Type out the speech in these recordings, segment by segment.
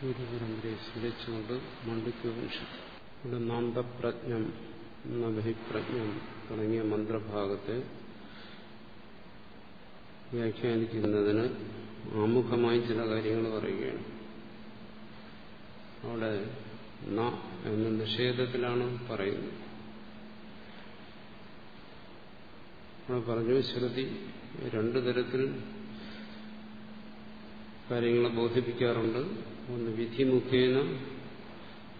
ഗുരുപരമ്പരയെ സ്മരിച്ചുകൊണ്ട് മണ്ഡിക്യോപനിഷത്ത് തുടങ്ങിയ മന്ത്രഭാഗത്തെ വ്യാഖ്യാനിക്കുന്നതിന് ആമുഖമായി ചില കാര്യങ്ങൾ പറയുകയാണ്. അവിടെ ന എന്ന നിഷേധത്തിലാണ് പറയുന്നത്. അവിടെ പറഞ്ഞു ശ്രുതി രണ്ടു തരത്തിൽ കാര്യങ്ങളെ ബോധിപ്പിക്കാറുണ്ട്. ഒന്ന് വിധി മുഖേന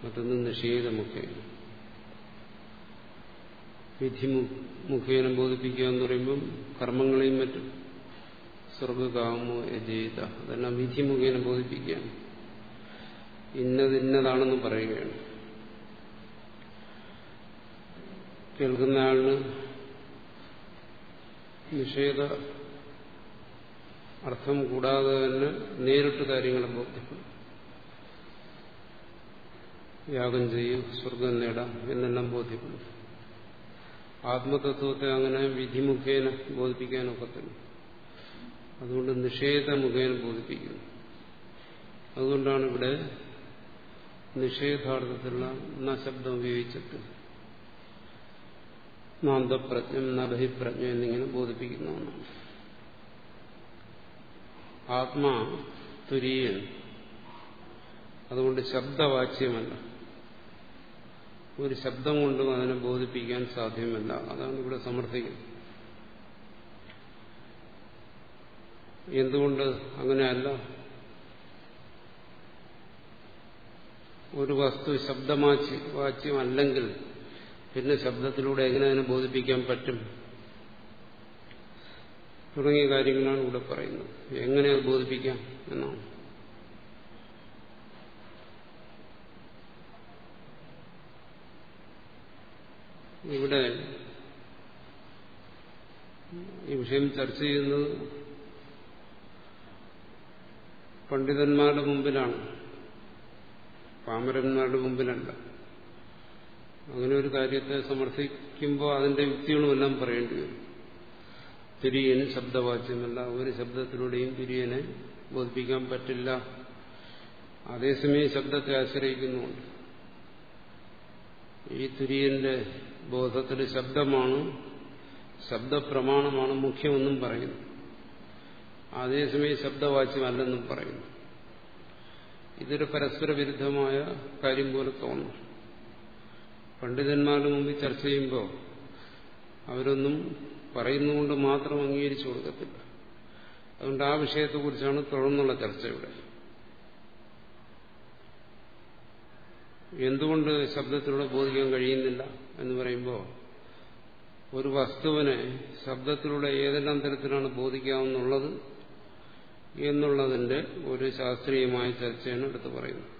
മറ്റൊന്ന് നിഷേധ മുഖേന വിധി മുഖേന ബോധിപ്പിക്കുക എന്ന് പറയുമ്പം കർമ്മങ്ങളെയും മറ്റും സ്വർഗകാമോ യജേത അതെല്ലാം വിധി മുഖേന ബോധിപ്പിക്കുകയാണ്. ഇന്നത് ഇന്നതാണെന്ന് പറയുകയാണ്. കേൾക്കുന്ന ആളിന് നിഷേധ അർത്ഥം കൂടാതെ തന്നെ നേരിട്ട് കാര്യങ്ങളെ ബോധ്യപ്പെടും യാഗം ചെയ്യും സ്വർഗം നേടാം എന്നെല്ലാം ബോധ്യപ്പെടും. ആത്മതത്വത്തെ അങ്ങനെ വിധിമുഖേന ബോധിപ്പിക്കാനൊക്കത്തില്ല. അതുകൊണ്ട് നിഷേധ മുഖേന ബോധിപ്പിക്കുന്നു. അതുകൊണ്ടാണ് ഇവിടെ നിഷേധാർത്ഥത്തിലുള്ള ന ശബ്ദം ഉപയോഗിച്ചിട്ട് നാന്തപ്രജ്ഞം നബഹിപ്രജ്ഞം എന്നിങ്ങനെ ബോധിപ്പിക്കുന്നതാണ് ആത്മാ തുര്യൻ. അതുകൊണ്ട് ശബ്ദവാച്യമല്ല. ഒരു ശബ്ദം കൊണ്ടും അതിനെ ബോധിപ്പിക്കാൻ സാധ്യമല്ല. അതാണ് ഇവിടെ സമർത്ഥിക്കുന്നത്. എന്തുകൊണ്ട് അങ്ങനെയല്ല? ഒരു വസ്തു ശബ്ദമാച്ചി വാച്യമല്ലെങ്കിൽ പിന്നെ ശബ്ദത്തിലൂടെ എങ്ങനെ അതിനെ ബോധിപ്പിക്കാൻ പറ്റും? തുടങ്ങിയ കാര്യങ്ങളാണ് ഇവിടെ പറയുന്നത്. എങ്ങനെ അത് ബോധിപ്പിക്കാം എന്നാണ്. ഇവിടെ ഈ വിഷയം ചർച്ച ചെയ്യുന്നത് പണ്ഡിതന്മാരുടെ മുമ്പിലാണ് പാമരന്മാരുടെ മുമ്പിലല്ല. അങ്ങനെ ഒരു കാര്യത്തെ സമർത്ഥിക്കുമ്പോൾ അതിന്റെ യുക്തികളുമെല്ലാം പറയേണ്ടി വരും. തിരിയൻ ശബ്ദവാച്യമല്ല ഒരു ശബ്ദത്തിലൂടെയും തിരിയനെ ബോധിപ്പിക്കാൻ പറ്റില്ല. അതേസമയം ശബ്ദത്തെ ആശ്രയിക്കുന്നുണ്ട് ഈ തുര്യന്റെ ബോധത്തിൽ ശബ്ദമാണ് ശബ്ദപ്രമാണമാണ് മുഖ്യമെന്നും പറയുന്നു അതേസമയം ശബ്ദവാച്യമല്ലെന്നും പറയുന്നു. ഇതൊരു പരസ്പര വിരുദ്ധമായ കാര്യം പോലെ തോന്നും. പണ്ഡിതന്മാരുടെ മുമ്പിൽ ചർച്ച ചെയ്യുമ്പോൾ അവരൊന്നും പറയുന്നുകൊണ്ട് മാത്രം അംഗീകരിച്ചു കൊടുക്കത്തില്ല. അതുകൊണ്ട് ആ വിഷയത്തെക്കുറിച്ചാണ് തുടർന്നുള്ള ചർച്ച ഇവിടെ. എന്തുകൊണ്ട് ശബ്ദത്തിലൂടെ ബോധിക്കാൻ കഴിയുന്നില്ല എന്ന് പറയുമ്പോൾ ഒരു വസ്തുവിനെ ശബ്ദത്തിലൂടെ ഏതെല്ലാം തരത്തിലാണ് ബോധിക്കാവുന്നുള്ളത് എന്നുള്ളതിന്റെ ഒരു ശാസ്ത്രീയമായ ചർച്ചയാണ് എടുത്തു പറയുന്നത്.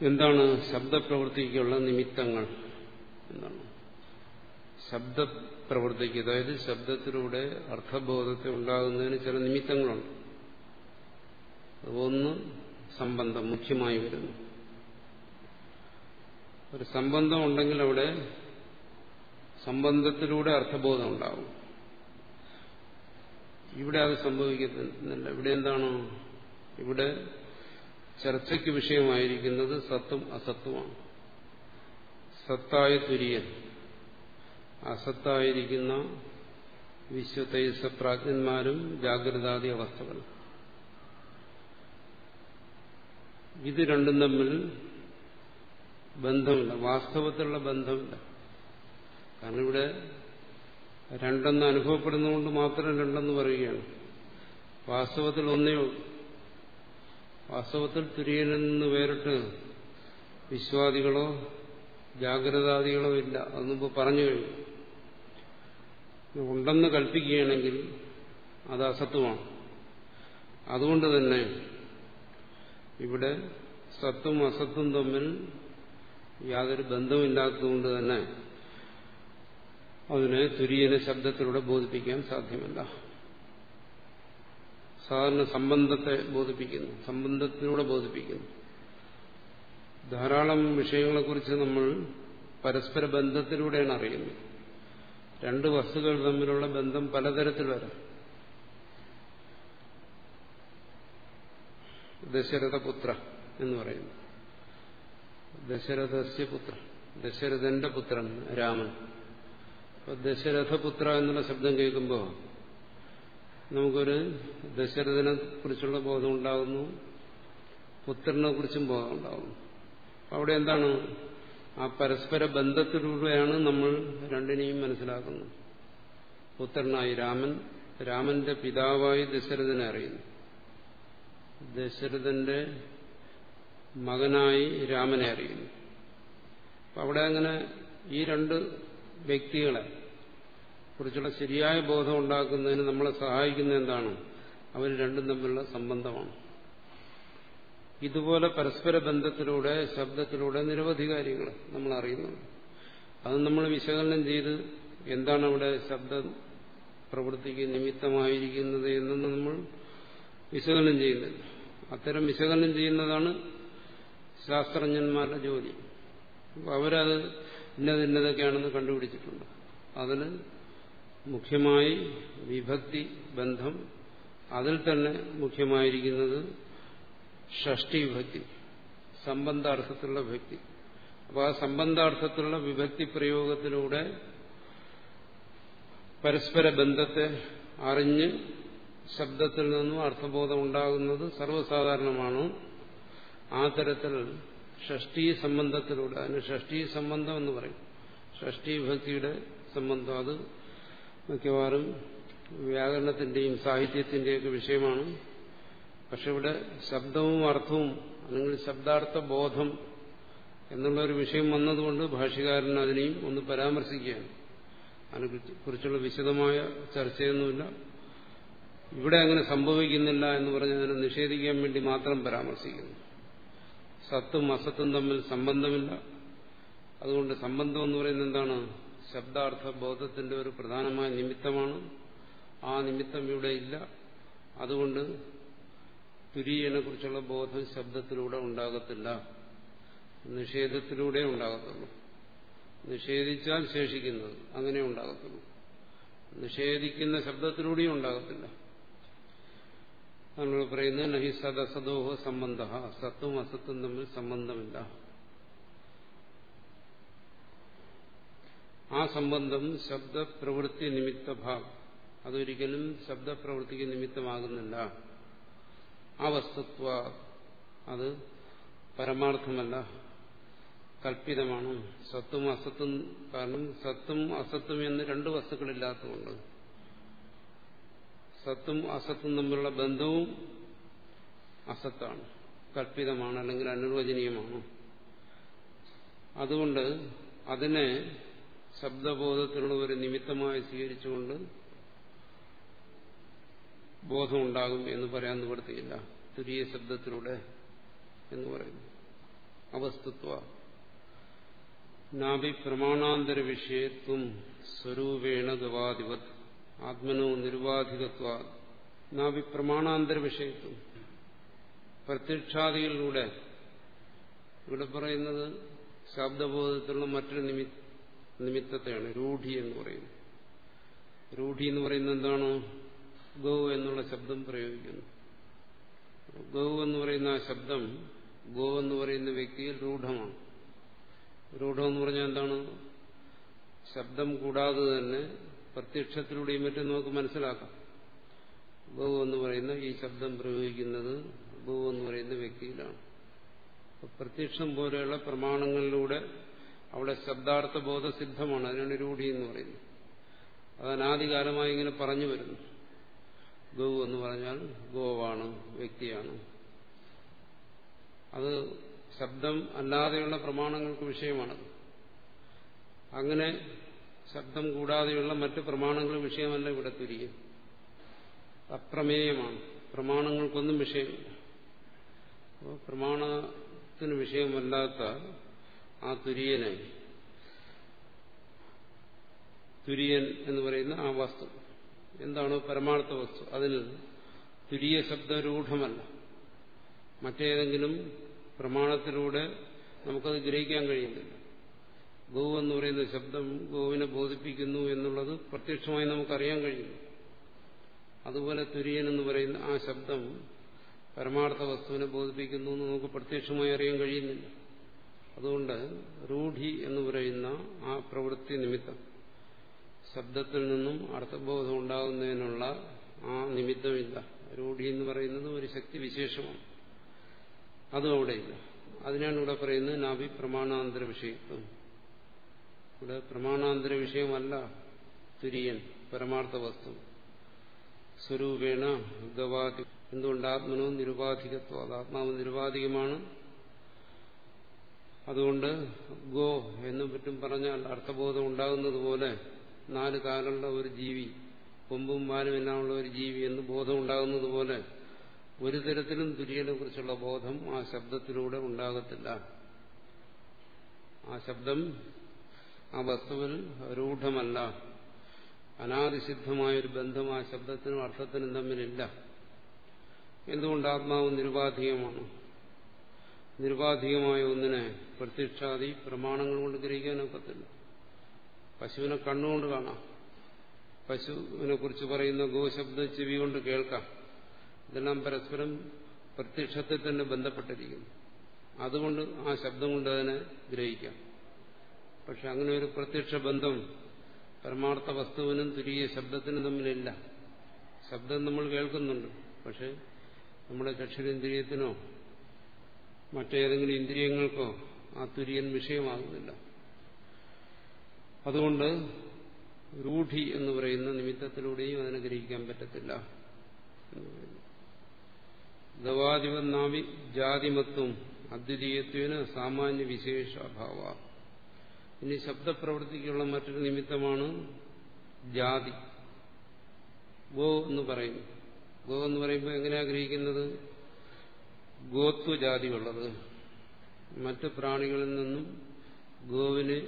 എന്താണ് ശബ്ദപ്രവൃത്തിക്കുള്ള നിമിത്തങ്ങൾ എന്താണ് ശബ്ദപ്രവൃത്തിക്ക് അതായത് ശബ്ദത്തിലൂടെ അർത്ഥബോധത്തെ ഉണ്ടാകുന്നതിന് ചില നിമിത്തങ്ങളുണ്ട്. ഒന്ന് സംബന്ധം മുഖ്യമായി വരുന്നു. ഒരു സംബന്ധം ഉണ്ടെങ്കിൽ അവിടെ സംബന്ധത്തിലൂടെ അർത്ഥബോധം ഉണ്ടാവും. ഇവിടെ അത് സംഭവിക്കുന്നില്ല ഇവിടെ എന്താണോ? ഇവിടെ ചർച്ചയ്ക്ക് വിഷയമായിരിക്കുന്നത് സത്തും അസത്വമാണ് സത്തായ തുര്യൻ. അസത്തായിരിക്കുന്ന വിശ്വതൈസപ്രാജ്ഞന്മാരും ജാഗ്രതാദി അവസ്ഥകളും ഇത് രണ്ടും തമ്മിൽ ബന്ധമില്ല. വാസ്തവത്തിലുള്ള ബന്ധമില്ല. കാരണം ഇവിടെ രണ്ടെന്ന് അനുഭവപ്പെടുന്നതുകൊണ്ട് മാത്രം രണ്ടെന്ന് പറയുകയാണ്. വാസ്തവത്തിൽ ഒന്നേ വാസ്തവത്തിൽ തുര്യനിൽ നിന്ന് വേറിട്ട് വിശ്വാദികളോ ജാഗ്രതാദികളോ ഇല്ല. അതൊന്നിപ്പോൾ പറഞ്ഞു കഴിഞ്ഞു. ഉണ്ടെന്ന് കൽപ്പിക്കുകയാണെങ്കിൽ അത് അസത്വമാണ്. അതുകൊണ്ട് തന്നെ ഇവിടെ സത്വം അസത്വം തമ്മിൽ യാതൊരു ബന്ധമില്ലാത്തതുകൊണ്ട് തന്നെ അതിനെ തുര്യനെ ശബ്ദത്തിലൂടെ ബോധിപ്പിക്കാൻ സാധ്യമല്ല. സാധാരണ സംബന്ധത്തെ ബോധിപ്പിക്കുന്നു സംബന്ധത്തിലൂടെ ബോധിപ്പിക്കുന്നു. ധാരാളം വിഷയങ്ങളെക്കുറിച്ച് നമ്മൾ പരസ്പര ബന്ധത്തിലൂടെയാണ് അറിയുന്നത്. രണ്ട് വസ്തുക്കൾ തമ്മിലുള്ള ബന്ധം പലതരത്തിൽ വരാം. ദശരഥപുത്ര എന്ന് പറയുന്നു. ദശരഥസ്യ പുത്ര ദശരഥന്റെ പുത്രൻ രാമൻ. അപ്പൊ ദശരഥപുത്ര എന്നുള്ള ശബ്ദം കേൾക്കുമ്പോൾ നമുക്കൊരു ദശരഥനെ കുറിച്ചുള്ള ബോധം ഉണ്ടാകുന്നു പുത്രനെ കുറിച്ചും ബോധം ഉണ്ടാകുന്നു. അവിടെ എന്താണ്? ആ പരസ്പര ബന്ധത്തിലൂടെയാണ് നമ്മൾ രണ്ടിനെയും മനസ്സിലാക്കുന്നത്. പുത്രനായി രാമൻ രാമന്റെ പിതാവായി ദശരഥനെ അറിയുന്നു. ദശരഥന്റെ മകനായി രാമനെ അറിയുന്നു. അപ്പൊ അവിടെ അങ്ങനെ ഈ രണ്ട് വ്യക്തികളെ കുറിച്ചുള്ള ശരിയായ ബോധം ഉണ്ടാക്കുന്നതിന് നമ്മളെ സഹായിക്കുന്ന എന്താണ്? അവർ രണ്ടും തമ്മിലുള്ള സംബന്ധമാണ്. ഇതുപോലെ പരസ്പര ബന്ധത്തിലൂടെ ശബ്ദത്തിലൂടെ നിരവധി കാര്യങ്ങൾ നമ്മൾ അറിയുന്നുണ്ട്. അത് നമ്മൾ വിശകലനം ചെയ്ത് എന്താണ് അവിടെ ശബ്ദ പ്രവൃത്തിക്ക് നിമിത്തമായിരിക്കുന്നത് എന്നൊന്നും നമ്മൾ വിശകലനം ചെയ്യുന്നില്ല. അത്തരം വിശകലനം ചെയ്യുന്നതാണ് ശാസ്ത്രജ്ഞന്മാരുടെ ജോലി. അവരത് ഇന്നത് ഇന്നതൊക്കെയാണെന്ന് കണ്ടുപിടിച്ചിട്ടുണ്ട്. അതിന് മുഖ്യമായി വിഭക്തി ബന്ധം അതിൽ തന്നെ മുഖ്യമായിരിക്കുന്നത് ഷഷ്ടി വിഭക്തി സംബന്ധാർത്ഥത്തിലുള്ള വിഭക്തി. അപ്പോൾ ആ സംബന്ധാർത്ഥത്തിലുള്ള വിഭക്തി പ്രയോഗത്തിലൂടെ പരസ്പര ബന്ധത്തെ അറിഞ്ഞ് ശബ്ദത്തിൽ നിന്നും അർത്ഥബോധം ഉണ്ടാകുന്നത് സർവസാധാരണമാണ് ആ തരത്തിൽ ഷഷ്ടി സംബന്ധത്തിലൂടെ അതിന് ഷഷ്ടി സംബന്ധം എന്ന് പറയും. ഷഷ്ടി ഭക്തിയുടെ സംബന്ധം അത് മിക്കവാറും വ്യാകരണത്തിന്റെയും സാഹിത്യത്തിന്റെയൊക്കെ വിഷയമാണ്. പക്ഷെ ഇവിടെ ശബ്ദവും അർത്ഥവും അല്ലെങ്കിൽ ശബ്ദാർത്ഥ ബോധം എന്നുള്ള ഒരു വിഷയം വന്നതുകൊണ്ട് ഭാഷകാരൻ അതിനെയും ഒന്ന് പരാമർശിക്കുകയാണ്. അതിനെക്കുറിച്ചുള്ള വിശദമായ ചർച്ചയൊന്നുമില്ല. ഇവിടെ അങ്ങനെ സംഭവിക്കുന്നില്ല എന്ന് പറഞ്ഞ് അതിനെ നിഷേധിക്കാൻ വേണ്ടി മാത്രം പരാമർശിക്കുന്നു. സത്തും അസത്തും തമ്മിൽ സംബന്ധമില്ല. അതുകൊണ്ട് സംബന്ധം എന്ന് പറയുന്നത് എന്താണ്? ശബ്ദാർത്ഥ ബോധത്തിന്റെ ഒരു പ്രധാനമായ നിമിത്തമാണ്. ആ നിമിത്തം ഇവിടെ ഇല്ല. അതുകൊണ്ട് തുരിയനെ കുറിച്ചുള്ള ബോധം ശബ്ദത്തിലൂടെ ഉണ്ടാകത്തില്ല. നിഷേധത്തിലൂടെ ഉണ്ടാകത്തുള്ളൂ. നിഷേധിച്ചാൽ ശേഷിക്കുന്നത് അങ്ങനെ ഉണ്ടാകത്തുള്ളൂ. നിഷേധിക്കുന്ന ശബ്ദത്തിലൂടെയും ഉണ്ടാകത്തില്ല. നമ്മൾ പറയുന്നത് നഹി സദസദോഹ സംബന്ധ സത്തും അസത്തും തമ്മിൽ സംബന്ധമില്ല. ആ സംബന്ധം ശബ്ദപ്രവൃത്തി നിമിത്തഭാവ് അതൊരിക്കലും ശബ്ദപ്രവൃത്തിക്ക് നിമിത്തമാകുന്നില്ല. ആ വസ്തുത്വ അത് പരമാർത്ഥമല്ല കൽപ്പിതമാണ്. സത്തും അസത്തും കാരണം സത്തും അസത്തും എന്ന് രണ്ട് വസ്തുക്കളില്ലാത്തതുകൊണ്ട്. സത്തും അസത്തും തമ്മിലുള്ള ബന്ധവും അസത്താണ്. കൽപ്പിതമാണ് അല്ലെങ്കിൽ അനുവചനീയമാണ്. അതുകൊണ്ട് അതിനെ ശബ്ദബോധത്തിനുള്ള ഒരു നിമിത്തമായി സ്വീകരിച്ചുകൊണ്ട് ബോധമുണ്ടാകും എന്ന് പറയാൻ നിവർത്തിയില്ല തുരിയ ശബ്ദത്തിലൂടെ എന്ന് പറയുന്നു. അവസ്തുത്വ. നാഭി പ്രമാണാന്തര വിഷയത്വം സ്വരൂപേണ ഗവാധിപത് ആത്മനോ നിർവാധികത്വ നാവി പ്രമാണാന്തര വിഷയത്വം പ്രത്യക്ഷാദികളിലൂടെ ഇവിടെ പറയുന്നത് ശബ്ദബോധത്തിലുള്ള മറ്റൊരു നിമി നിമിത്തത്തെയാണ് രൂഢി എന്ന് പറയുന്നത്. രൂഢി എന്ന് പറയുന്നത് എന്താണോ? ഗോ എന്നുള്ള ശബ്ദം പ്രയോഗിക്കുന്നു. ഗോ എന്ന് പറയുന്ന ആ ശബ്ദം ഗോ എന്ന് പറയുന്ന വ്യക്തിയിൽ രൂഢമാണ്. രൂഢം എന്ന് പറഞ്ഞാൽ എന്താണ്? ശബ്ദം കൂടാതെ തന്നെ പ്രത്യക്ഷത്തിലൂടെയും മറ്റും നമുക്ക് മനസ്സിലാക്കാം. ബഹു എന്ന് പറയുന്ന ഈ ശബ്ദം പ്രയോഗിക്കുന്നത് ബഹു എന്ന് പറയുന്ന വ്യക്തിയിലാണ്. പ്രത്യക്ഷം പോലെയുള്ള പ്രമാണങ്ങളിലൂടെ അവിടെ ശബ്ദാർത്ഥ ബോധ സിദ്ധമാണ് അതിനാണ് രൂഢി എന്ന് പറയുന്നത്. അത് അനാദികാലമായി ഇങ്ങനെ പറഞ്ഞു വരുന്നു ഗോ എന്ന് പറഞ്ഞാൽ ഗോവാണ് വ്യക്തിയാണ്. അത് ശബ്ദം അല്ലാതെയുള്ള പ്രമാണങ്ങൾക്ക് വിഷയമാണത്. അങ്ങനെ ശബ്ദം കൂടാതെയുള്ള മറ്റ് പ്രമാണങ്ങൾ വിഷയമല്ല ഇവിടെ തുരിയും അപ്രമേയമാണ്. പ്രമാണങ്ങൾക്കൊന്നും വിഷയമില്ല. അപ്പോൾ പ്രമാണത്തിന് വിഷയമല്ലാത്ത ആ തുര്യനെ തുര്യൻ എന്ന് പറയുന്ന ആ വസ്തു എന്താണോ പരമാർത്ഥ വസ്തു അതിന് തുരിയ ശബ്ദരൂഢമല്ല. മറ്റേതെങ്കിലും പ്രമാണത്തിലൂടെ നമുക്കത് ഗ്രഹിക്കാൻ കഴിയുന്നില്ല. ഗോ എന്ന് പറയുന്ന ശബ്ദം ഗോവിനെ ബോധിപ്പിക്കുന്നു എന്നുള്ളത് പ്രത്യക്ഷമായി നമുക്കറിയാൻ കഴിയുന്നു അതുപോലെ തുര്യൻ എന്ന് പറയുന്ന ആ ശബ്ദം പരമാർത്ഥ വസ്തുവിനെ ബോധിപ്പിക്കുന്നു എന്ന് നമുക്ക് പ്രത്യക്ഷമായി അറിയാൻ കഴിയുന്നില്ല. അതുകൊണ്ട് രൂഢി എന്ന് പറയുന്ന ആ പ്രവൃത്തി നിമിത്തം ശബ്ദത്തിൽ നിന്നും അർത്ഥബോധം ഉണ്ടാകുന്നതിനുള്ള ആ നിമിത്തമില്ല. രൂഢി എന്ന് പറയുന്നത് ഒരു ശക്തി വിശേഷമാണ്. അതും അവിടെയില്ല. അതിനാണ് ഇവിടെ പറയുന്നത് നാഭി പ്രമാണാന്തര വിഷയത്വം. ഇവിടെ പ്രമാണാന്തര വിഷയമല്ല. തുര്യൻ പരമാർത്ഥ വസ്തു. സ്വരൂപേണ ഗവാതി എന്തുകൊണ്ട് ആത്മനോ നിരുപാധികത്വം? അത് ആത്മാവ് നിരുപാധികമാണ്. അതുകൊണ്ട് ഗോ എന്നും പറ്റും പറഞ്ഞാൽ അർത്ഥബോധം ഉണ്ടാകുന്നത് പോലെ നാല് കാലുള്ള ഒരു ജീവി കൊമ്പും വാലും എല്ലാമുള്ള ഒരു ജീവി എന്ന് ബോധം ഉണ്ടാകുന്നത് പോലെ ഒരു തരത്തിലും തുര്യനെ കുറിച്ചുള്ള ബോധം ആ ശബ്ദത്തിലൂടെ ഉണ്ടാകത്തില്ല. ആ ശബ്ദം ആ വസ്തുവിൽ രൂഢമല്ല. അനാദിസിദ്ധമായൊരു ബന്ധം ആ ശബ്ദത്തിനും അർത്ഥത്തിനും തമ്മിലില്ല. എന്തുകൊണ്ട് ആത്മാവ് നിരുപാധികമാണ്? നിരുപാധികമായ ഒന്നിനെ പ്രത്യക്ഷാദി പ്രമാണങ്ങൾ കൊണ്ട് ഗ്രഹിക്കാനൊക്കത്തില്ല പശുവിനെ കണ്ണുകൊണ്ട് കാണാം. പശുവിനെ കുറിച്ച് പറയുന്ന ഗോശബ്ദം ചെവി കൊണ്ട് കേൾക്കാം. ഇതെല്ലാം പരസ്പരം പ്രത്യക്ഷത്തിൽ തന്നെ ബന്ധപ്പെട്ടിരിക്കുന്നു. അതുകൊണ്ട് ആ ശബ്ദം കൊണ്ട് അതിനെ ഗ്രഹിക്കാം. പക്ഷെ അങ്ങനെ ഒരു പ്രത്യക്ഷ ബന്ധം പരമാർത്ഥ വസ്തുവിനും തുരിയ ശബ്ദത്തിനും തമ്മിലില്ല. ശബ്ദം നമ്മൾ കേൾക്കുന്നുണ്ട്. പക്ഷെ നമ്മുടെ ചക്ഷുരേന്ദ്രിയത്തിനോ മറ്റേതെങ്കിലും ഇന്ദ്രിയങ്ങൾക്കോ ആ തുര്യൻ വിഷയമാകുന്നില്ല. അതുകൊണ്ട് രൂഢി എന്ന് പറയുന്ന നിമിത്തത്തിലൂടെയും അതിനെ ഗ്രഹിക്കാൻ പറ്റത്തില്ല ഗവാധിപനാവി ജാതിമത്വം അദ്വിതീയത്വന് സാമാന്യ വിശേഷ അഭാവ ഇനി ശബ്ദപ്രവൃത്തിക്കുള്ള മറ്റൊരു നിമിത്തമാണ് ജാതി. ഗോ എന്ന് പറയും. ഗോ എന്ന് പറയുമ്പോൾ എങ്ങനെയാ ഗോത്വജാതി ഗോത്വജാതിയുള്ളത്. മറ്റു പ്രാണികളിൽ നിന്നും ഗോവിന്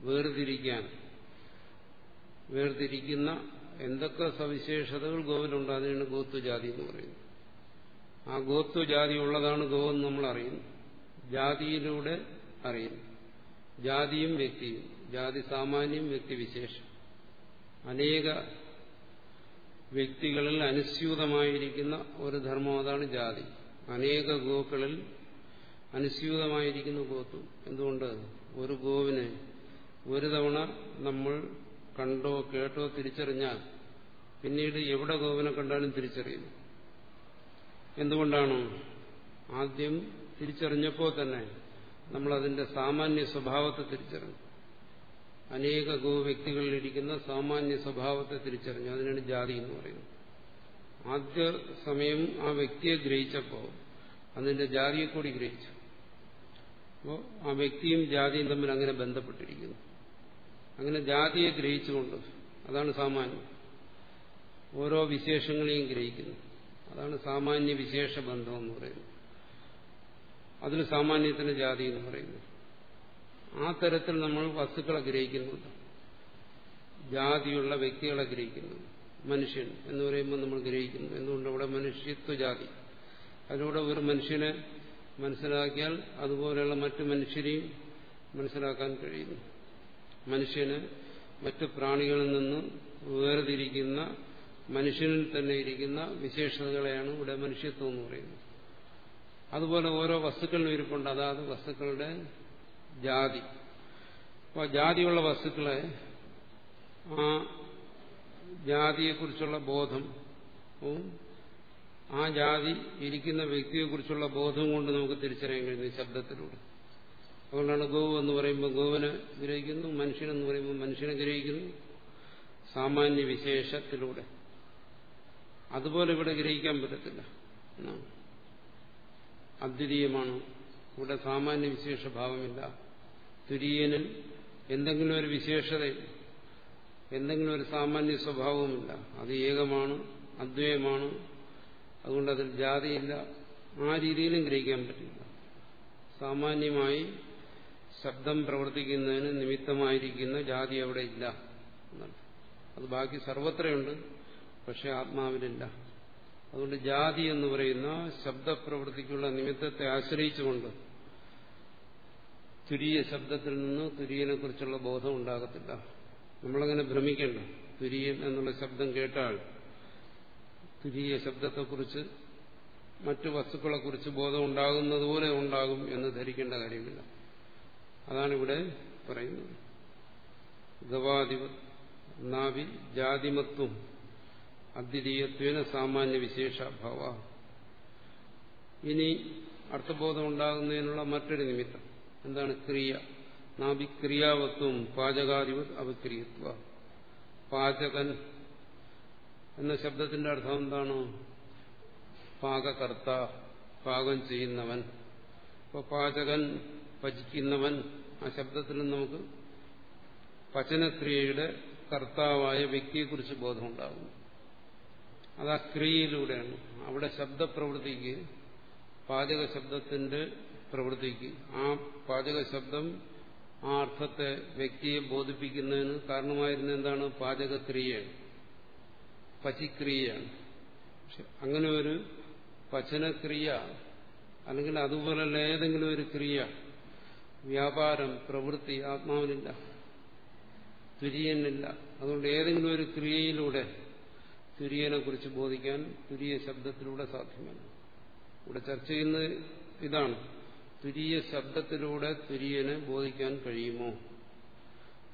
വേർതിരിക്കാൻ വേർതിരിക്കുന്ന എന്തൊക്കെ സവിശേഷതകൾ ഗോവിനുണ്ട് അതിനാണ് ഗോത്വജാതി എന്ന് പറയുന്നത് ആ ഗോത്വജാതി ഉള്ളതാണ് ഗോ എന്ന് നമ്മൾ അറിയുന്നു ജാതിയിലൂടെ അറിയുന്നു. ജാതിയും വ്യക്തിയും ജാതി സാമാന്യം വ്യക്തിവിശേഷം അനേക വ്യക്തികളിൽ അനുസ്യൂതമായിരിക്കുന്ന ഒരു ധർമ്മം അതാണ് ജാതി. അനേക ഗോക്കളിൽ അനുസ്യൂതമായിരിക്കുന്ന ഗോത്വം എന്തുകൊണ്ട്? ഒരു ഗോവിനെ ഒരു തവണ നമ്മൾ കണ്ടോ കേട്ടോ തിരിച്ചറിഞ്ഞാൽ പിന്നീട് എവിടെ ഗോവിനെ കണ്ടാലും തിരിച്ചറിയുന്നു എന്തുകൊണ്ടാണ്? ആദ്യം തിരിച്ചറിഞ്ഞപ്പോൾ തന്നെ നമ്മൾ അതിന്റെ സാമാന്യ സ്വഭാവത്തെ തിരിച്ചറിഞ്ഞു. അനേക ഗോ വ്യക്തികളിലിരിക്കുന്ന സാമാന്യ സ്വഭാവത്തെ തിരിച്ചറിഞ്ഞു. അതിനാണ് ജാതി എന്ന് പറയുന്നത്. ആദ്യ സമയം ആ വ്യക്തിയെ ഗ്രഹിച്ചപ്പോൾ അതിന്റെ ജാതിയെ കൂടി ഗ്രഹിച്ചു. അപ്പോൾ ആ വ്യക്തിയും ജാതിയും തമ്മിൽ അങ്ങനെ ബന്ധപ്പെട്ടിരിക്കുന്നു. അങ്ങനെ ജാതിയെ ഗ്രഹിച്ചുകൊണ്ട് അതാണ് സാമാന്യം. ഓരോ വിശേഷങ്ങളെയും ഗ്രഹിക്കുന്നു. അതാണ് സാമാന്യ വിശേഷ ബന്ധം എന്ന് പറയുന്നത്. അതിന് സാമാന്യത്തിന് ജാതി എന്ന് പറയുന്നു. ആ തരത്തിൽ നമ്മൾ വസ്തുക്കളെ ഗ്രഹിക്കുന്നുണ്ട് ജാതിയുള്ള വ്യക്തികളെ ഗ്രഹിക്കുന്നു മനുഷ്യൻ എന്ന് പറയുമ്പോൾ നമ്മൾ ഗ്രഹിക്കുന്നു. എന്തുകൊണ്ട്? അവിടെ മനുഷ്യത്വ ജാതി. അതിലൂടെ ഒരു മനുഷ്യനെ മനസ്സിലാക്കിയാൽ അതുപോലെയുള്ള മറ്റു മനുഷ്യരെയും മനസ്സിലാക്കാൻ കഴിയുന്നു. മനുഷ്യന് മറ്റു പ്രാണികളിൽ നിന്ന് വേർതിരിക്കുന്ന മനുഷ്യനിൽ തന്നെ ഇരിക്കുന്ന വിശേഷതകളെയാണ് ഇവിടെ മനുഷ്യത്വം എന്ന് പറയുന്നത്. അതുപോലെ ഓരോ വസ്തുക്കളിലും ഇരിപ്പുണ്ട്. അതാത് വസ്തുക്കളുടെ ജാതി. അപ്പോൾ ജാതിയുള്ള വസ്തുക്കളെ ആ ജാതിയെക്കുറിച്ചുള്ള ബോധം ആ ജാതി ഇരിക്കുന്ന വ്യക്തിയെക്കുറിച്ചുള്ള ബോധം കൊണ്ട് നമുക്ക് തിരിച്ചറിയാൻ കഴിയുന്നത് ശബ്ദത്തിലൂടെ. അതുകൊണ്ടാണ് ഗോവ് എന്ന് പറയുമ്പോൾ ഗോവിനെ ഗ്രഹിക്കുന്നു മനുഷ്യനെന്ന് പറയുമ്പോൾ മനുഷ്യനെ ഗ്രഹിക്കുന്നു സാമാന്യ വിശേഷത്തിലൂടെ. അതുപോലെ ഇവിടെ ഗ്രഹിക്കാൻ പറ്റത്തില്ല. അദ്വിതീയമാണ്. ഇവിടെ സാമാന്യ വിശേഷ ഭാവമില്ല. തുര്യനിൽ എന്തെങ്കിലും ഒരു വിശേഷത എന്തെങ്കിലും ഒരു സാമാന്യ സ്വഭാവവുമില്ല. അത് ഏകമാണ് അദ്വയമാണ്. അതുകൊണ്ട് അതിൽ ജാതിയില്ല. ആ രീതിയിലും ഗ്രഹിക്കാൻ പറ്റില്ല. സാമാന്യമായി ശബ്ദം പ്രവർത്തിക്കുന്നതിന് നിമിത്തമായിരിക്കുന്ന ജാതി അവിടെ ഇല്ല. അത് ബാക്കി സർവത്രയുണ്ട് പക്ഷെ ആത്മാവിലില്ല. അതുകൊണ്ട് ജാതി എന്ന് പറയുന്ന ശബ്ദപ്രവൃത്തിക്കുള്ള നിമിത്തത്തെ ആശ്രയിച്ചുകൊണ്ട് തുരിയ ശബ്ദത്തിൽ നിന്ന് തുര്യനെ കുറിച്ചുള്ള ബോധം ഉണ്ടാകത്തില്ല. നമ്മളങ്ങനെ ഭ്രമിക്കേണ്ട. തുര്യൻ എന്നുള്ള ശബ്ദം കേട്ടാൽ തുരിയ ശബ്ദത്തെക്കുറിച്ച് മറ്റു വസ്തുക്കളെക്കുറിച്ച് ബോധം ഉണ്ടാകുന്നതുപോലെ ഉണ്ടാകും എന്ന് ധരിക്കേണ്ട കാര്യമില്ല. അതാണ് ഇവിടെ പറയുന്നത്. ഗവാദി നാവി ജാതിമത്വം അദ്വിതീയത്വേന സാമാന്യ വിശേഷാഭാവ ഇനി അർത്ഥബോധം ഉണ്ടാകുന്നതിനുള്ള മറ്റൊരു നിമിത്തം. എന്താണ് ക്രിയ? നാഭിക്രിയാവത്വം പാചകാധിപ അവിക്രിയത്വ പാചകൻ എന്ന ശബ്ദത്തിന്റെ അർത്ഥം എന്താണ്? പാകകർത്ത പാകം ചെയ്യുന്നവൻ. ഇപ്പൊ പാചകൻ പചിക്കുന്നവൻ ആ ശബ്ദത്തിൽ നമുക്ക് പചനക്രിയയുടെ കർത്താവായ വ്യക്തിയെക്കുറിച്ച് ബോധമുണ്ടാകുന്നു. അത് ആ ക്രിയയിലൂടെയാണ്. അവിടെ ശബ്ദപ്രവൃത്തിക്ക് പാചക ശബ്ദത്തിന്റെ പ്രവൃത്തിക്ക് ആ പാചക ശബ്ദം ആ അർത്ഥത്തെ വ്യക്തിയെ ബോധിപ്പിക്കുന്നതിന് കാരണമായിരുന്ന എന്താണ്? പാചകക്രിയയാണ്. പചിക്രിയയാണ്. അങ്ങനെ ഒരു പചനക്രിയ അല്ലെങ്കിൽ അതുപോലുള്ള ഏതെങ്കിലും ഒരു ക്രിയ വ്യാപാരം പ്രവൃത്തി ആത്മാവിനില്ല തുര്യനില്ല അതുകൊണ്ട് ഏതെങ്കിലും ഒരു ക്രിയയിലൂടെ തുര്യനെ കുറിച്ച് ബോധിക്കാൻ തുര്യ ശബ്ദത്തിലൂടെ സാധ്യമല്ല. ഇവിടെ ചർച്ച ചെയ്യുന്നത് ഇതാണ്. തുര്യ ശബ്ദത്തിലൂടെ തുര്യനെ ബോധിക്കാൻ കഴിയുമോ?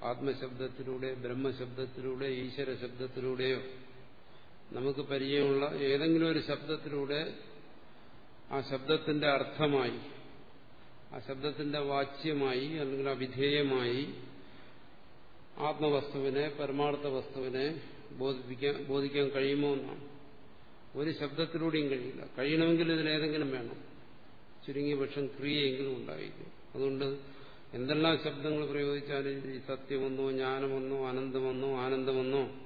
ആത്മശബ്ദത്തിലൂടെ ബ്രഹ്മശബ്ദത്തിലൂടെ ഈശ്വര ശബ്ദത്തിലൂടെയോ നമുക്ക് പരിചയമുള്ള ഏതെങ്കിലും ഒരു ശബ്ദത്തിലൂടെ ആ ശബ്ദത്തിന്റെ അർത്ഥമായി ആ ശബ്ദത്തിന്റെ വാച്യമായി അല്ലെങ്കിൽ അവിധേയമായി ആത്മവസ്തുവിനെ പരമാർത്ഥ വസ്തുവിനെ ബോധിപ്പിക്കാൻ ബോധിക്കാൻ കഴിയുമോ എന്നാണ്. ഒരു ശബ്ദത്തിലൂടെയും കഴിയില്ല. കഴിയണമെങ്കിൽ ഇതിലേതെങ്കിലും വേണം. ചുരുങ്ങിയ പക്ഷം ക്രിയയെങ്കിലും ഉണ്ടായിരിക്കും. അതുകൊണ്ട് എന്തെല്ലാം ശബ്ദങ്ങൾ പ്രയോഗിച്ചാലും ഈ സത്യമെന്നോ ജ്ഞാനമെന്നോ അനന്തമെന്നോ ആനന്ദമെന്നോ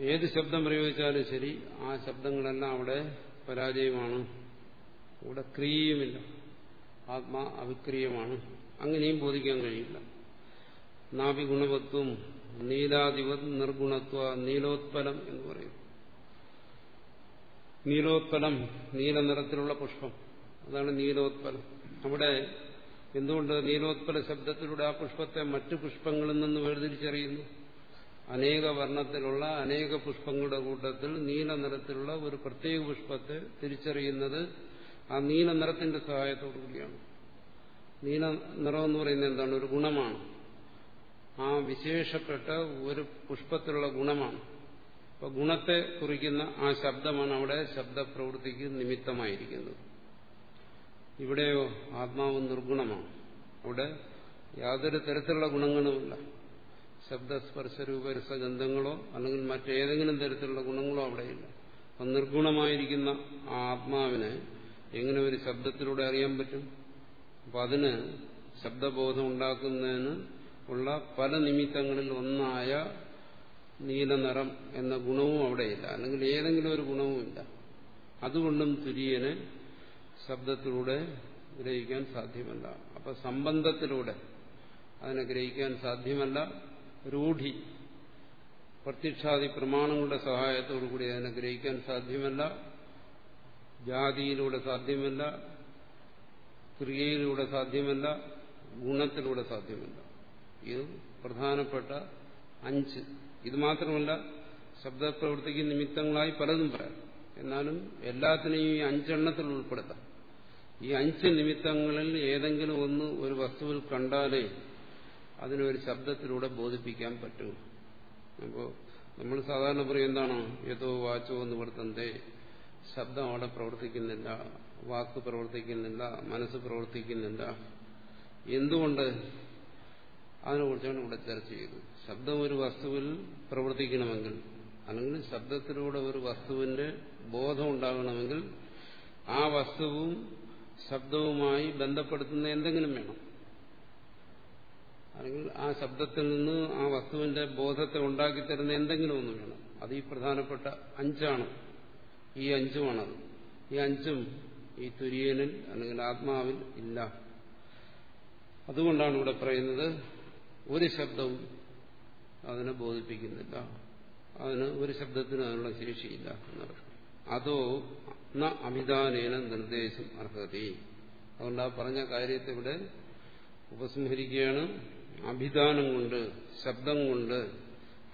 ഏത് ശബ്ദം പ്രയോഗിച്ചാലും ശരി ആ ശബ്ദങ്ങളെല്ലാം അവിടെ പരാജയമാണ്. ഇവിടെ ക്രിയയുമില്ല. ആത്മാ അവിക്രിയമാണ്. അങ്ങനെയും ബോധിക്കാൻ കഴിയില്ല. നാഭി ഗുണവത്വം നീലാധിപത് നിർഗുണത്വ നീലോത്പലം എന്ന് പറയും. നീലോത്പലം നീല നിറത്തിലുള്ള പുഷ്പം. അതാണ് നീലോത്പലം. അവിടെ എന്തുകൊണ്ട് നീലോത്പല ശബ്ദത്തിലൂടെ ആ പുഷ്പത്തെ മറ്റു പുഷ്പങ്ങളിൽ നിന്ന് വേർതിരിച്ചറിയുന്നു? അനേക വർണത്തിലുള്ള അനേക പുഷ്പങ്ങളുടെ കൂട്ടത്തിൽ നീല നിറത്തിലുള്ള ഒരു പ്രത്യേക പുഷ്പത്തെ തിരിച്ചറിയുന്നത് ആ നീല നിറത്തിന്റെ സഹായത്തോടു കൂടിയാണ്. നീല നിറം എന്ന് പറയുന്നത് എന്താണ്? ഒരു ഗുണമാണ്. ആ വിശേഷപ്പെട്ട ഒരു പുഷ്പത്തിലുള്ള ഗുണമാണ്. അപ്പൊ ഗുണത്തെ കുറിക്കുന്ന ആ ശബ്ദമാണ് അവിടെ ശബ്ദപ്രവൃത്തിക്ക് നിമിത്തമായിരിക്കുന്നത്. ഇവിടെയോ ആത്മാവ് നിർഗുണമാണ്. അവിടെ യാതൊരു തരത്തിലുള്ള ഗുണങ്ങളുമില്ല. ശബ്ദസ്പർശ രൂപരസഗന്ധങ്ങളോ അല്ലെങ്കിൽ മറ്റേതെങ്കിലും തരത്തിലുള്ള ഗുണങ്ങളോ അവിടെയില്ല. അപ്പൊ നിർഗുണമായിരിക്കുന്ന ആ ആത്മാവിനെ എങ്ങനെ ഒരു ശബ്ദത്തിലൂടെ അറിയാൻ പറ്റും? അപ്പൊ അതിന് ശബ്ദബോധം ഉണ്ടാക്കുന്നതിന് ഉള്ള പല നിമിത്തങ്ങളിൽ ഒന്നായ നീലനിറം എന്ന ഗുണവും അവിടെയില്ല. അല്ലെങ്കിൽ ഏതെങ്കിലും ഒരു ഗുണവുമില്ല അതുകൊണ്ടും തുര്യന് ശബ്ദത്തിലൂടെ ഗ്രഹിക്കാൻ സാധ്യമല്ല. അപ്പൊ സംബന്ധത്തിലൂടെ അതിനെ ഗ്രഹിക്കാൻ സാധ്യമല്ല. രൂഢി പ്രത്യക്ഷാദി പ്രമാണങ്ങളുടെ സഹായത്തോടു കൂടി അതിനെ ഗ്രഹിക്കാൻ സാധ്യമല്ല. ജാതിയിലൂടെ സാധ്യമല്ല. ക്രിയയിലൂടെ സാധ്യമല്ല. ഗുണത്തിലൂടെ സാധ്യമല്ല. ഇത് പ്രധാനപ്പെട്ട അഞ്ച്. ഇത് മാത്രമല്ല ശബ്ദപ്രവൃത്തിക്ക് നിമിത്തങ്ങളായി പലതും പറയാം. എന്നാലും എല്ലാത്തിനെയും ഈ അഞ്ചെണ്ണത്തിൽ ഉൾപ്പെടുത്താം. ഈ അഞ്ച് നിമിത്തങ്ങളിൽ ഏതെങ്കിലും ഒന്ന് ഒരു വസ്തുവിൽ കണ്ടാലേ അതിനൊരു ശബ്ദത്തിലൂടെ ബോധിപ്പിക്കാൻ പറ്റൂ. അപ്പോൾ നമ്മൾ സാധാരണ പറയും എന്താണ്? ഏതോ വാച്ചോ പറഞ്ഞേ ശബ്ദം അവിടെ പ്രവർത്തിക്കുന്നില്ല വാക്ക് പ്രവർത്തിക്കുന്നില്ല മനസ്സ് പ്രവർത്തിക്കുന്നില്ല. എന്തുകൊണ്ട് അതിനെക്കുറിച്ചാണ് ഇവിടെ ചർച്ച ചെയ്തത് ശബ്ദം ഒരു വസ്തുവിൽ പ്രവർത്തിക്കണമെങ്കിൽ അല്ലെങ്കിൽ ശബ്ദത്തിലൂടെ ഒരു വസ്തുവിന്റെ ബോധം ഉണ്ടാകണമെങ്കിൽ ആ വസ്തുവും ശബ്ദവുമായി ബന്ധപ്പെടുത്തുന്ന എന്തെങ്കിലും വേണം. അല്ലെങ്കിൽ ആ ശബ്ദത്തിൽ നിന്ന് ആ വസ്തുവിന്റെ ബോധത്തെ ഉണ്ടാക്കി തരുന്ന എന്തെങ്കിലും ഒന്ന് വേണം. അത് ഈ പ്രധാനപ്പെട്ട അഞ്ചാണ്. ഈ അഞ്ചുമാണത്. ഈ അഞ്ചും ഈ തുര്യനിൽ അല്ലെങ്കിൽ ആത്മാവിൽ ഇല്ല. അതുകൊണ്ടാണ് ഇവിടെ പറയുന്നത് ഒരു ശബ്ദവും അതിനെ ബോധിപ്പിക്കുന്നില്ല. അതിന് ഒരു ശബ്ദത്തിന് അതിനുള്ള ശേഷിയില്ല എന്നർത്ഥം അതോ ന അമിതാനേന നിർദ്ദേശം അർഹതി. അതുകൊണ്ട് ആ പറഞ്ഞ കാര്യത്തെ ഇവിടെ ഉപസംഹരിക്കുകയാണ്. അഭിധാനം കൊണ്ട് ശബ്ദം കൊണ്ട്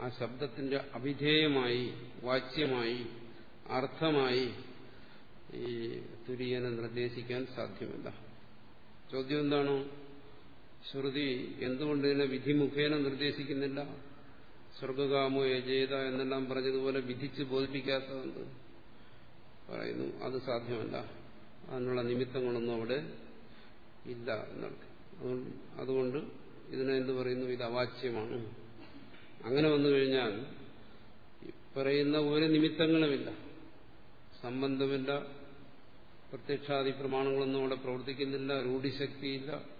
ആ ശബ്ദത്തിന്റെ അഭിധേയമായി വാച്യമായി അർത്ഥമായി ഈ തുര്യനെ നിർദ്ദേശിക്കാൻ സാധ്യമല്ല. ചോദ്യം എന്താണ്? ശ്രുതി എന്തുകൊണ്ട് ഇതിനെ വിധിമുഖേന നിർദ്ദേശിക്കുന്നില്ല? സ്വർഗകാമോ യജേത എന്നെല്ലാം പറഞ്ഞതുപോലെ വിധിച്ച് ബോധിപ്പിക്കാത്തതുണ്ട് പറയുന്നു അത് സാധ്യമല്ല. അതിനുള്ള നിമിത്തങ്ങളൊന്നും അവിടെ ഇല്ല എന്നർത്ഥം. അതുകൊണ്ട് ഇതിനെ എന്ത് പറയുന്നു? ഇത് അവാച്യമാണ്. അങ്ങനെ വന്നു കഴിഞ്ഞാൽ പറയുന്ന ഒരു നിമിത്തങ്ങളുമില്ല. സംബന്ധമില്ല. പ്രത്യക്ഷാദി പ്രമാണങ്ങളൊന്നും അവിടെ പ്രവർത്തിക്കുന്നില്ല. രൂഢിശക്തിയില്ല.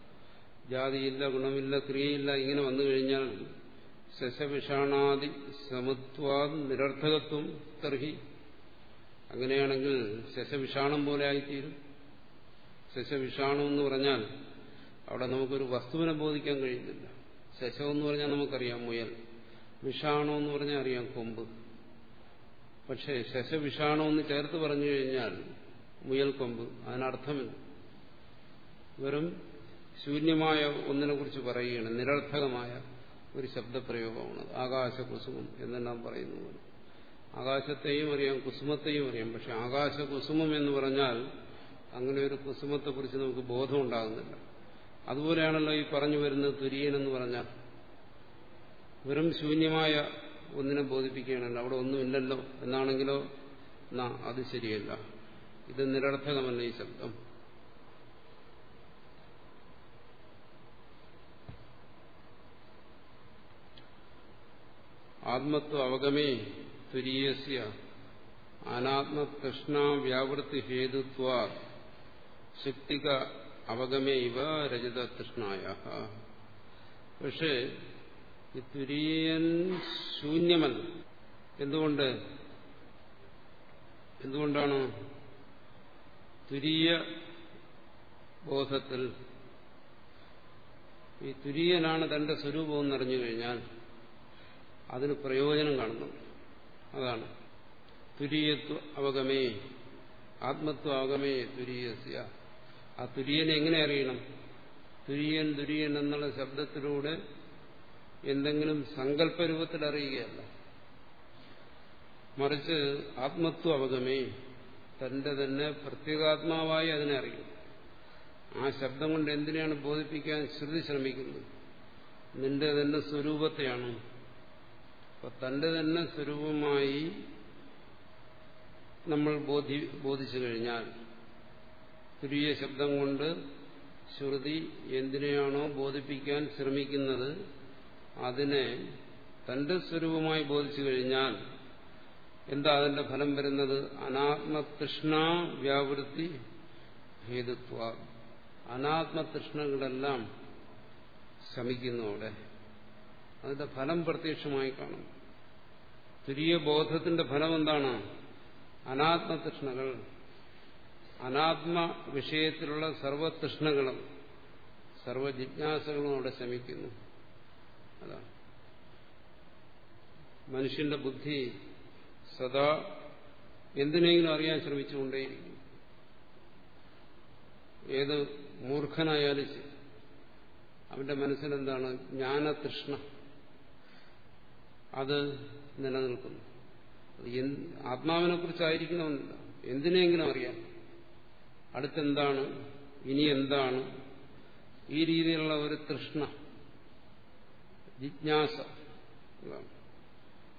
ജാതിയില്ല ഗുണമില്ല ക്രിയയില്ല ഇങ്ങനെ വന്നു കഴിഞ്ഞാൽ ശശവിഷാണാദി സമത്വാ നിരർത്ഥകത്വം തർഹി. അങ്ങനെയാണെങ്കിൽ ശശവിഷാണം പോലെ ആയിത്തീരും. ശശവിഷാണം എന്ന് പറഞ്ഞാൽ അവിടെ നമുക്കൊരു വസ്തുവിനെ ബോധിക്കാൻ കഴിയുന്നില്ല. ശശം എന്ന് പറഞ്ഞാൽ നമുക്കറിയാം മുയൽ. വിഷാണോ എന്ന് പറഞ്ഞാൽ അറിയാം കൊമ്പ്. പക്ഷേ ശശവിഷാണോ എന്ന് ചേർത്ത് പറഞ്ഞു കഴിഞ്ഞാൽ മുയൽ കൊമ്പ്. അതിനർത്ഥമില്ല വെറും ശൂന്യമായ ഒന്നിനെ കുറിച്ച് പറയുകയാണ്. നിരർത്ഥകമായ ഒരു ശബ്ദപ്രയോഗമാണ് ആകാശ കുസുമം എന്നെല്ലാം പറയുന്നു പോലെ. ആകാശത്തെയും അറിയാം കുസുമത്തെയും അറിയാം. പക്ഷെ ആകാശ കുസുമം എന്ന് പറഞ്ഞാൽ അങ്ങനെ ഒരു കുസുമത്തെക്കുറിച്ച് നമുക്ക് ബോധം ഉണ്ടാകുന്നില്ല അതുപോലെയാണല്ലോ ഈ പറഞ്ഞു വരുന്നത് തുര്യൻ എന്ന് പറഞ്ഞാൽ. വെറും ശൂന്യമായ ഒന്നിനെ ബോധിപ്പിക്കുകയാണല്ലോ. അവിടെ ഒന്നുമില്ലല്ലോ. എന്നാണെങ്കിലോ എന്നാ അത് ശരിയല്ല. ഇത് നിരർത്ഥകമല്ല ഈ ശബ്ദം. ആത്മത്വ അവഗമേ തുരീയസ്യ. അനാത്മതൃഷ്ണ വ്യാവൃത്തി ഹേതുത്വ. ശക്തിക അവഗമേ ഇവ രജത തൃഷ്ണായ പക്ഷേ ഈ തുരീയൻ ശൂന്യമല്ല. എന്തുകൊണ്ട്? എന്തുകൊണ്ടാണ്? തുരീയ ബോധത്തിൽ ഈ തുരീയനാണ് തന്റെ സ്വരൂപം എന്നറിഞ്ഞു കഴിഞ്ഞാൽ അതിന് പ്രയോജനം കാണുന്നു. അതാണ്. തുരീയത്വ അവഗമേ. ആത്മത്വ അവഗമേ തുരീയസ്യ. ആ തുര്യനെ എങ്ങനെ അറിയണം? തുര്യൻ തുര്യൻ എന്നുള്ള ശബ്ദത്തിലൂടെ എന്തെങ്കിലും സങ്കല്പരൂപത്തിൽ അറിയുകയല്ല. മറിച്ച് ആത്മത്വ അവഗമേ. തന്റെ തന്നെ പ്രത്യേകാത്മാവായി അതിനെ അറിയും. ആ ശബ്ദം കൊണ്ട് എന്തിനാണ് ബോധിപ്പിക്കാൻ ശ്രുതി ശ്രമിക്കുന്നത്? നിന്റെ തന്നെ സ്വരൂപത്തെയാണ് അപ്പൊ തന്റെ തന്നെ സ്വരൂപമായി നമ്മൾ ബോധി ബോധിച്ചു കഴിഞ്ഞാൽ തുരിയ ശബ്ദം കൊണ്ട് ശ്രുതി എന്തിനെയാണോ ബോധിപ്പിക്കാൻ ശ്രമിക്കുന്നത് അതിനെ തന്റെ സ്വരൂപമായി ബോധിച്ചു കഴിഞ്ഞാൽ എന്താ അതിന്റെ ഫലം വരുന്നത്? അനാത്മതൃഷ്ണ വ്യാവൃത്തി ഹേതുത്വ. അനാത്മതൃഷ്ണകളെല്ലാം ശമിക്കുന്നു അവിടെ. അതിന്റെ ഫലം പ്രത്യക്ഷമായി കാണും തുരിയ ബോധത്തിന്റെ ഫലം എന്താണ് അനാത്മതൃഷ്ണകൾ. അനാത്മ വിഷയത്തിലുള്ള സർവതൃഷ്ണകളും സർവജിജ്ഞാസകളും അവിടെ ശമിക്കുന്നു. അതാണ് മനുഷ്യന്റെ ബുദ്ധി സദാ എന്തിനെങ്കിലും അറിയാൻ ശ്രമിച്ചുകൊണ്ടേയിരിക്കും. ഏത് മൂർഖനായാലും അവന്റെ മനസ്സിലെന്താണ്? ജ്ഞാനതൃഷ്ണ. അത് നിലനിൽക്കുന്നു. ആത്മാവിനെ കുറിച്ചായിരിക്കണമെന്നില്ല എന്തിനെങ്കിലും അറിയാം. അടുത്തെന്താണ്? ഇനി എന്താണ്? ഈ രീതിയിലുള്ള ഒരു തൃഷ്ണ ജിജ്ഞാസ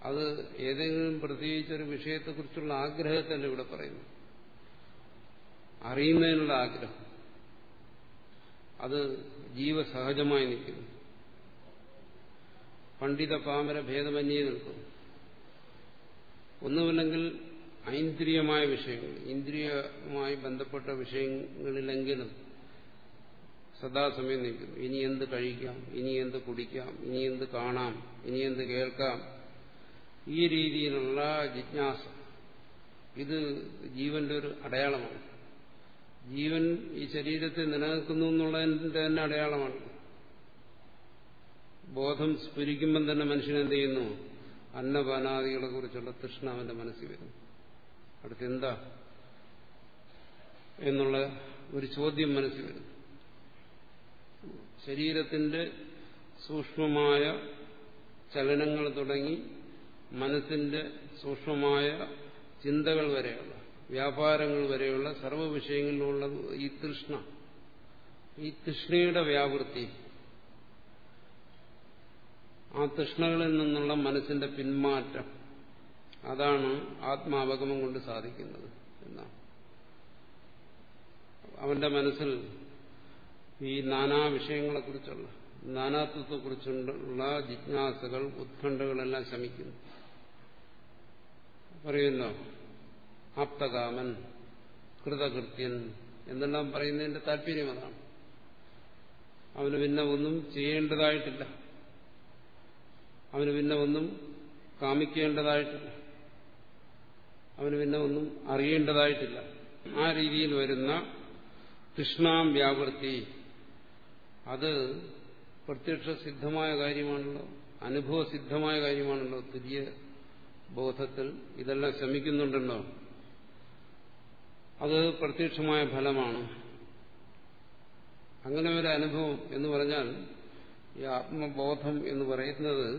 അത് ഏതെങ്കിലും പ്രത്യേകിച്ച് ഒരു വിഷയത്തെക്കുറിച്ചുള്ള ആഗ്രഹത്തന്നെ ഇവിടെ പറയുന്നു അറിയുന്നതിനുള്ള ആഗ്രഹം. അത് ജീവസഹജമായി നിൽക്കുന്നു. പണ്ഡിത പാമര ഭേദമന്യേ നിൽക്കും. ഒന്നുമില്ലെങ്കിൽ ഐന്ദ്രിയമായ വിഷയങ്ങൾ ഇന്ദ്രിയമായി ബന്ധപ്പെട്ട വിഷയങ്ങളിലെങ്കിലും സദാസമയം നിൽക്കുന്നു. ഇനി എന്ത് കഴിക്കാം ഇനി എന്ത് കുടിക്കാം ഇനി എന്ത് കാണാം ഇനി എന്ത് കേൾക്കാം. ഈ രീതിയിലുള്ള ജിജ്ഞാസ ഇത് ജീവന്റെ ഒരു അടയാളമാണ്. ജീവൻ ഈ ശരീരത്തെ നിലനിൽക്കുന്നു എന്നുള്ളതിന്റെ തന്നെ അടയാളമാണ്. ബോധം സ്ഫുരിക്കുമ്പം തന്നെ മനുഷ്യൻ എന്ത് ചെയ്യുന്നു? അന്നപാനാദികളെ കുറിച്ചുള്ള തൃഷ്ണ അവന്റെ മനസ്സിൽ വരും. അടുത്തെന്താ എന്നുള്ള ഒരു ചോദ്യം മനസ്സിൽ വരും. ശരീരത്തിന്റെ സൂക്ഷ്മമായ ചലനങ്ങൾ തുടങ്ങി മനസ്സിന്റെ സൂക്ഷ്മമായ ചിന്തകൾ വരെയുള്ള വ്യാപാരങ്ങൾ വരെയുള്ള സർവ വിഷയങ്ങളിലുള്ള ഈ തൃഷ്ണ. ഈ തൃഷ്ണയുടെ വ്യാവൃത്തി ആ തൃഷ്ണകളിൽ നിന്നുള്ള മനസ്സിന്റെ പിന്മാറ്റം അതാണ് ആത്മാവഗമം കൊണ്ട് സാധിക്കുന്നത് എന്നാണ്. അവന്റെ മനസ്സിൽ ഈ നാനാ വിഷയങ്ങളെക്കുറിച്ചുള്ള നാനാത്വത്തെക്കുറിച്ചുള്ള ജിജ്ഞാസകൾ ഉത്കണ്ഠകളെല്ലാം ശമിക്കുന്നു. പറയുന്നു ആപ്തകാമൻ കൃതകൃത്യൻ എന്നെല്ലാം പറയുന്നതിന്റെ താല്പര്യം അതാണ്. അവന് പിന്നെ ഒന്നും ചെയ്യേണ്ടതായിട്ടില്ല. അവന് പിന്നെ ഒന്നും കാമിക്കേണ്ടതായിട്ടില്ല. അവന് പിന്നെ ഒന്നും അറിയേണ്ടതായിട്ടില്ല. ആ രീതിയിൽ വരുന്ന തൃഷ്ണാം വ്യാവൃത്തി അത് പ്രത്യക്ഷ സിദ്ധമായ കാര്യമാണല്ലോ അനുഭവസിദ്ധമായ കാര്യമാണല്ലോ തുല്യ ബോധത്തിൽ ഇതെല്ലാം ശ്രമിക്കുന്നുണ്ടല്ലോ അത് പ്രത്യക്ഷമായ ഫലമാണ്. അങ്ങനെ ഒരു അനുഭവം എന്ന് പറഞ്ഞാൽ ഈ ആത്മബോധം എന്ന് പറയുന്നത്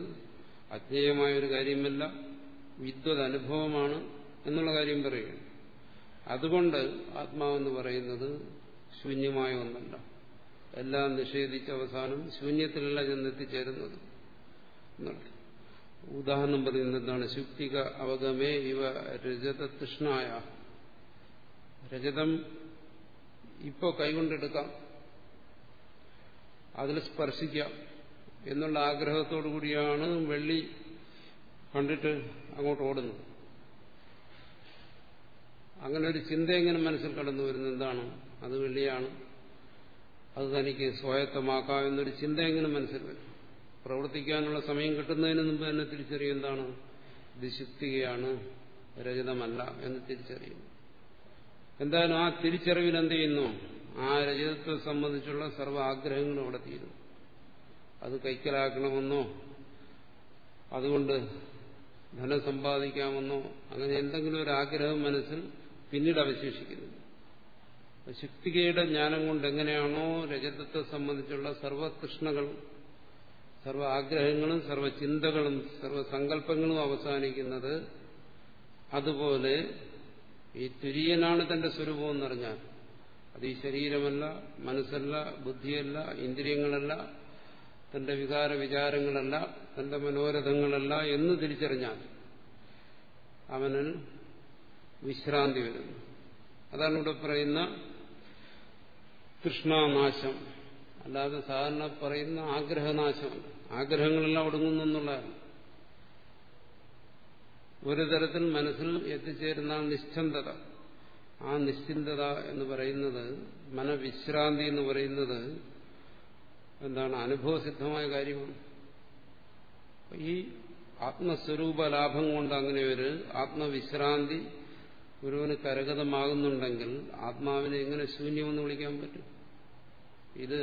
അജ്ഞേയമായ ഒരു കാര്യമല്ല വിദ്വത് അനുഭവമാണ് എന്നുള്ള കാര്യം പറയുകയാണ്. അതുകൊണ്ട് ആത്മാവെന്ന് പറയുന്നത് ശൂന്യമായ ഒന്നല്ല. എല്ലാം നിഷേധിച്ച അവസാനം ശൂന്യത്തിലല്ല ചെന്നെത്തിച്ചേരുന്നത്. എന്നുള്ളത്. ഉദാഹരണം പറയുന്നത് എന്താണ്? ശുക്തിക അവഗമേ ഇവ രജത തൃഷ്ണായ രജതം ഇപ്പോ കൈകൊണ്ടെടുക്കാം. അതിൽ സ്പർശിക്കാം. എന്നുള്ള ആഗ്രഹത്തോടു കൂടിയാണ് വെള്ളി കണ്ടിട്ട് അങ്ങോട്ട് ഓടുന്നത്. അങ്ങനെ ഒരു ചിന്ത എങ്ങനെ മനസ്സിൽ കടന്നു വരുന്നത് എന്താണ്? അത് വെള്ളിയാണ്. അത് തനിക്ക് സ്വായത്തമാക്കാം എന്നൊരു ചിന്ത എങ്ങനെ മനസ്സിൽ വരും. പ്രവർത്തിക്കാനുള്ള സമയം കിട്ടുന്നതിന് മുമ്പ് തന്നെ തിരിച്ചറിയും എന്താണ്? ഇത് രജതമല്ല എന്ന് തിരിച്ചറിയും എന്തായാലും ആ തിരിച്ചറിവിൽ എന്ത് ചെയ്യുന്നു? ആ രചിതത്തെ സംബന്ധിച്ചുള്ള സർവ ആഗ്രഹങ്ങളും അവിടെ തീരും അത് കൈക്കലാക്കണമെന്നോ അതുകൊണ്ട് ധനം സമ്പാദിക്കാമെന്നോ അങ്ങനെ എന്തെങ്കിലും ഒരു ആഗ്രഹം മനസ്സിൽ പിന്നീട് അവശേഷിക്കുന്നു ശക്തികയുടെ ജ്ഞാനം കൊണ്ട് എങ്ങനെയാണോ രജതത്തെ സംബന്ധിച്ചുള്ള സർവകൃഷ്ണകളും സർവ ആഗ്രഹങ്ങളും സർവചിന്തകളും സർവസങ്കല്പങ്ങളും അവസാനിക്കുന്നത് അതുപോലെ ഈ തുര്യനാണ് തന്റെ സ്വരൂപം എന്നറിഞ്ഞാൽ അത് ഈ ശരീരമല്ല മനസ്സല്ല ബുദ്ധിയല്ല ഇന്ദ്രിയങ്ങളല്ല തന്റെ വികാര വിചാരങ്ങളല്ല തന്റെ മനോരഥങ്ങളല്ല എന്ന് തിരിച്ചറിഞ്ഞാൽ അവന് വിശ്രാന്തി വരുന്നു. അതാണ് ഇവിടെ പറയുന്ന തൃഷ്ണാനാശം അല്ലാതെ സാധാരണ പറയുന്ന ആഗ്രഹനാശം. ആഗ്രഹങ്ങളെല്ലാം ഒടുങ്ങുന്നു എന്നുള്ളതാണ്. ഒരു തരത്തിൽ മനസ്സിൽ എത്തിച്ചേരുന്ന നിശ്ചന്തത. ആ നിശ്ചിന്തത എന്ന് പറയുന്നത് മനവിശ്രാന്തി എന്ന് പറയുന്നത് എന്താണ് അനുഭവസിദ്ധമായ കാര്യമാണ്. ഈ ആത്മസ്വരൂപ ലാഭം കൊണ്ട് അങ്ങനെ ഒരു ആത്മവിശ്രാന്തി ഗുരുവിന് കരഗതമാകുന്നുണ്ടെങ്കിൽ ആത്മാവിനെ എങ്ങനെ ശൂന്യമെന്ന് വിളിക്കാൻ പറ്റും? ഇത്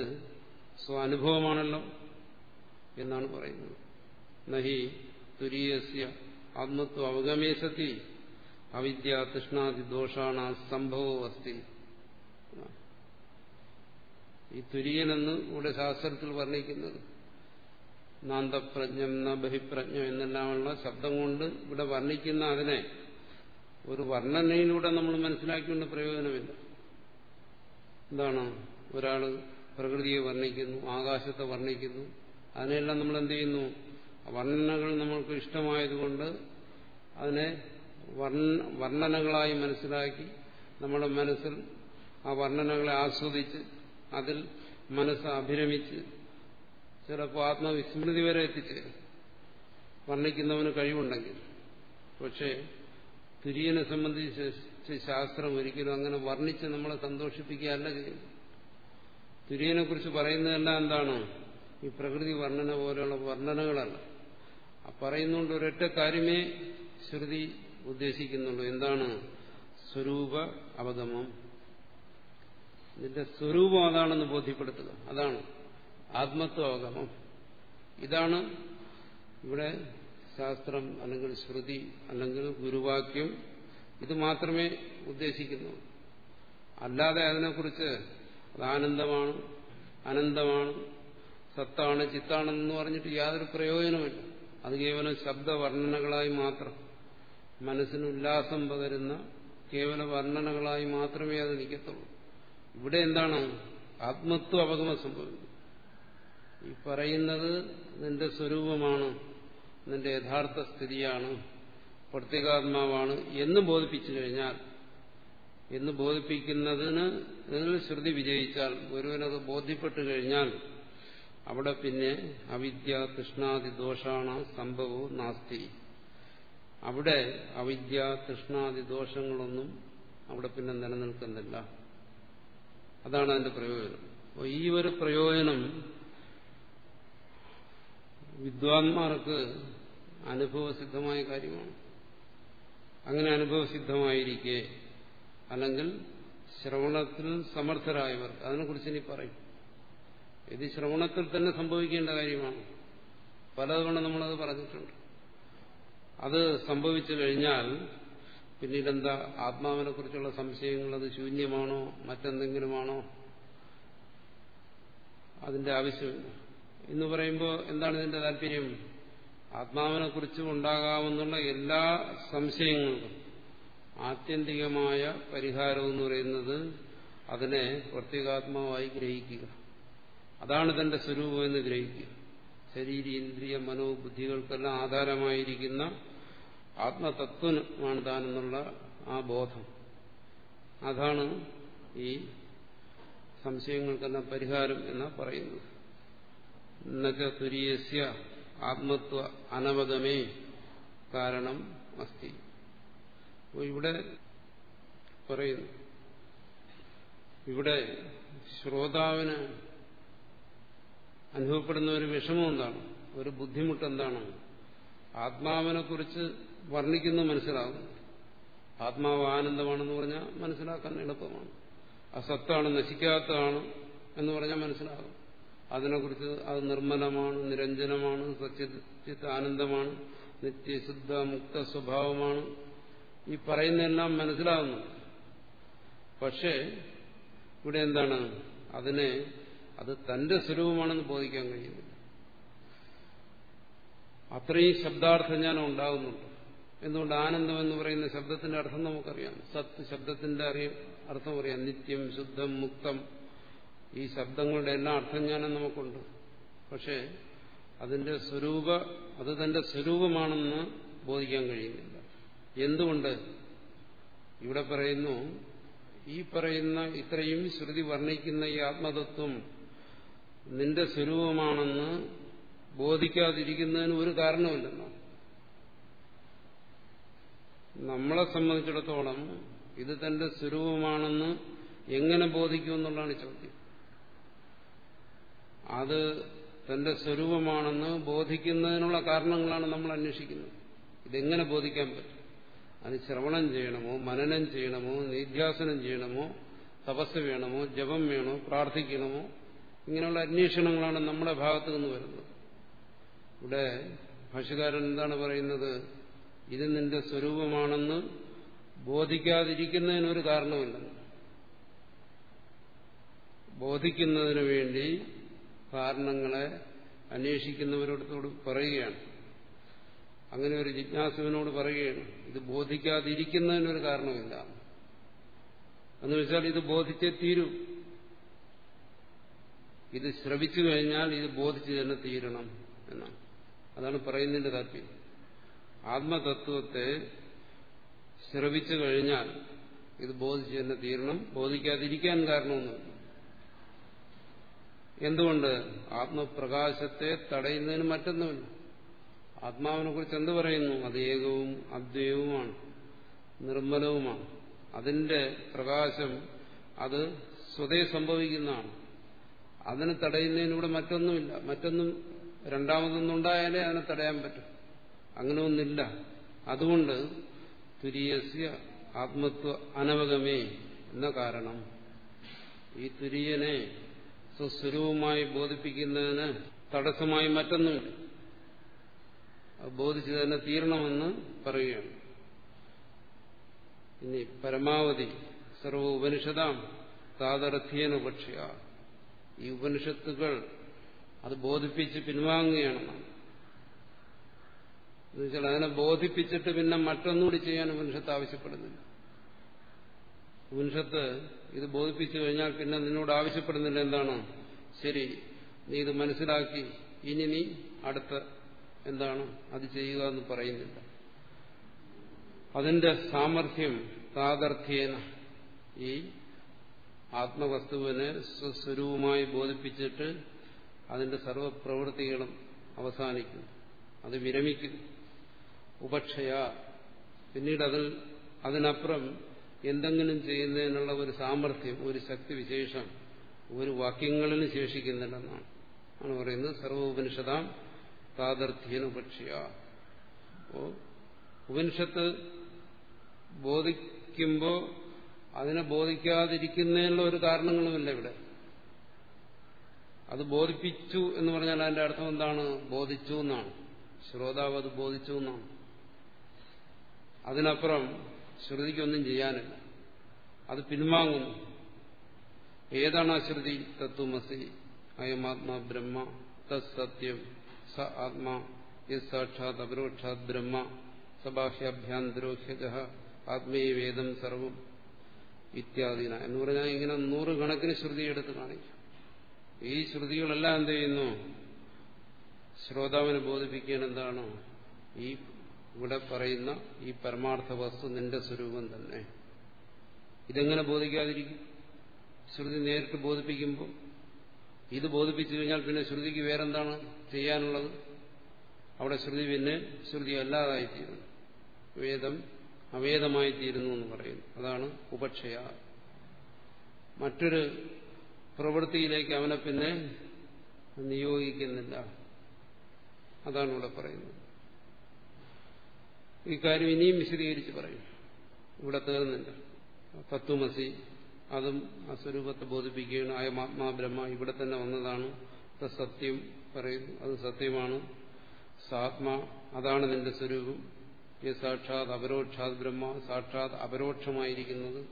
സ്വാനുഭവമാണല്ലോ എന്നാണ് പറയുന്നത്. നഹി തുരീയസ്യ ആത്മത്വ അവഗമേ സതി അവിദ്യ തൃഷ്ണാദി ദോഷാണ സംഭവം ഈ തുര്യനെന്ന് ഇവിടെ ശാസ്ത്രത്തിൽ വർണിക്കുന്നത്. നാന്തപ്രജ്ഞം ന ബഹിപ്രജ്ഞം എന്നെല്ലാമുള്ള ശബ്ദം കൊണ്ട് ഇവിടെ വർണിക്കുന്ന അതിനെ ഒരു വർണനയിലൂടെ നമ്മൾ മനസ്സിലാക്കിക്കൊണ്ട് പ്രയോജനമില്ല. എന്താണ്? ഒരാൾ പ്രകൃതിയെ വർണിക്കുന്നു ആകാശത്തെ വർണിക്കുന്നു. അതിനെല്ലാം നമ്മൾ എന്ത് ചെയ്യുന്നു? വർണനകൾ നമ്മൾക്ക് ഇഷ്ടമായതുകൊണ്ട് അതിനെ വർണനകളായി മനസ്സിലാക്കി നമ്മുടെ മനസ്സിൽ ആ വർണനകളെ ആസ്വദിച്ച് അതിൽ മനസ്സ് അഭിരമിച്ച് ചിലപ്പോൾ ആത്മവിസ്മൃതി വരെ എത്തിച്ചേരും വർണിക്കുന്നവന് കഴിവുണ്ടെങ്കിൽ. പക്ഷേ തുര്യനെ സംബന്ധിച്ച് ശാസ്ത്രം ഒരിക്കലും അങ്ങനെ വർണിച്ച് നമ്മളെ സന്തോഷിപ്പിക്കുകയല്ല ചെയ്യും തുര്യനെ കുറിച്ച് പറയുന്നതെല്ലാം എന്താണ്? ഈ പ്രകൃതി വർണന പോലെയുള്ള വർണനകളല്ല. പറയുന്നുകൊണ്ട് ഒരൊറ്റ കാര്യമേ ശ്രുതി ഉദ്ദേശിക്കുന്നുള്ളൂ. എന്താണ്? സ്വരൂപ അവഗമം. ഇതിന്റെ സ്വരൂപം അതാണെന്ന് ബോധ്യപ്പെടുത്തുക അതാണ് ആത്മത്വ അവഗമം ഇതാണ് ഇവിടെ ശാസ്ത്രം അല്ലെങ്കിൽ ശ്രുതി അല്ലെങ്കിൽ ഗുരുവാക്യം ഇത് മാത്രമേ ഉദ്ദേശിക്കുന്നു. അല്ലാതെ അതിനെക്കുറിച്ച് അത് ആനന്ദമാണ് അനന്തമാണ് സത്താണ് ചിത്താണെന്ന് പറഞ്ഞിട്ട് യാതൊരു പ്രയോജനമില്ല അത് കേവലം ശബ്ദവർണനകളായി മാത്രം. മനസ്സിന് ഉല്ലാസം പകരുന്ന കേവല വർണനകളായി മാത്രമേ അത് നിൽക്കത്തുള്ളൂ. ഇവിടെ എന്താണ്? ആത്മത്വ അപഗമം സംഭവിക്കുന്നു. ഈ പറയുന്നത് നിന്റെ സ്വരൂപമാണ് നിന്റെ യഥാർത്ഥ സ്ഥിതിയാണ് പ്രത്യേകാത്മാവാണ് എന്ന് ബോധിപ്പിച്ചു കഴിഞ്ഞാൽ എന്ന് ബോധിപ്പിക്കുന്നതിന് ശ്രുതി വിജയിച്ചാൽ ഗുരുവിനത് ബോധ്യപ്പെട്ടു കഴിഞ്ഞാൽ അവിടെ പിന്നെ അവിദ്യ തൃഷ്ണാദി ദോഷാണ് സംഭവവും നാസ്തി. അവിടെ അവിദ്യ തൃഷ്ണാദി ദോഷങ്ങളൊന്നും അവിടെ പിന്നെ നിലനിൽക്കുന്നില്ല. അതാണ് അതിന്റെ പ്രയോജനം. അപ്പോൾ ഈ ഒരു പ്രയോജനം വിദ്വാൻമാർക്ക് അനുഭവസിദ്ധമായ കാര്യമാണ്. അങ്ങനെ അനുഭവസിദ്ധമായിരിക്കെ അല്ലെങ്കിൽ ശ്രവണത്തിൽ സമർത്ഥരായവർ അതിനെക്കുറിച്ച് ഇനി പറയും. ഇത് ശ്രവണത്തിൽ തന്നെ സംഭവിക്കേണ്ട കാര്യമാണ്. പലതവണ നമ്മളത് പറഞ്ഞിട്ടുണ്ട്. അത് സംഭവിച്ചു കഴിഞ്ഞാൽ പിന്നീട് എന്താ ആത്മാവിനെ കുറിച്ചുള്ള സംശയങ്ങൾ അത് ശൂന്യമാണോ മറ്റെന്തെങ്കിലുമാണോ? അതിന്റെ ആവശ്യമില്ല എന്ന് പറയുമ്പോൾ എന്താണ് ഇതിന്റെ താല്പര്യം? ആത്മാവിനെ കുറിച്ച് ഉണ്ടാകാമെന്നുള്ള എല്ലാ സംശയങ്ങൾക്കും ആത്യന്തികമായ പരിഹാരം എന്ന് പറയുന്നത് അതിനെ പ്രത്യേകാത്മാവായി ഗ്രഹിക്കുക. അതാണ് തന്റെ സ്വരൂപം എന്ന് ഗ്രഹിക്കുക. ശരീരേന്ദ്രിയ മനോബുദ്ധികൾക്കെല്ലാം ആധാരമായിരിക്കുന്ന ആത്മതത്വമാണ് താനെന്നുള്ള ആ ബോധം. അതാണ് ഈ സംശയങ്ങൾക്കെന്ന പരിഹാരം എന്ന് പറയുന്നത്. തുര്യസ്യ ആത്മത്വ അനവഗമേ കാരണം അസ്ഥി ഇവിടെ പറയുന്നു. ഇവിടെ ശ്രോതാവിന് അനുഭവപ്പെടുന്ന ഒരു വിഷമം എന്താണ്? ഒരു ബുദ്ധിമുട്ട് എന്താണ്? ആത്മാവിനെ കുറിച്ച് വർണിക്കുന്നു മനസ്സിലാകും ആത്മാവ് ആനന്ദമാണെന്ന് പറഞ്ഞാൽ മനസ്സിലാക്കാൻ എളുപ്പമാണ്. അസത്താണ് നശിക്കാത്തതാണ് എന്ന് പറഞ്ഞാൽ മനസ്സിലാകും അതിനെക്കുറിച്ച് അത് നിർമ്മലമാണ് നിരഞ്ജനമാണ് സച്ചിത് ആനന്ദമാണ് നിത്യശുദ്ധ മുക്ത സ്വഭാവമാണ്. ഈ പറയുന്നതെല്ലാം മനസ്സിലാകുന്നു പക്ഷേ ഇവിടെ എന്താണ്? അതിനെ അത് തന്റെ സ്വരൂപമാണെന്ന് ബോധിക്കാൻ കഴിയുന്നില്ല. അത്രയും ഞാൻ ഉണ്ടാകുന്നുണ്ട്. എന്തുകൊണ്ട് ആനന്ദം എന്ന് പറയുന്ന ശബ്ദത്തിന്റെ അർത്ഥം നമുക്കറിയാം. സത്ത് ശബ്ദത്തിന്റെ അറിയാം അർത്ഥം അറിയാം. നിത്യം ശുദ്ധം മുക്തം. ഈ ശബ്ദങ്ങളുടെ എല്ലാ അർത്ഥജ്ഞാനം നമുക്കുണ്ട്. പക്ഷേ അതിന്റെ സ്വരൂപ അത് തന്റെ സ്വരൂപമാണെന്ന് ബോധിക്കാൻ കഴിയുന്നില്ല. എന്തുകൊണ്ട്? ഇവിടെ പറയുന്നു ഈ പറയുന്ന ഇത്രയും ശ്രുതി വർണിക്കുന്ന ഈ ആത്മതത്വം നിന്റെ സ്വരൂപമാണെന്ന് ബോധിക്കാതിരിക്കുന്നതിന് ഒരു കാരണമില്ലെന്നോ നമ്മളെ സംബന്ധിച്ചിടത്തോളം ഇത് തന്റെ സ്വരൂപമാണെന്ന് എങ്ങനെ ബോധിക്കും ബോധിക്കുമെന്നുള്ളതാണ് ചോദ്യം. അത് തന്റെ സ്വരൂപമാണെന്ന് ബോധിക്കുന്നതിനുള്ള കാരണങ്ങളാണ് നമ്മൾ അന്വേഷിക്കുന്നത്. ഇതെങ്ങനെ ബോധിക്കാൻ പറ്റും? അത് ശ്രവണം ചെയ്യണമോ മനനം ചെയ്യണമോ നിധ്യാസനം ചെയ്യണമോ തപസ് വേണമോ ജപം വേണോ പ്രാർത്ഥിക്കണമോ ഇങ്ങനെയുള്ള അന്വേഷണങ്ങളാണ് നമ്മുടെ ഭാഗത്തു നിന്ന് വരുന്നത്. ഇവിടെ ഭാഷകാരൻ എന്താണ് പറയുന്നത്? ഇത് നിന്റെ സ്വരൂപമാണെന്ന് ബോധിക്കാതിരിക്കുന്നതിനൊരു കാരണമില്ലെന്ന് ബോധിക്കുന്നതിന് വേണ്ടി കാരണങ്ങളെ അന്വേഷിക്കുന്നവരോടത്തോട് പറയുകയാണ്. അങ്ങനെ ഒരു ജിജ്ഞാസുവിനോട് പറയുകയാണ് ഇത് ബോധിക്കാതിരിക്കുന്നതിനൊരു കാരണമില്ല എന്ന് വെച്ചാൽ ഇത് ബോധിച്ചേ തീരൂ. ഇത് ശ്രവിച്ചു കഴിഞ്ഞാൽ ഇത് ബോധിച്ചു തന്നെ തീരണം എന്നാണ്. അതാണ് പറയുന്നതിന്റെ താല്പര്യം. ആത്മതത്വത്തെ ശ്രവിച്ചു കഴിഞ്ഞാൽ ഇത് ബോധിച്ചു തന്നെ തീരണം. ബോധിക്കാതിരിക്കാൻ കാരണമൊന്നും എന്തുകൊണ്ട്? ആത്മപ്രകാശത്തെ തടയുന്നതിന് മറ്റൊന്നുമില്ല. ആത്മാവിനെ കുറിച്ച് എന്ത് പറയുന്നു? അത് ഏകവും അദ്വൈവുമാണ് നിർമ്മലവുമാണ്. അതിന്റെ പ്രകാശം അത് സ്വതേ സംഭവിക്കുന്നതാണ്. അതിനെ തടയുന്നതിനൂടെ മറ്റൊന്നുമില്ല. മറ്റൊന്നും രണ്ടാമതൊന്നുണ്ടായാലേ അതിനെ തടയാൻ പറ്റും. അങ്ങനെ ഒന്നില്ല അതുകൊണ്ട് തുര്യസ്യ ആത്മത്വ അനവഗമേ എന്ന കാരണം. ഈ തുര്യനെ സ്വസ്വരൂപമായി ബോധിപ്പിക്കുന്നതിന് തടസ്സമായി മറ്റൊന്നുമില്ല. ബോധിച്ചു തന്നെ തീരണമെന്ന് പറയുകയാണ്. ഇനി പരമാവധി സർവ ഉപനിഷതാം താതരഥ്യേന ഉപക്ഷയ. ഈ ഉപനിഷത്തുകൾ അത് ബോധിപ്പിച്ച് പിൻവാങ്ങുകയാണെന്നാണ്. എന്നുവെച്ചാൽ അതിനെ ബോധിപ്പിച്ചിട്ട് പിന്നെ മറ്റൊന്നുകൂടി ചെയ്യാൻ ഉപനിഷത്ത് ആവശ്യപ്പെടുന്നില്ല. ഉപനിഷത്ത് ഇത് ബോധിപ്പിച്ചു കഴിഞ്ഞാൽ പിന്നെ നിന്നോട് ആവശ്യപ്പെടുന്നില്ല എന്താണ്? ശരി നീ ഇത് മനസ്സിലാക്കി. ഇനി നീ അടുത്ത എന്താണ് അത് ചെയ്യുക എന്ന് പറയുന്നില്ല. അതിന്റെ സാമർഥ്യം താതർത്ഥ്യേന ഈ ആത്മവസ്തുവിനെ സ്വസ്വരൂപമായി ബോധിപ്പിച്ചിട്ട് അതിന്റെ സർവപ്രവൃത്തികളും അവസാനിക്കുന്നു. അത് വിരമിക്കുന്നു. ഉപക്ഷയ. പിന്നീട് അതിൽ അതിനപ്പുറം എന്തെങ്കിലും ചെയ്യുന്നതിനുള്ള ഒരു സാമർഥ്യം ഒരു ശക്തി വിശേഷം ഒരു വാക്യങ്ങളിലും ശേഷിക്കുന്നില്ലെന്നാണ്. ആണ് പറയുന്നത് സർവോപനിഷതാം താതർത്ഥ്യേന ഉപക്ഷയ. അപ്പോ ഉപനിഷത്ത് ബോധിക്കുമ്പോൾ അതിനെ ബോധിക്കാതിരിക്കുന്നതിനുള്ള ഒരു കാരണങ്ങളുമില്ല ഇവിടെ. അത് ബോധിപ്പിച്ചു എന്ന് പറഞ്ഞാൽ അതിന്റെ അർത്ഥം എന്താണ്? ബോധിച്ചു എന്നാണ്. ശ്രോതാവ് അത് ബോധിച്ചു എന്നാണ്. അതിനപ്പുറം ശ്രുതിക്കൊന്നും ചെയ്യാനില്ല. അത് പിൻവാങ്ങുന്നു. ഏതാണ് ആ ശ്രുതി? തത്വമസി. അയമാത്മാ ബ്രഹ്മ. തത്സത്യം. സ ആത്മാ. യത് അപരോക്ഷാത് ബ്രഹ്മ. സബാഹ്യാഭ്യാന്തരോഹ്യജ ആത്മീയ വേദം സർവം. ഇത്യാദിന എന്ന് പറഞ്ഞാൽ ഇങ്ങനെ നൂറുകണക്കിന് ശ്രുതി എടുത്ത് കാണിക്കും. ഈ ശ്രുതികളെല്ലാം എന്ത് ചെയ്യുന്നു? ശ്രോതാവിനെ ബോധിപ്പിക്കാൻ എന്താണോ? ഈ ഇവിടെ പറയുന്ന ഈ പരമാർത്ഥ വസ്തു നിന്റെ സ്വരൂപം തന്നെ. ഇതെങ്ങനെ ബോധിക്കാതിരിക്കും? ശ്രുതി നേരിട്ട് ബോധിപ്പിക്കുമ്പോൾ ഇത് ബോധിപ്പിച്ചു കഴിഞ്ഞാൽ പിന്നെ ശ്രുതിക്ക് വേറെന്താണ് ചെയ്യാനുള്ളത്? അവിടെ ശ്രുതി പിന്നെ ശ്രുതി അല്ലാതായിത്തീരുന്നു വേദം അവേദമായിത്തീരുന്നു എന്ന് പറയുന്നു. അതാണ് ഉപക്ഷയ. മറ്റൊരു പ്രവൃത്തിയിലേക്ക് അവനെ പിന്നെ നിയോഗിക്കുന്നില്ല. അതാണ് ഇവിടെ പറയുന്നത്. ഈ കാര്യം ഇനിയും വിശദീകരിച്ച് പറയും. ഇവിടെ തീർന്നില്ല. തത്വമസി അതും ആ സ്വരൂപത്തെ ബോധിപ്പിക്കുകയാണ്. ആത്മാ ബ്രഹ്മ ഇവിടെ തന്നെ വന്നതാണ്. സത്യം പറയുന്നു അത് സത്യമാണ്. സാത്മാ അതാണ് നിന്റെ സ്വരൂപം. ഈ സാക്ഷാത് അപരോക്ഷാത് ബ്രഹ്മ സാക്ഷാത് അപരോക്ഷമായിരിക്കുന്നത്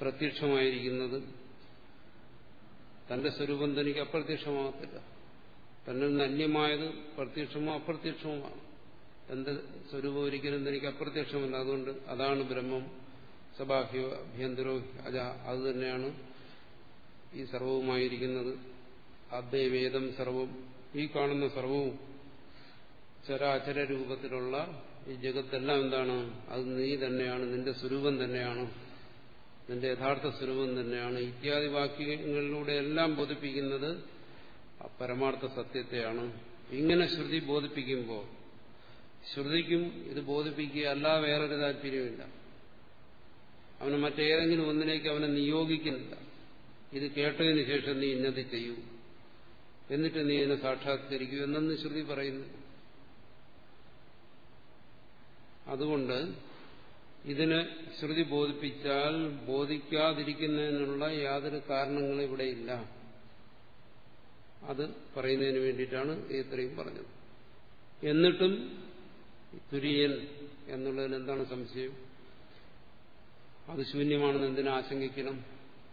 പ്രത്യക്ഷമായിരിക്കുന്നത് തന്റെ സ്വരൂപം തനിക്ക് അപ്രത്യക്ഷമാകത്തില്ല. തന്നെ നിന്ന് അന്യമായത് പ്രത്യക്ഷമോ അപ്രത്യക്ഷവുമാണ് എന്റെ സ്വരൂപം ഒരിക്കലും തനിക്ക് അപ്രത്യക്ഷമല്ല. അതുകൊണ്ട് അതാണ് ബ്രഹ്മം. സബാഹ്യോ അഭ്യന്തരോ അജ. അത് തന്നെയാണ് ഈ സർവവുമായിരിക്കുന്നത്. അദ്വൈവേദം സർവം. ഈ കാണുന്ന സർവവും ചരാചര രൂപത്തിലുള്ള ഈ ജഗത്തെല്ലാം എന്താണ്? അത് നീ തന്നെയാണ്. നിന്റെ സ്വരൂപം തന്നെയാണ്. നിന്റെ യഥാർത്ഥ സ്വരൂപം തന്നെയാണ്. ഇത്യാദി വാക്യങ്ങളിലൂടെ എല്ലാം ബോധിപ്പിക്കുന്നത് പരമാർത്ഥ സത്യത്തെയാണ്. ഇങ്ങനെ ശ്രുതി ബോധിപ്പിക്കുമ്പോൾ ശ്രുതിക്കും ഇത് ബോധിപ്പിക്കുക അല്ല വേറൊരു താല്പര്യമില്ല അവന് മറ്റേതെങ്കിലും ഒന്നിലേക്ക് അവനെ നിയോഗിക്കുന്നില്ല. ഇത് കേട്ടതിന് ശേഷം നീ ഇന്നത് ചെയ്യൂ. എന്നിട്ട് നീ ഇതിനെ സാക്ഷാത്കരിക്കൂ എന്നു ശ്രുതി പറയുന്നു. അതുകൊണ്ട് ഇതിന് ശ്രുതി ബോധിപ്പിച്ചാൽ ബോധിക്കാതിരിക്കുന്നതിനുള്ള യാതൊരു കാരണങ്ങളും ഇവിടെയില്ല അത് പറയുന്നതിന് വേണ്ടിയിട്ടാണ് ഇത്രയും പറഞ്ഞത്. എന്നിട്ടും തുര്യൻ എന്നുള്ളതിന് എന്താണ് സംശയം? അത് ശൂന്യമാണെന്ന് എന്തിനാ ആശങ്കിക്കണം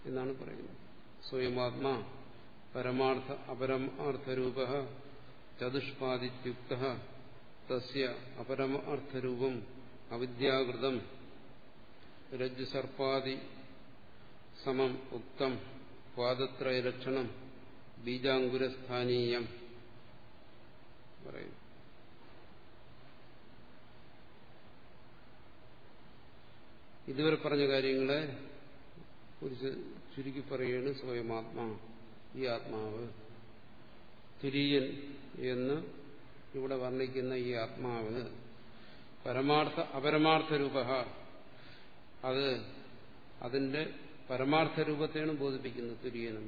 എന്നാണ് പറയുന്നത്. സ്വയമാത്മാ പരമാർത്ഥ അപരമാർത്ഥരൂപ ചതുഷ്പാദിത്യുക്ത തസ്യ അപരമാർത്ഥരൂപം അവിദ്യാകൃതം രജ്ജുസർപ്പാദി സമം ഉക്തം പാദത്രയലക്ഷണം ബീജാങ്കുരസ്ഥാനീയം പറയുന്നു. ഇതുവരെ പറഞ്ഞ കാര്യങ്ങളെ കുറിച്ച് ചുരുക്കി പറയുകയാണ് സ്വയമാത്മാ ഈ ആത്മാവ് തുര്യൻ എന്ന് ഇവിടെ വർണിക്കുന്ന ഈ ആത്മാവ് പരമാർത്ഥ അപരമാർത്ഥ രൂപ അത് അതിന്റെ പരമാർത്ഥ രൂപത്തെയാണ് ബോധിപ്പിക്കുന്നത് തുര്യനും.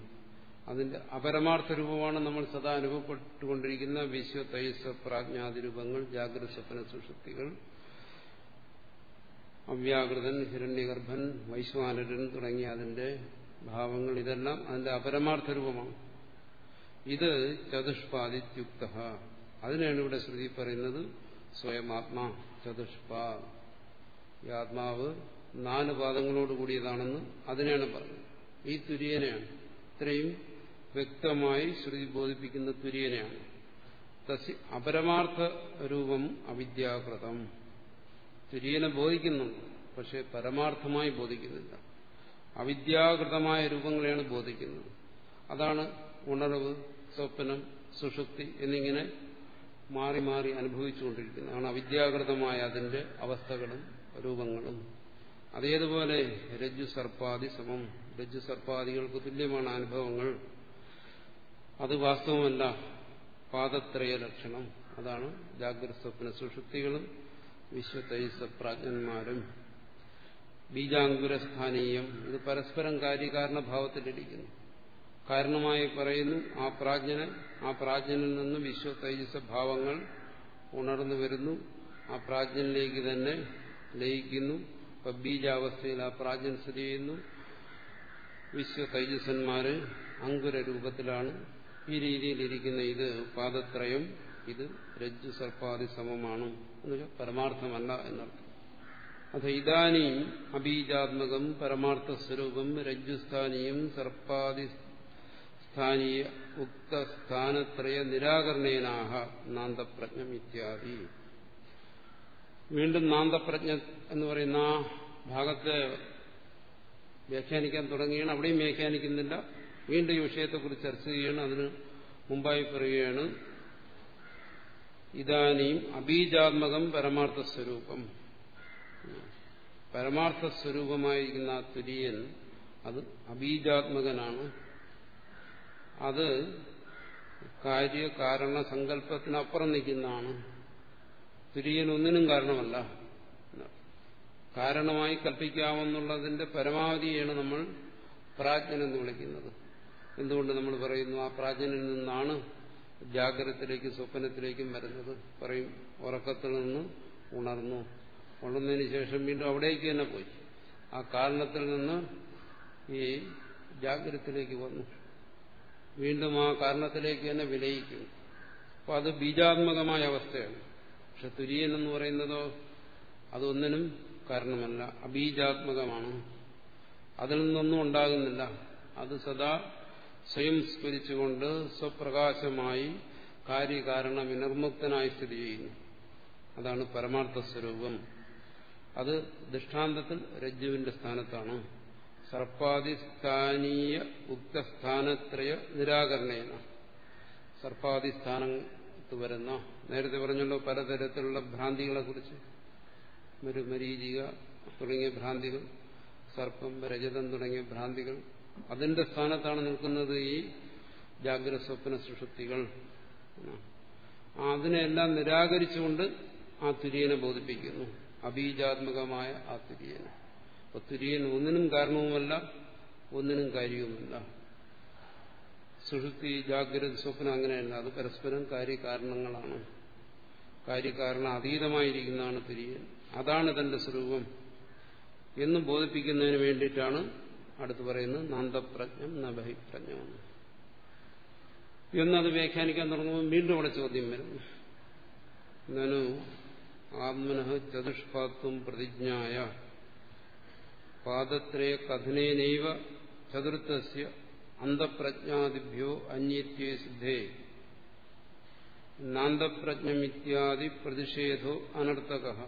അതിന്റെ അപരമാർത്ഥ രൂപമാണ് നമ്മൾ സദാ അനുഭവപ്പെട്ടുകൊണ്ടിരിക്കുന്ന വിശ്വ തൈസ പ്രാജ്ഞാതി രൂപങ്ങൾ ജാഗ്രത സ്വപ്ന സുഷുപ്തികൾ. അവ്യാകൃതൻ ഹിരണ്യഗർഭൻ വൈശ്വാനരൻ തുടങ്ങിയ അതിന്റെ ഭാവങ്ങൾ ഇതെല്ലാം അതിന്റെ അപരമാർത്ഥ രൂപമാണ് ഇത് ചതുഷ്പാദിത്യുക്ത അതിനാണ് ഇവിടെ ശ്രുതി പറയുന്നത് സ്വയം ആത്മാ ചതുഷ്പാ. ഈ ആത്മാവ് നാല് പാദങ്ങളോട് കൂടിയതാണെന്ന് അതിനെയാണ് പറഞ്ഞത് ഈ തുര്യനെയാണ്. ഇത്രയും വ്യക്തമായി ശ്രുതി ബോധിപ്പിക്കുന്ന തുര്യനെയാണ്. തസ് അപരമാർത്ഥ രൂപം അവിദ്യാകൃതം. തുര്യനെ ബോധിക്കുന്നുണ്ട്. പക്ഷെ പരമാർത്ഥമായി ബോധിക്കുന്നില്ല. അവിദ്യാകൃതമായ രൂപങ്ങളെയാണ് ബോധിക്കുന്നത്. അതാണ് ഉണർവ് സ്വപ്നം സുഷുപ്തി എന്നിങ്ങനെ മാറി മാറി അനുഭവിച്ചുകൊണ്ടിരിക്കുന്നത്. ആണ് അവിദ്യാകൃതമായ അതിന്റെ അവസ്ഥകളും രൂപങ്ങളും. അതേതുപോലെ രജ്ജു സർപ്പാദി സമം. രജ്ജു സർപ്പാദികൾക്ക് തുല്യമാണ് അനുഭവങ്ങൾ. അത് വാസ്തവമല്ല പാദത്രയ ലക്ഷണം. അതാണ് ജാഗ്രത സ്വപ്ന സുഷുപ്തികളും വിശ്വതൈസ പ്രാജ്ഞന്മാരും ബീജാങ്കുരസ്ഥാനീയം. ഇത് പരസ്പരം കാര്യകാരണഭാവത്തിലിരിക്കുന്നു. കാരണമായി പറയുന്നു ആ പ്രാജ്ഞന് ആ പ്രാജ്ഞനിൽ നിന്ന് വിശ്വ ഭാവങ്ങൾ ഉണർന്നു വരുന്നു. ആ പ്രാജ്ഞനിലേക്ക് തന്നെ ലയിക്കുന്നു. ഇപ്പൊ ബീജാവസ്ഥയിൽ ആ പ്രാജ്ഞൻ സ്ഥിതി ചെയ്യുന്നു. വിശ്വ തൈജസന്മാര് അങ്കുര രൂപത്തിലാണ് ഈ രീതിയിലിരിക്കുന്ന ഇത് പാദത്രയം ഇത് രജ്ജു സർപ്പാദി സമമാണ് എന്നുവെച്ചാൽ പരമാർത്ഥമല്ല എന്നർത്ഥം. അത് ഇതാനിയും അബീജാത്മകം പരമാർത്ഥ സ്വരൂപം രജ്ജുസ്ഥാനീയം സർപ്പാദി സ്ഥാനീയ ഉക്ത സ്ഥാനത്രയ നിരാകരണേനാഹ നാന്തപ്രജ്ഞം ഇത്യാദി. വീണ്ടും നാന്തപ്രജ്ഞ എന്ന് പറയുന്ന ആ ഭാഗത്തെ വ്യാഖ്യാനിക്കാൻ തുടങ്ങുകയാണ്. അവിടെയും വ്യാഖ്യാനിക്കുന്നില്ല. വീണ്ടും ഈ വിഷയത്തെക്കുറിച്ച് ചർച്ച ചെയ്യുകയാണ്. അതിന് മുമ്പായി പറയുകയാണ്. ഇതാനും അബീജാത്മകം പരമാർത്ഥ സ്വരൂപം പരമാർത്ഥ സ്വരൂപമായിരിക്കുന്ന ആ തുര്യൻ അത് അബീജാത്മകനാണ്. അത് കാര്യകാരണ സങ്കല്പത്തിനപ്പുറം നിൽക്കുന്നതാണ്. തുര്യൻ ഒന്നിനും കാരണമല്ല. കാരണമായി കൽപ്പിക്കാമെന്നുള്ളതിന്റെ പരമാവധിയാണ് നമ്മൾ പ്രാജ്ഞനെന്ന് വിളിക്കുന്നത്. എന്തുകൊണ്ട് നമ്മൾ പറയുന്നു ആ പ്രാജ്ഞനിൽ നിന്നാണ് ജാഗ്രതത്തിലേക്കും സ്വപ്നത്തിലേക്കും വരുന്നത് പറയും. ഉറക്കത്തിൽ നിന്ന് ഉണർന്നു. ഉണർന്നതിന് ശേഷം വീണ്ടും അവിടേക്ക് തന്നെ പോയി. ആ കാരണത്തിൽ നിന്ന് ഈ ജാഗ്രതത്തിലേക്ക് വന്നു. വീണ്ടും ആ കാരണത്തിലേക്ക് തന്നെ വിലയിക്കും അപ്പോൾ അത് ബീജാത്മകമായ അവസ്ഥയാണ്. പക്ഷെ തുര്യൻ എന്ന് പറയുന്നതോ അതൊന്നിനും കാരണമല്ല. അബീജാത്മകമാണ്. അതിൽ നിന്നൊന്നും ഉണ്ടാകുന്നില്ല. അത് സദാ സ്വയം സ്മരിച്ചുകൊണ്ട് സ്വപ്രകാശമായി കാര്യകാരണ വിനിർമുക്തനായി സ്ഥിതി ചെയ്യുന്നു. അതാണ് പരമാർത്ഥ സ്വരൂപം. അത് ദൃഷ്ടാന്തത്തിൽ രജ്ജുവിന്റെ സ്ഥാനത്താണ്. സർപ്പാദിസ്ഥാനീയ ഉക്തസ്ഥാനത്രയ നിരാകരണേന. സർപ്പാദിസ്ഥാനത്ത് വരുന്ന നേരത്തെ പറഞ്ഞല്ലോ പലതരത്തിലുള്ള ഭ്രാന്തികളെ കുറിച്ച് മരുമരീചിക തുടങ്ങിയ ഭ്രാന്തികൾ സർപ്പം രജതം തുടങ്ങിയ ഭ്രാന്തികൾ അതിന്റെ സ്ഥാനത്താണ് നിൽക്കുന്നത് ഈ ജാഗ്രത സ്വപ്ന സുഷുപ്തികൾ. അതിനെല്ലാം നിരാകരിച്ചുകൊണ്ട് ആ തുര്യനെ ബോധിപ്പിക്കുന്നു. അബീജാത്മകമായ ആ തുര്യനെ. അപ്പൊ തുര്യൻ ഒന്നിനും കാരണവുമല്ല ഒന്നിനും കാര്യവുമല്ല. സുഷുപ്തി ജാഗ്രത സ്വപ്നം അങ്ങനെയല്ല. അത് പരസ്പരം കാര്യകാരണങ്ങളാണ്. കാര്യകാരണ അതീതമായിരിക്കുന്നതാണ് തുര്യൻ. അതാണ് തന്റെ സ്വരൂപം. എന്ന് ബോധിപ്പിക്കുന്നതിന് വേണ്ടിയിട്ടാണ് അടുത്ത് പറയുന്നത് നാന്തപ്രജ്ഞം നബഹിപ്രജ്ഞം എന്നത് വ്യാഖ്യാനിക്കാൻ തുടങ്ങുമ്പോൾ വീണ്ടും അവിടെ ചോദ്യം വരും. നനു ആത്മന ചതുഷ്പാത്വം പ്രതിജ്ഞായ. പാദത്രയ കഥനേനൈവ ചതുർത്ഥസ്യ അന്തപ്രജ്ഞാദിഭ്യോ അന്യത്വേ സിദ്ധേ. നാന്തപ്രജ്ഞമിത്യാദി പ്രതിഷേധോ അനർത്ഥക.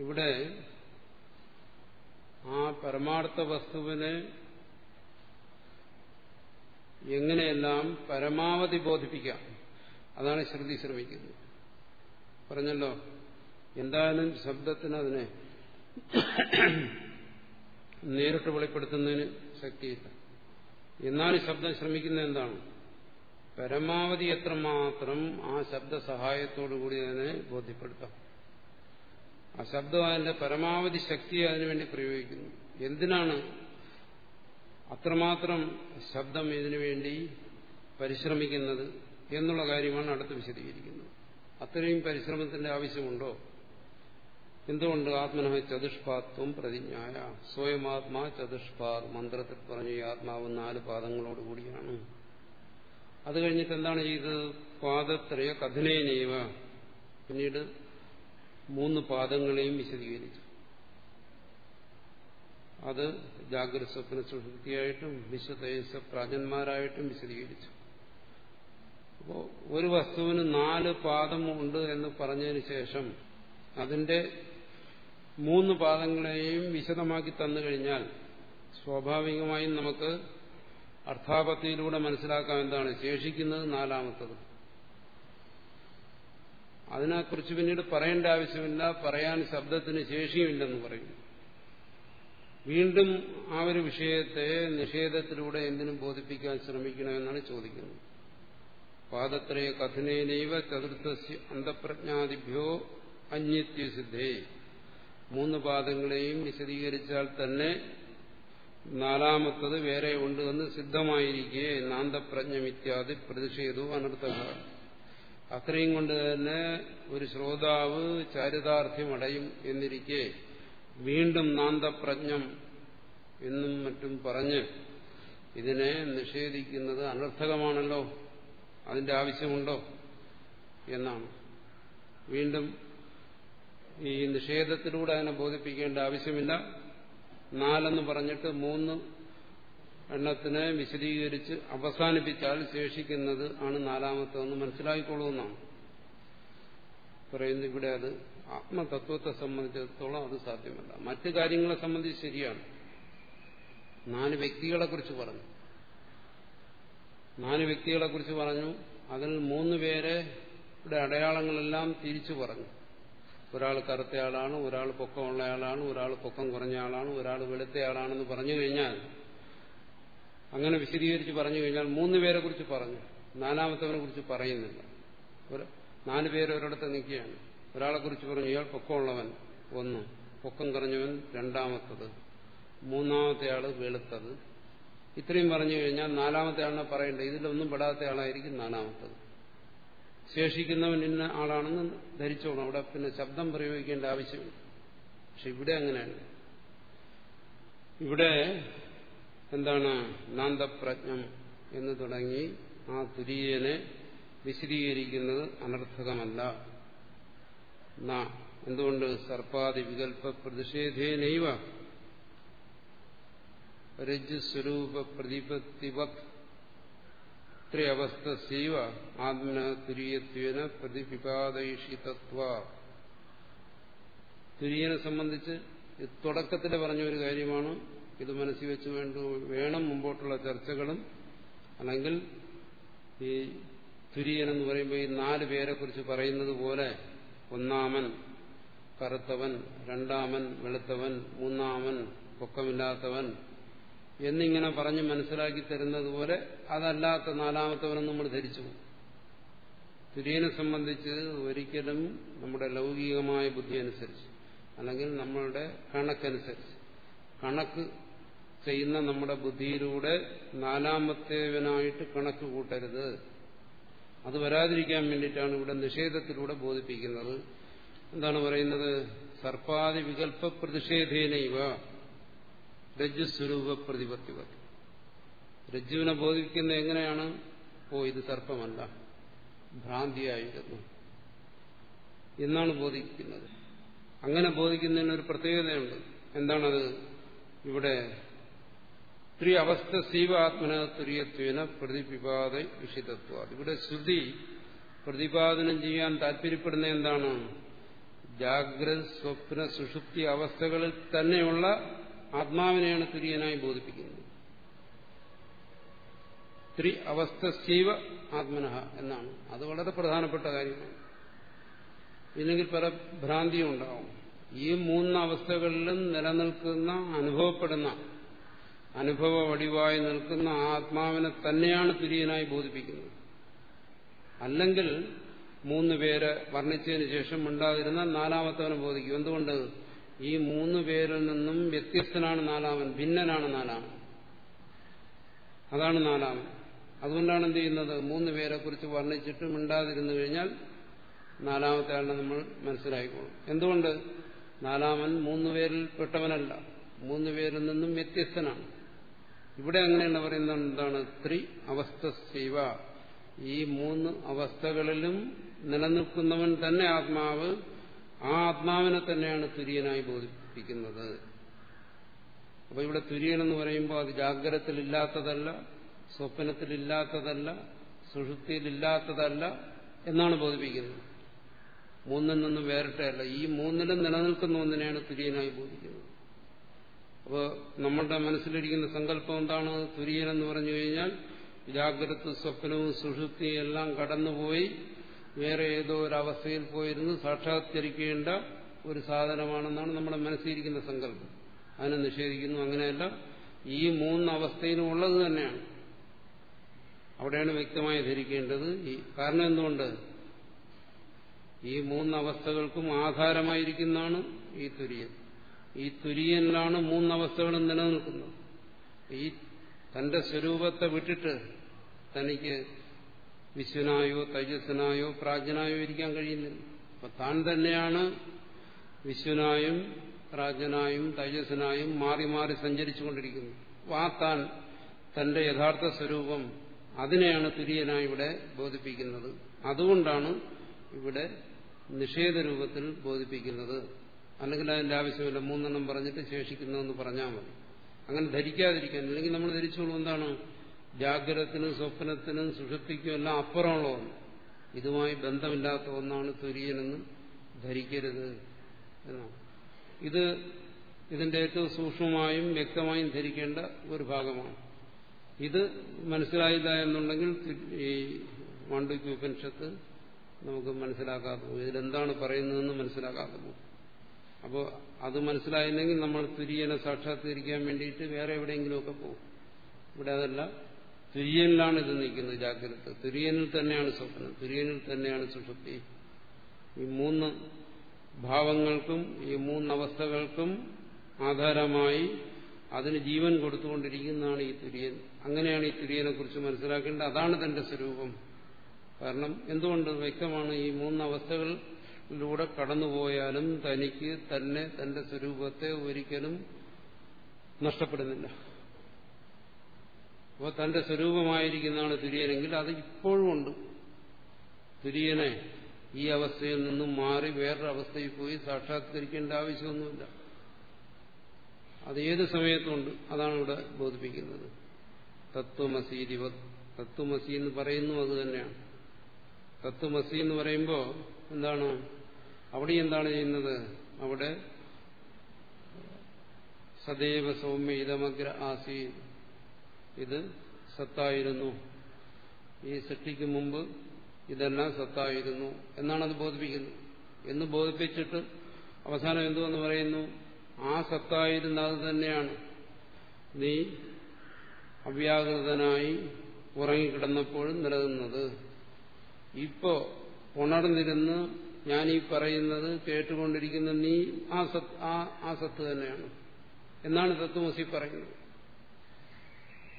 ഇവിടെ ആ പരമാർത്ഥ വസ്തുവിനെ എങ്ങനെയെല്ലാം പരമാവധി ബോധിപ്പിക്കാം? അതാണ് ശ്രുതി ശ്രമിക്കുന്നത്. പറഞ്ഞല്ലോ എന്തായാലും ശബ്ദത്തിന് അതിനെ നേരിട്ട് വെളിപ്പെടുത്തുന്നതിന് ശക്തിയില്ല. എന്നാലും ശബ്ദം ശ്രമിക്കുന്നത് എന്താണ്? പരമാവധി എത്രമാത്രം ആ ശബ്ദ സഹായത്തോടു കൂടി അതിനെ ബോധ്യപ്പെടുത്താം. ആ ശബ്ദം അതിന്റെ പരമാവധി ശക്തിയെ അതിനുവേണ്ടി പ്രയോഗിക്കുന്നു. എന്തിനാണ് അത്രമാത്രം ശബ്ദം ഇതിനുവേണ്ടി പരിശ്രമിക്കുന്നത് എന്നുള്ള കാര്യമാണ് അടുത്ത് വിശദീകരിക്കുന്നത്. അത്രയും പരിശ്രമത്തിന്റെ ആവശ്യമുണ്ടോ? എന്തുകൊണ്ട് ആത്മനഹ ചതുഷ്പാത്വം പ്രതിജ്ഞായ? സ്വയമാത്മാ ചതുഷ്പാദ് മന്ത്രത്തിൽ പറഞ്ഞ ഈ ആത്മാവ് നാല് പാദങ്ങളോട് കൂടിയാണ്. അത് കഴിഞ്ഞിട്ട് എന്താണ് ചെയ്തത്? പാദത്രയ കഥനേനീവ. പിന്നീട് മൂന്ന് പാദങ്ങളെയും വിശദീകരിച്ചു. അത് ജാഗ്രത സ്വപ്ന സുഷുപ്തിയായിട്ടും വിശ്വതേജസ് പ്രാജന്മാരായിട്ടും വിശദീകരിച്ചു. അപ്പോൾ ഒരു വസ്തുവിന് നാല് പാദമുണ്ട് എന്ന് പറഞ്ഞതിന് ശേഷം അതിന്റെ മൂന്ന് പാദങ്ങളെയും വിശദമാക്കി തന്നു കഴിഞ്ഞാൽ സ്വാഭാവികമായും നമുക്ക് അർത്ഥാപത്തിയിലൂടെ മനസ്സിലാക്കാം എന്താണ്. ശേഷിക്കുന്നത് നാലാമത്തത്. അതിനെക്കുറിച്ച് പിന്നീട് പറയേണ്ട ആവശ്യമില്ല. പറയാൻ ശബ്ദത്തിന് ശേഷിയുമില്ലെന്ന് പറയും. വീണ്ടും ആ ഒരു വിഷയത്തെ നിഷേധത്തിലൂടെ എന്തിനും ബോധിപ്പിക്കാൻ ശ്രമിക്കണമെന്നാണ് ചോദിക്കുന്നത്. പാദത്രയ കഥനേനൈവ ചതുർത്ഥ അന്തപ്രജ്ഞാദിഭ്യോ അന്യത്യസിദ്ധേ മൂന്ന് പാദങ്ങളെയും വിശദീകരിച്ചാൽ തന്നെ നാലാമത്തത് വേറെ ഉണ്ട് എന്ന് സിദ്ധമായിരിക്കെ. നാന്തപ്രജ്ഞമിത്യാദി പ്രതിഷേധവും അനർത്ഥ അത്രയും കൊണ്ട് തന്നെ ഒരു ശ്രോതാവ് ചാരിതാർത്ഥ്യം അടയും എന്നിരിക്കെ വീണ്ടും നാന്തപ്രജ്ഞം എന്നും മറ്റും പറഞ്ഞ് ഇതിനെ നിഷേധിക്കുന്നത് അനർത്ഥകമാണല്ലോ അതിന്റെ ആവശ്യമുണ്ടോ എന്നാണ്. വീണ്ടും ഈ നിഷേധത്തിലൂടെ അതിനെ ബോധിപ്പിക്കേണ്ട ആവശ്യമില്ല. നാലെന്ന് പറഞ്ഞിട്ട് മൂന്ന് എണ്ണത്തിനെ വിശദീകരിച്ച് അവസാനിപ്പിച്ചാൽ ശേഷിക്കുന്നത് ആണ് നാലാമത്തെന്ന് മനസ്സിലാക്കിക്കൊള്ളുമെന്നാണ് പറയുന്നത് ഇവിടെ അത് ആത്മതത്വത്തെ സംബന്ധിച്ചിടത്തോളം അത് സാധ്യമല്ല. മറ്റു കാര്യങ്ങളെ സംബന്ധിച്ച് ശരിയാണ്. നാല് വ്യക്തികളെ കുറിച്ച് പറഞ്ഞു. നാല് വ്യക്തികളെ കുറിച്ച് പറഞ്ഞു. അതിൽ മൂന്ന് പേരെ ഇവിടെ അടയാളങ്ങളെല്ലാം തിരിച്ചു പറഞ്ഞു. ഒരാൾ കറുത്തയാളാണ് ഒരാൾ പൊക്കമുള്ളയാളാണ് ഒരാൾ പൊക്കം കുറഞ്ഞയാളാണ് ഒരാൾ വെളുത്തയാളാണെന്ന് പറഞ്ഞു കഴിഞ്ഞാൽ അങ്ങനെ വിശദീകരിച്ച് പറഞ്ഞു കഴിഞ്ഞാൽ മൂന്ന് പേരെ കുറിച്ച് പറഞ്ഞു. നാലാമത്തവനെ കുറിച്ച് പറയുന്നില്ല. നാല് പേര് ഒരിടത്ത് നിൽക്കുകയാണ്. ഒരാളെ കുറിച്ച് പറഞ്ഞു ഇയാൾ പൊക്കമുള്ളവൻ ഒന്ന്. പൊക്കം കുറഞ്ഞവൻ രണ്ടാമത്തത്. മൂന്നാമത്തെ ആൾ വെളുത്തത്. ഇത്രയും പറഞ്ഞു കഴിഞ്ഞാൽ നാലാമത്തെ ആളിനെ പറയേണ്ടത് ഇതിലൊന്നും പെടാത്ത ആളായിരിക്കും നാലാമത്തത്. ശേഷിക്കുന്നവൻ ഇന്ന ആളാണെന്ന് ധരിച്ചോണം. അവിടെ പിന്നെ ശബ്ദം പ്രയോഗിക്കേണ്ട ആവശ്യമില്ല. പക്ഷെ ഇവിടെ അങ്ങനെയാണ് ഇവിടെ എന്താണ് നാന്തപ്രജ്ഞം എന്ന് തുടങ്ങി ആ തുര്യനെ വിശദീകരിക്കുന്നത് അനർത്ഥകമല്ല. എന്തുകൊണ്ട് സർപ്പാദി വികല്പ പ്രതിഷേധേനൈവ രജ്ജുസ്വരൂപ പ്രതിപത്തിവത് ത്രയവസ്ഥസീവ ആത്മന തുര്യത്വേന പ്രതിപിപാദയിഷിതത്വ. തുര്യനെ സംബന്ധിച്ച് തുടക്കത്തിൽ പറഞ്ഞ ഒരു കാര്യമാണ് ഇത് മനസ്സിൽ വെച്ച് വേണ്ട വേണം മുമ്പോട്ടുള്ള ചർച്ചകളും അല്ലെങ്കിൽ ഈ തുര്യൻ എന്ന് പറയുമ്പോൾ ഈ നാല് പേരെ കുറിച്ച് പറയുന്നത് പോലെ ഒന്നാമൻ കറുത്തവൻ രണ്ടാമൻ വെളുത്തവൻ മൂന്നാമൻ പൊക്കമില്ലാത്തവൻ എന്നിങ്ങനെ പറഞ്ഞ് മനസ്സിലാക്കി തരുന്നത് പോലെ അതല്ലാത്ത നാലാമത്തവനും നമ്മൾ ധരിച്ചു തുര്യനെ സംബന്ധിച്ച് ഒരിക്കലും നമ്മുടെ ലൗകികമായ ബുദ്ധി അനുസരിച്ച് അല്ലെങ്കിൽ നമ്മളുടെ കണക്കനുസരിച്ച്. കണക്ക് ചെയ്യുന്ന നമ്മുടെ ബുദ്ധിയിലൂടെ നാലാമത്തേവനായിട്ട് കണക്ക് കൂട്ടരുത്. അത് വരാതിരിക്കാൻ വേണ്ടിയിട്ടാണ് ഇവിടെ നിഷേധത്തിലൂടെ ബോധിപ്പിക്കുന്നത്. എന്താണ് പറയുന്നത്? സർപ്പാദി വികല്പ പ്രതിഷേധേനൈവ രജ്ജുസ്വരൂപ പ്രതിപത്തിവ രജ്ജുവിനെ ബോധിപ്പിക്കുന്നത് എങ്ങനെയാണ്? ഓ ഇത് സർപ്പമല്ല. ഭ്രാന്തിയായിരുന്നു എന്നാണ് ബോധിപ്പിക്കുന്നത്? അങ്ങനെ ബോധിക്കുന്നതിന് ഒരു പ്രത്യേകതയുണ്ട്. എന്താണത്? ഇവിടെ ത്രി അവസ്ഥ സീവാത്മന തുര്യത്വേന പ്രതിപിപാത വിഷിതത്വ ഇവിടെ ശ്രുതി പ്രതിപാദനം ചെയ്യാൻ താല്പര്യപ്പെടുന്ന എന്താണ്? ജാഗ്രത സ്വപ്ന സുഷുപ്തി അവസ്ഥകളിൽ തന്നെയുള്ള ആത്മാവിനെയാണ് തുര്യനായി ബോധിപ്പിക്കുന്നത്. ത്രി അവസ്ഥ സീവ ആത്മനഹ എന്നാണ്. അത് വളരെ പ്രധാനപ്പെട്ട കാര്യമാണ്. ഇല്ലെങ്കിൽ പല ഭ്രാന്തിയും ഉണ്ടാവും. ഈ മൂന്ന് അവസ്ഥകളിലും നിലനിൽക്കുന്ന അനുഭവപ്പെടുന്ന അനുഭവ വടിവായി നിൽക്കുന്ന ആത്മാവിനെ തന്നെയാണ് തുര്യനായി ബോധിപ്പിക്കുന്നത്. അല്ലെങ്കിൽ മൂന്ന് പേരെ വർണിച്ചതിന് ശേഷം ഉണ്ടാതിരുന്ന നാലാമത്തവനെ ബോധിക്കും. എന്തുകൊണ്ട്? ഈ മൂന്ന് പേരിൽ നിന്നും വ്യത്യസ്തനാണ് നാലാമൻ ഭിന്നനാണ് നാലാമൻ. അതാണ് നാലാമൻ. അതുകൊണ്ടാണ് എന്ത് ചെയ്യുന്നത്? മൂന്ന് പേരെ കുറിച്ച് വർണിച്ചിട്ട് മിണ്ടാതിരുന്നു കഴിഞ്ഞാൽ നാലാമത്തെ ആളിനെ നമ്മൾ മനസ്സിലായിക്കോളും. എന്തുകൊണ്ട്? നാലാമൻ മൂന്ന് പേരിൽ പെട്ടവനല്ല മൂന്ന് പേരിൽ നിന്നും വ്യത്യസ്തനാണ്. ഇവിടെ അങ്ങനെയാണ് പറയുന്നത് എന്താണ്? ത്രി അവസ്ഥ ശിവ ഈ മൂന്ന് അവസ്ഥകളിലും നിലനിൽക്കുന്നവൻ തന്നെ ആത്മാവ്. ആ ആത്മാവിനെ തന്നെയാണ് തുര്യനായി ബോധിപ്പിക്കുന്നത്. അപ്പൊ ഇവിടെ തുര്യൻ എന്ന് പറയുമ്പോൾ അത് ജാഗ്രതത്തിലില്ലാത്തതല്ല സ്വപ്നത്തിലില്ലാത്തതല്ല സുഷുപ്തിയിലില്ലാത്തതല്ല എന്നാണ് ബോധിപ്പിക്കുന്നത്. മൂന്നിൽ നിന്നും വേറിട്ടല്ല ഈ മൂന്നിലും നിലനിൽക്കുന്ന ഒന്നിനെയാണ് തുര്യനായി ബോധിക്കുന്നത്. അപ്പോൾ നമ്മളുടെ മനസ്സിലിരിക്കുന്ന സങ്കല്പം എന്താണ്? തുര്യനെന്ന് പറഞ്ഞു കഴിഞ്ഞാൽ ജാഗ്രത സ്വപ്നവും സുഷുപ്തിയും എല്ലാം കടന്നുപോയി വേറെ ഏതോ ഒരു അവസ്ഥയിൽ പോയിരുന്ന്. സാക്ഷാത്കരിക്കേണ്ട ഒരു സാധനമാണെന്നാണ് നമ്മുടെ മനസ്സിലിരിക്കുന്ന സങ്കല്പം. അതിനെ നിഷേധിക്കുന്നു. അങ്ങനെയല്ല ഈ മൂന്ന് അവസ്ഥയിലും ഉള്ളത് തന്നെയാണ്. അവിടെയാണ് വ്യക്തമായി ധരിക്കേണ്ടത്. കാരണം എന്തുകൊണ്ട്? ഈ മൂന്ന് അവസ്ഥകൾക്കും ആധാരമായിരിക്കുന്നതാണ് ഈ തുര്യൻ. ഈ തുര്യനിലാണ് മൂന്നവസ്ഥകളും നിലനിൽക്കുന്നത്. ഈ തന്റെ സ്വരൂപത്തെ വിട്ടിട്ട് തനിക്ക് വിശ്വനായോ തേജസ്സനായോ പ്രാജ്ഞനായോ ഇരിക്കാൻ കഴിയുന്നില്ല. അപ്പൊ താൻ തന്നെയാണ് വിശ്വനായും പ്രാജ്ഞനായും തേജസ്സനായും മാറി മാറി സഞ്ചരിച്ചുകൊണ്ടിരിക്കുന്നത്. അപ്പൊ ആ താൻ തന്റെ യഥാർത്ഥ സ്വരൂപം അതിനെയാണ് തുര്യനായി ഇവിടെ ബോധിപ്പിക്കുന്നത്. അതുകൊണ്ടാണ് ഇവിടെ നിഷേധ രൂപത്തിൽ ബോധിപ്പിക്കുന്നത്. അല്ലെങ്കിൽ അതിന്റെ ആവശ്യമില്ല മൂന്നെണ്ണം പറഞ്ഞിട്ട് ശേഷിക്കുന്നതെന്ന് പറഞ്ഞാൽ മതി. അങ്ങനെ ധരിക്കാതിരിക്കാൻ അല്ലെങ്കിൽ നമ്മൾ ധരിച്ചോളൂ എന്താണ്? ജാഗ്രതത്തിനും സ്വപ്നത്തിനും സുഷുപ്തിക്കും എല്ലാം അപ്പുറമുള്ള ഒന്ന് ഇതുമായി ബന്ധമില്ലാത്ത ഒന്നാണ് തുര്യനെന്ന് ധരിക്കരുത് എന്നാണ്. ഇത് ഇതിന്റെ ഏറ്റവും സൂക്ഷ്മമായും വ്യക്തമായും ധരിക്കേണ്ട ഒരു ഭാഗമാണ്. ഇത് മനസ്സിലായില്ല എന്നുണ്ടെങ്കിൽ ഈ മാണ്ഡുക്യ ഉപനിഷത്ത് നമുക്ക് മനസ്സിലാക്കാതെ പോകും. ഇതിലെന്താണ് പറയുന്നതെന്ന് മനസ്സിലാക്കാതെ പോകും. അപ്പോൾ അത് മനസ്സിലായില്ലെങ്കിൽ നമ്മൾ തുര്യനെ സാക്ഷാത്കരിക്കാൻ വേണ്ടിയിട്ട് വേറെ എവിടെയെങ്കിലുമൊക്കെ പോകും. ഇവിടെ അതല്ല തുര്യനിലാണ് ഇത് നിൽക്കുന്നത് ജാഗ്രത. തുര്യനിൽ തന്നെയാണ് സ്വപ്നം. തുര്യനിൽ തന്നെയാണ് സുഷുപ്തി. ഈ മൂന്ന് ഭാവങ്ങൾക്കും ഈ മൂന്നവസ്ഥകൾക്കും ആധാരമായി അതിന് ജീവൻ കൊടുത്തുകൊണ്ടിരിക്കുന്നതാണ് ഈ തുര്യൻ. അങ്ങനെയാണ് ഈ തുര്യനെ കുറിച്ച് മനസ്സിലാക്കേണ്ടത്. അതാണ് തന്റെ സ്വരൂപം. കാരണം എന്തുകൊണ്ട് വ്യക്തമാണ് ഈ മൂന്നവസ്ഥകളിലൂടെ കടന്നുപോയാലും തനിക്ക് തന്നെ തന്റെ സ്വരൂപത്തെ ഒരിക്കലും നഷ്ടപ്പെടുന്നില്ല. അപ്പോൾ തന്റെ സ്വരൂപമായിരിക്കുന്നതാണ് തുര്യനെങ്കിൽ അത് ഇപ്പോഴും ഉണ്ട്. തുര്യനെ ഈ അവസ്ഥയിൽ നിന്നും മാറി വേറൊരു അവസ്ഥയിൽ പോയി സാക്ഷാത്കരിക്കേണ്ട ആവശ്യമൊന്നുമില്ല. അത് ഏത് സമയത്തുണ്ട് അതാണ് ഇവിടെ ബോധിപ്പിക്കുന്നത്. തത്വമസീരി തത്വമസി എന്ന് പറയുന്നു അത് തന്നെയാണ്. തത്വമസി എന്ന് പറയുമ്പോൾ എന്താണ്? അവിടെ എന്താണ് ചെയ്യുന്നത്? അവിടെ സദൈവ സൗമ്യ ഇതമഗ്ര ആസി ഇത് സത്തായിരുന്നു. ഈ സൃഷ്ടിക്ക് മുമ്പ് ഇതെല്ലാം സത്തായിരുന്നു എന്നാണ് അത് ബോധിപ്പിക്കുന്നത്. എന്ന് ബോധിപ്പിച്ചിട്ട് അവസാനം എന്തുവെന്ന് പറയുന്നു? ആ സത്തായിരുന്ന അത് തന്നെയാണ്. നീ അവ്യാകൃതനായി ഉറങ്ങിക്കിടന്നപ്പോഴും നിലനിന്നത്. ഇപ്പോ ഉണർന്നിരുന്ന് ഈ പറയുന്നത് കേട്ടുകൊണ്ടിരിക്കുന്ന നീ ആ സത്ത് ആ സത്ത് തന്നെയാണ്. എന്നാണ് തത്വമസി പറയുന്നത്.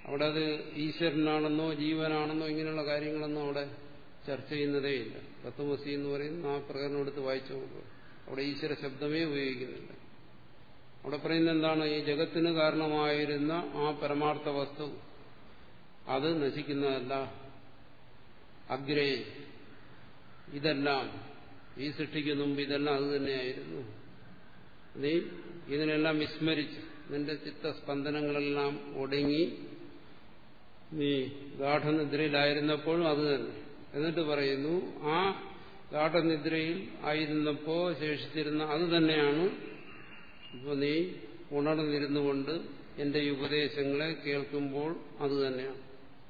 അവിടെ അത് ഈശ്വരനാണെന്നോ ജീവനാണെന്നോ ഇങ്ങനെയുള്ള കാര്യങ്ങളൊന്നും അവിടെ ചർച്ച ചെയ്യുന്നതേയില്ല തത്വമസി എന്ന് പറയുന്ന ആ പ്രകടനം എടുത്ത് വായിച്ചു നോക്കുക. അവിടെ ഈശ്വര ശബ്ദമേ ഉപയോഗിക്കുന്നില്ല. അവിടെ പറയുന്ന എന്താണ്? ഈ ജഗത്തിന് കാരണമായിരുന്ന ആ പരമാർത്ഥ വസ്തു അത് നശിക്കുന്നതല്ല. അഗ്രേ ഇതെല്ലാം ഈ സൃഷ്ടിക്ക് മുമ്പ് ഇതെല്ലാം അത് തന്നെയായിരുന്നു. നീ ഇതിനെല്ലാം വിസ്മരിച്ച് നിന്റെ ചിത്തസ്പന്ദനങ്ങളെല്ലാം ഒടുങ്ങി നീ ഗാഠനിദ്രയിലായിരുന്നപ്പോഴും അത് തന്നെ. എന്നിട്ട് പറയുന്നു ആ ഗാഠനിദ്രയിൽ ആയിരുന്നപ്പോ ശേഷിച്ചിരുന്ന അത് തന്നെയാണ്. ഇപ്പൊ നീ ഉണർന്നിരുന്നുകൊണ്ട് എന്റെ ഉപദേശങ്ങളെ കേൾക്കുമ്പോൾ അത് തന്നെയാണ്.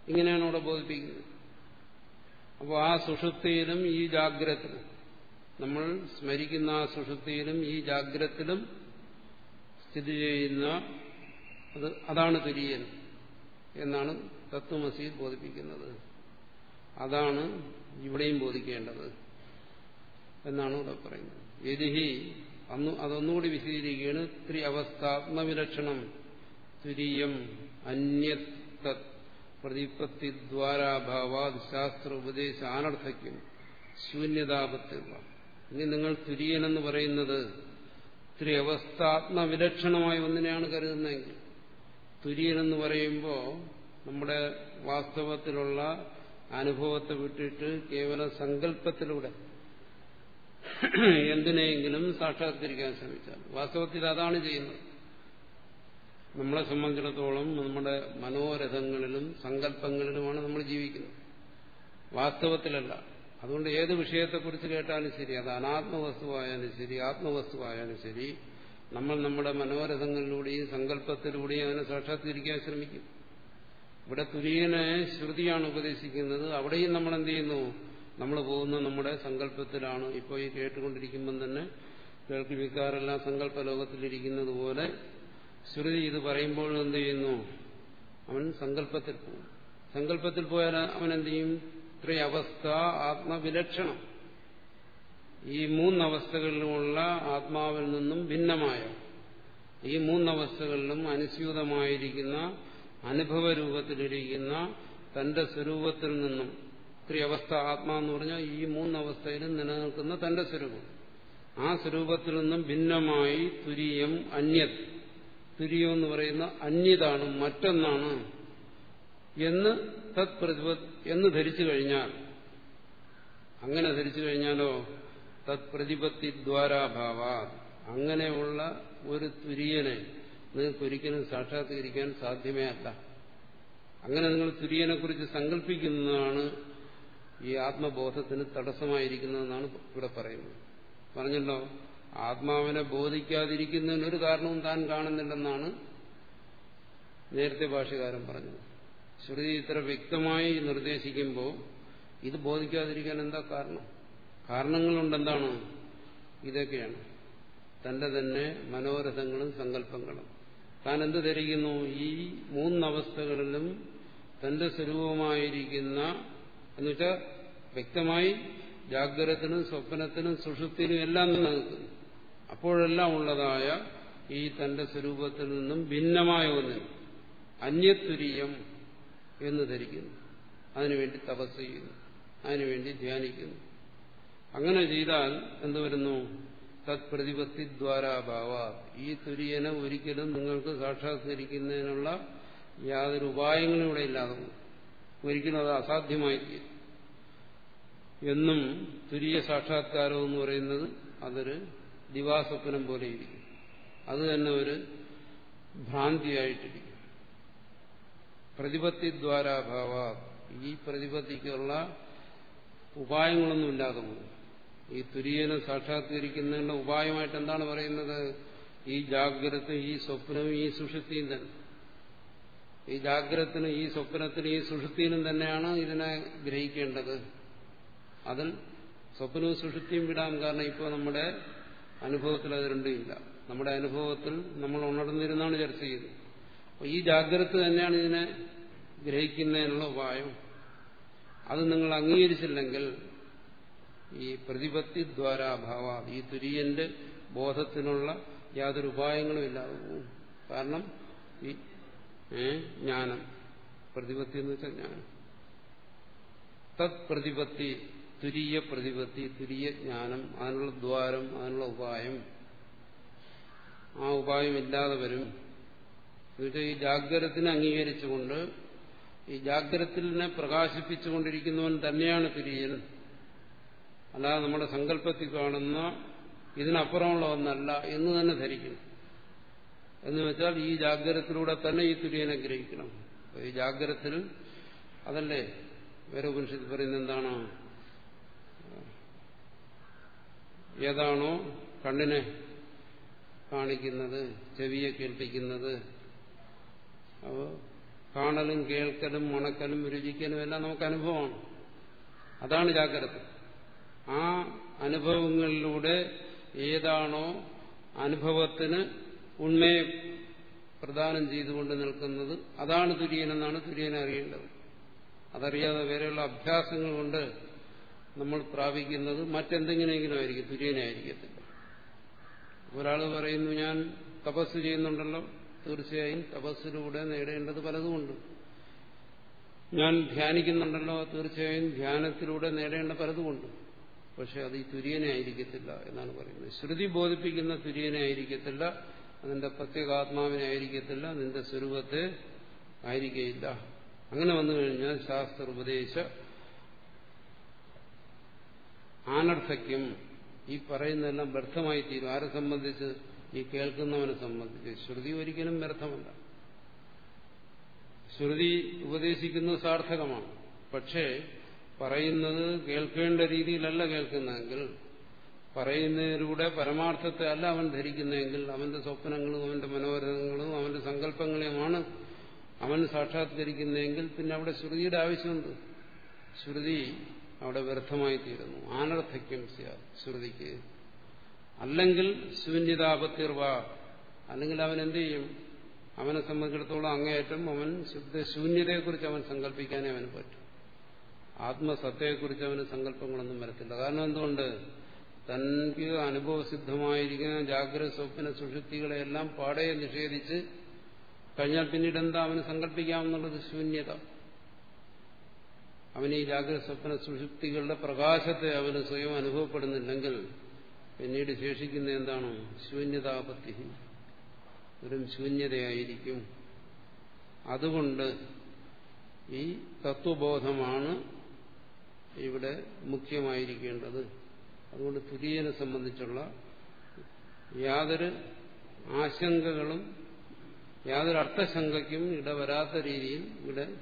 ഇങ്ങനെയാണ് അവിടെ ബോധിപ്പിക്കുന്നത്. അപ്പോൾ ആ സുഷുപ്തിയിലും ഈ ജാഗ്രത്തിലും നമ്മൾ സ്മരിക്കുന്ന ആ സുഷുപ്തിയിലും ഈ ജാഗ്രത്തിലും സ്ഥിതി ചെയ്യുന്ന അത് അതാണ് തുര്യൻ എന്നാണ് തത്വമസി ബോധിപ്പിക്കുന്നത്. അതാണ് ഇവിടെയും ബോധിക്കേണ്ടത് എന്നാണ് ഇവിടെ പറയുന്നത്. എരിഹി അന്ന് അതൊന്നുകൂടി വിശദീകരിക്കുകയാണ് ത്രി അവസ്ഥാത്മവിലക്ഷണം തുരിയം അന്യത്ത പ്രതിപത്തിദ്വാരാഭാവാത് ശാസ്ത്ര ഉപദേശ അനർത്ഥയ്ക്കും ശൂന്യതാപത്തിലുള്ള ഇനി നിങ്ങൾ തുര്യനെന്ന് പറയുന്നത് ത്രിയവസ്ഥാത്മവിലക്ഷണമായ ഒന്നിനെയാണ് കരുതുന്നതെങ്കിൽ തുര്യനെന്ന് പറയുമ്പോൾ നമ്മുടെ വാസ്തവത്തിലുള്ള അനുഭവത്തെ വിട്ടിട്ട് കേവല സങ്കല്പത്തിലൂടെ എന്തിനെയെങ്കിലും സാക്ഷാത്കരിക്കാൻ ശ്രമിച്ചാൽ വാസ്തവത്തിൽ അതാണ് ചെയ്യുന്നത്. നമ്മളെ സംബന്ധിച്ചിടത്തോളം നമ്മുടെ മനോരഥങ്ങളിലും സങ്കല്പങ്ങളിലുമാണ് നമ്മൾ ജീവിക്കുന്നത്. വാസ്തവത്തിലല്ല. അതുകൊണ്ട് ഏത് വിഷയത്തെക്കുറിച്ച് കേട്ടാലും ശരി അത് അനാത്മവസ്തുവായാലും ശരി ആത്മവസ്തുവായാലും ശരി നമ്മൾ നമ്മുടെ മനോരഥങ്ങളിലൂടെയും സങ്കല്പത്തിലൂടെയും അതിനെ സാക്ഷാത്കരിക്കാൻ ശ്രമിക്കും. ഇവിടെ തുര്യനെ ശ്രുതിയാണ് ഉപദേശിക്കുന്നത്. അവിടെയും നമ്മൾ എന്ത് ചെയ്യുന്നു? നമ്മൾ പോകുന്ന നമ്മുടെ സങ്കല്പത്തിലാണ്. ഇപ്പോൾ ഈ കേട്ടുകൊണ്ടിരിക്കുമ്പം തന്നെ കേൾക്കുവിക്കാരെല്ലാം സങ്കല്പ ലോകത്തിലിരിക്കുന്നത് പോലെ ശ്രുതി ഇത് പറയുമ്പോഴും എന്ത് ചെയ്യുന്നു? അവൻ സങ്കല്പത്തിൽ പോകും. സങ്കല്പത്തിൽ പോയാൽ അവൻ എന്ത് ചെയ്യും? ത്രയവസ്ഥ ആത്മവിലക്ഷണം. ഈ മൂന്നവസ്ഥകളിലുമുള്ള ആത്മാവിൽ നിന്നും ഭിന്നമായ ഈ മൂന്നവസ്ഥകളിലും അനുസ്യൂതമായിരിക്കുന്ന അനുഭവ രൂപത്തിലിരിക്കുന്ന തന്റെ സ്വരൂപത്തിൽ നിന്നും ത്രിയവസ്ഥ ആത്മാന്ന് പറഞ്ഞാൽ ഈ മൂന്നവസ്ഥയിലും നിലനിൽക്കുന്ന തന്റെ സ്വരൂപം. ആ സ്വരൂപത്തിൽ നിന്നും ഭിന്നമായി തുരിയം അന്യത്. തുര്യം എന്ന് പറയുന്ന അന്യതാണ് മറ്റൊന്നാണ് എന്ന് തത് പ്രതിപത് എന്ന് ധരിച്ചു കഴിഞ്ഞാൽ അങ്ങനെ ധരിച്ചു കഴിഞ്ഞാലോ? തത് പ്രതിപത്തി ദ്വാരാഭാവ അങ്ങനെയുള്ള ഒരു തുര്യനെ നിങ്ങൾക്ക് ഒരിക്കലും സാക്ഷാത്കരിക്കാൻ സാധ്യമേ അല്ല. അങ്ങനെ നിങ്ങൾ തുര്യനെ കുറിച്ച് സങ്കല്പിക്കുന്നതാണ് ഈ ആത്മബോധത്തിന് തടസ്സമായിരിക്കുന്നതെന്നാണ് ഇവിടെ പറയുന്നത്. പറഞ്ഞല്ലോ ആത്മാവിനെ ബോധിക്കാതിരിക്കുന്നതിനൊരു കാരണവും താൻ കാണുന്നില്ലെന്നാണ് നേരത്തെ ഭാഷകാരൻ പറഞ്ഞത്. ശ്രുതി ഇത്ര വ്യക്തമായി നിർദ്ദേശിക്കുമ്പോൾ ഇത് ബോധിക്കാതിരിക്കാൻ എന്താ കാരണം? കാരണങ്ങളുണ്ടെന്താണ്? ഇതൊക്കെയാണ്. തന്റെ തന്നെ മനോരഥങ്ങളും സങ്കല്പങ്ങളും. താൻ എന്ത് ധരിക്കുന്നു? ഈ മൂന്നവസ്ഥകളിലും തന്റെ സ്വരൂപമായിരിക്കുന്ന എന്നുവെച്ചാൽ വ്യക്തമായി ജാഗ്രതത്തിനും സ്വപ്നത്തിനും സുഷുപ്തിനും എല്ലാം നിലനിൽക്കുന്നു അപ്പോഴെല്ലാം ഉള്ളതായ ഈ തന്റെ സ്വരൂപത്തിൽ നിന്നും ഭിന്നമായ ഒന്നിന് അന്യത്തുരീയം എന്ന് ധരിക്കുന്നു. അതിനുവേണ്ടി തപസ് ചെയ്യുന്നു. അതിനുവേണ്ടി ധ്യാനിക്കുന്നു. അങ്ങനെ ചെയ്താൽ എന്ത് വരുന്നു? തത് പ്രതിപത്തി ദ്വാരാഭാവ. ഈ തുര്യനെ ഒരിക്കലും നിങ്ങൾക്ക് സാക്ഷാത്കരിക്കുന്നതിനുള്ള യാതൊരു ഉപായങ്ങളും ഇവിടെ ഇല്ലാതെ ഒരിക്കലും അത് അസാധ്യമായി എന്നും തുര്യ സാക്ഷാത്കാരം എന്ന് പറയുന്നത് അതൊരു ദിവാസ്വപ്നം പോലെ ഇരിക്കും. അത് തന്നെ ഒരു ഭ്രാന്തിയായിട്ടിരിക്കും. പ്രതിപത്തി ദ്വാരാഭാവ ഈ പ്രതിപത്തിക്കുള്ള ഉപായങ്ങളൊന്നുമില്ലാതെ പോകും. ഈ തുര്യനെ സാക്ഷാത്കരിക്കുന്നതിനുള്ള ഉപായമായിട്ട് എന്താണ് പറയുന്നത്? ഈ ജാഗ്രത ഈ സ്വപ്നവും ഈ സുഷുതിയും തന്നെ. ഈ ജാഗ്രതത്തിനും ഈ സ്വപ്നത്തിനും ഈ സുഷുതിയിലും തന്നെയാണ് ഇതിനെ ഗ്രഹിക്കേണ്ടത്. അതിൽ സ്വപ്നവും സുഷുതിയും വിടാം. കാരണം ഇപ്പോൾ നമ്മുടെ അനുഭവത്തിൽ അത് രണ്ടും ഇല്ല. നമ്മുടെ അനുഭവത്തിൽ നമ്മൾ ഉണർന്നിരുന്നാണ് ചർച്ച ചെയ്തത്. ഈ ജാഗ്രത തന്നെയാണ് ഇതിനെ ഗ്രഹിക്കുന്നതിനുള്ള ഉപായം. അത് നിങ്ങൾ അംഗീകരിച്ചില്ലെങ്കിൽ ഈ പ്രതിപത്തി ദ്വാരാഭാവ ഈ തുര്യന്റെ ബോധത്തിനുള്ള യാതൊരു ഉപായങ്ങളും ഇല്ലാതെ പോകും. കാരണം ഈ ജ്ഞാനം. പ്രതിപത്തി എന്ന് വെച്ചാൽ ജ്ഞാനം. തത് പ്രതിപത്തി തുരീയ പ്രതിപത്തി തുരിയ ജ്ഞാനം അതിനുള്ള ദ്വാരം അതിനുള്ള ഉപായം. ആ ഉപായം ഇല്ലാതെ വരും. എന്നുവെച്ചാൽ ഈ ജാഗ്രതത്തിനെ അംഗീകരിച്ചുകൊണ്ട് ഈ ജാഗ്രതത്തിനെ പ്രകാശിപ്പിച്ചുകൊണ്ടിരിക്കുന്നവൻ തന്നെയാണ് തുര്യൻ അല്ലാതെ നമ്മുടെ സങ്കല്പത്തിൽ കാണുന്ന ഇതിനപ്പുറമുള്ള ഒന്നല്ല എന്ന് തന്നെ ധരിക്കണം. എന്ന് വെച്ചാൽ ഈ ജാഗ്രതത്തിലൂടെ തന്നെ ഈ തുര്യനെ ഗ്രഹിക്കണം. ഈ ജാഗ്രതത്തിൽ അതല്ലേ? വേറെ ഉപനിഷത്തിൽ പറയുന്നത് എന്താണ്? ഏതാണോ കണ്ണിനെ കാണിക്കുന്നത് ചെവിയെ കേൾപ്പിക്കുന്നത് അപ്പോൾ കാണലും കേൾക്കലും മണക്കലും രുചിക്കലും എല്ലാം നമുക്ക് അനുഭവമാണ്. അതാണ് ജാഗ്രത. ആ അനുഭവങ്ങളിലൂടെ ഏതാണോ അനുഭവത്തിന് ഉണ്മയെ പ്രദാനം ചെയ്തുകൊണ്ട് നിൽക്കുന്നത് അതാണ് തുര്യനെന്നാണ് തുര്യനെ അറിയേണ്ടത്. അതറിയാതെ വേറെയുള്ള അഭ്യാസങ്ങൾ കൊണ്ട് നമ്മൾ പ്രാപിക്കുന്നത് മറ്റെന്തെങ്കിലെങ്കിലും ആയിരിക്കും തുര്യനെ ആയിരിക്കത്തില്ല. ഒരാൾ പറയുന്നു ഞാൻ തപസ് ചെയ്യുന്നുണ്ടല്ലോ തീർച്ചയായും തപസ്സിലൂടെ നേടേണ്ടത് പലതുമുണ്ട്. ഞാൻ ധ്യാനിക്കുന്നുണ്ടല്ലോ തീർച്ചയായും ധ്യാനത്തിലൂടെ നേടേണ്ട പലതുമുണ്ട്. പക്ഷെ അത് ഈ തുര്യനെ ആയിരിക്കത്തില്ല എന്നാണ് പറയുന്നത്. ശ്രുതി ബോധിപ്പിക്കുന്ന തുര്യനെ ആയിരിക്കത്തില്ല അതിന്റെ പ്രത്യേകാത്മാവിനെ ആയിരിക്കത്തില്ല നിന്റെ സ്വരൂപത്തെ ആയിരിക്കയില്ല. അങ്ങനെ വന്നു കഴിഞ്ഞാൽ ശാസ്ത്ര ഉപദേശ ആനർത്ഥക്യം ഈ പറയുന്നതെല്ലാം വ്യർത്ഥമായി തീരും ആരെ സംബന്ധിച്ച് ഈ കേൾക്കുന്നവനെ സംബന്ധിച്ച് ശ്രുതി ഒരിക്കലും വ്യർത്ഥമല്ല. ശ്രുതി ഉപദേശിക്കുന്നത് സാർത്ഥകമാണ്. പക്ഷേ പറയുന്നത് കേൾക്കേണ്ട രീതിയിലല്ല കേൾക്കുന്നതെങ്കിൽ പറയുന്നതിലൂടെ പരമാർത്ഥത്തെ അല്ല അവൻ ധരിക്കുന്നതെങ്കിൽ അവന്റെ സ്വപ്നങ്ങളും അവന്റെ മനോരഥങ്ങളും അവന്റെ സങ്കല്പങ്ങളെയുമാണ് അവൻ സാക്ഷാത്കരിക്കുന്നതെങ്കിൽ പിന്നെ അവിടെ ശ്രുതിയുടെ ആവശ്യമുണ്ട്. ശ്രുതി അവിടെ വ്യർത്ഥമായി തീരുന്നു ആനർത്ഥക്യം ശ്രുതിക്ക് അല്ലെങ്കിൽ ശൂന്യതാപത്തിർവ. അല്ലെങ്കിൽ അവൻ എന്ത് ചെയ്യും? അവനെ സംബന്ധിച്ചിടത്തോളം അങ്ങേയറ്റം അവൻ ശുദ്ധ ശൂന്യതയെക്കുറിച്ച് അവൻ സങ്കല്പിക്കാനേ അവന് പറ്റും. ആത്മസത്തയെക്കുറിച്ച് അവന് സങ്കല്പങ്ങളൊന്നും വരത്തില്ല. കാരണം എന്തുകൊണ്ട്? തനിക്ക് അനുഭവസിദ്ധമായിരിക്കുന്ന ജാഗ്രത സ്വപ്ന സുഷുപ്തികളെയെല്ലാം പാടെ നിഷേധിച്ച് കഴിഞ്ഞാൽ പിന്നീട് എന്താ അവന് സങ്കല്പിക്കാമെന്നുള്ളത്? ശൂന്യത. അവന് ഈ ജാഗ്രത സ്വപ്ന സുഷുപ്തികളുടെ പ്രകാശത്തെ അവന് സ്വയം അനുഭവപ്പെടുന്നില്ലെങ്കിൽ പിന്നീട് ശേഷിക്കുന്ന എന്താണ്? ശൂന്യതാപത്തി. ഒരു ശൂന്യതയായിരിക്കും. അതുകൊണ്ട് ഈ തത്വബോധമാണ് ഇവിടെ മുഖ്യമായിരിക്കേണ്ടത്. അതുകൊണ്ട് തുര്യനെ സംബന്ധിച്ചുള്ള യാതൊരു ആശങ്കകളും യാതൊരു അർത്ഥശങ്കയ്ക്കും ഇടവരാത്ത രീതിയിൽ ഇവിടെ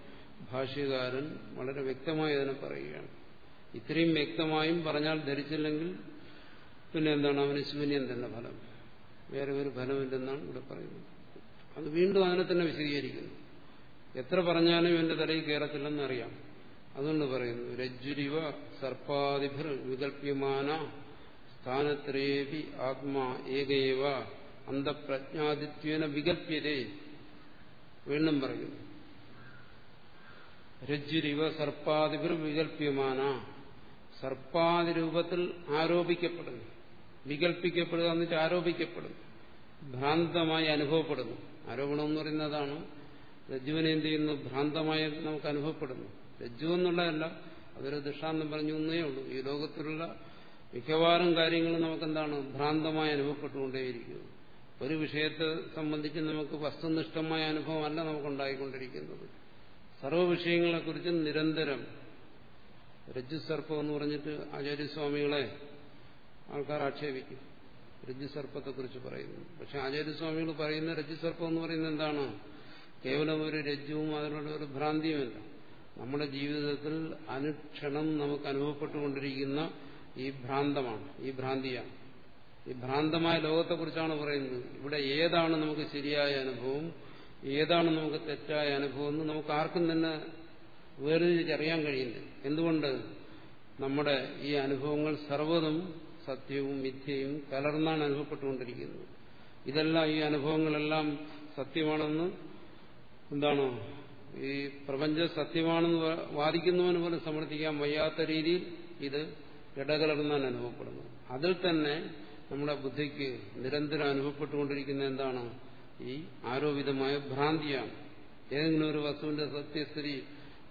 ഭാഷ്യകാരൻ വളരെ വ്യക്തമായി അതിനെ പറയുകയാണ്. ഇത്രയും വ്യക്തമായും പറഞ്ഞാൽ ധരിച്ചില്ലെങ്കിൽ പിന്നെ എന്താണ് അവന് ശൂന്യം തന്നെ ഫലം? വേറെ ഒരു ഫലമില്ലെന്നാണ് ഇവിടെ പറയുന്നത്. അത് വീണ്ടും അതിനെ തന്നെ വിശദീകരിക്കുന്നു. എത്ര പറഞ്ഞാലും എന്റെ തലയിൽ കയറത്തില്ലെന്ന് അറിയാം. അതുകൊണ്ട് പറയുന്നു രജ്ജുരിവ സർപ്പാദിഭിർ വികല്പ്യമാന സ്ഥാനത്രേവി ആത്മാ ഏകയവ അന്തപ്രജ്ഞാദിത്വേന വികല്പ്യതേ വീണ്ടും പറയുന്നു. രജ്ജുരിവ സർപ്പാദിഭിർ വികല്പ്യമാന സർപ്പാദി രൂപത്തിൽ ആരോപിക്കപ്പെടുന്നു. വികല്പിക്കപ്പെടുക എന്നിട്ട് ആരോപിക്കപ്പെടുന്നു ഭ്രാന്തമായി അനുഭവപ്പെടുന്നു. ആരോപണം എന്ന് പറയുന്നതാണ് രജ്ജുവിനെ എന്ത് ചെയ്യുന്നു? ഭ്രാന്തമായി നമുക്ക് അനുഭവപ്പെടുന്നു. രജ്ജു എന്നുള്ളതല്ല അതൊരു ദൃഷ്ടാന്തം പറഞ്ഞു എന്നേ ഉള്ളൂ. ഈ ലോകത്തിലുള്ള മിക്കവാറും കാര്യങ്ങൾ നമുക്കെന്താണ്? ഭ്രാന്തമായി അനുഭവപ്പെട്ടുകൊണ്ടേയിരിക്കുന്നു. ഒരു വിഷയത്തെ സംബന്ധിച്ച് നമുക്ക് വസ്തുനിഷ്ഠമായ അനുഭവമല്ല നമുക്കുണ്ടായിക്കൊണ്ടിരിക്കുന്നത്. സർവ വിഷയങ്ങളെക്കുറിച്ച് നിരന്തരം രജ്ജു സർപ്പം എന്ന് പറഞ്ഞിട്ട് ആചാര്യസ്വാമികളെ ആൾക്കാർ ആക്ഷേപിക്കും. രജ്ജുസർപ്പത്തെക്കുറിച്ച് പറയുന്നു. പക്ഷെ ആചാര്യസ്വാമികൾ പറയുന്ന രജ്ജുസർപ്പം എന്ന് പറയുന്നത് എന്താണ്? കേവലം ഒരു രജ്ജുവും അതിനുള്ള ഒരു ഭ്രാന്തിയുമല്ല. നമ്മുടെ ജീവിതത്തിൽ അനുക്ഷണം നമുക്ക് അനുഭവപ്പെട്ടുകൊണ്ടിരിക്കുന്ന ഈ ഭ്രാന്തമാണ് ഈ ഭ്രാന്തിയാണ്. ഈ ഭ്രാന്തമായ ലോകത്തെക്കുറിച്ചാണ് പറയുന്നത്. ഇവിടെ ഏതാണ് നമുക്ക് ശരിയായ അനുഭവം? ഏതാണ് നമുക്ക് തെറ്റായ അനുഭവം എന്ന് നമുക്ക് ആർക്കും തന്നെ വേർതിരിച്ചറിയാൻ കഴിയുന്നില്ല. എന്തുകൊണ്ട്? നമ്മുടെ ഈ അനുഭവങ്ങൾ സർവതും സത്യവും മിഥ്യയും കലർന്നാണ് അനുഭവപ്പെട്ടുകൊണ്ടിരിക്കുന്നത്. ഇതെല്ലാം ഈ അനുഭവങ്ങളെല്ലാം സത്യമാണെന്ന് എന്താണോ? ഈ പ്രപഞ്ചം സത്യമാണെന്ന് വാദിക്കുന്നവന് പോലും സമർത്ഥിക്കാൻ വയ്യാത്ത രീതിയിൽ ഇത് ഇടകലർന്നാണ് അനുഭവപ്പെടുന്നത്. അതിൽ തന്നെ നമ്മുടെ ബുദ്ധിക്ക് നിരന്തരം അനുഭവപ്പെട്ടുകൊണ്ടിരിക്കുന്ന എന്താണ്? ഈ ആരോപിതമായ ഭ്രാന്തിയാണ്. ഏതെങ്കിലും ഒരു വസ്തുവിന്റെ സത്യസ്ഥിതി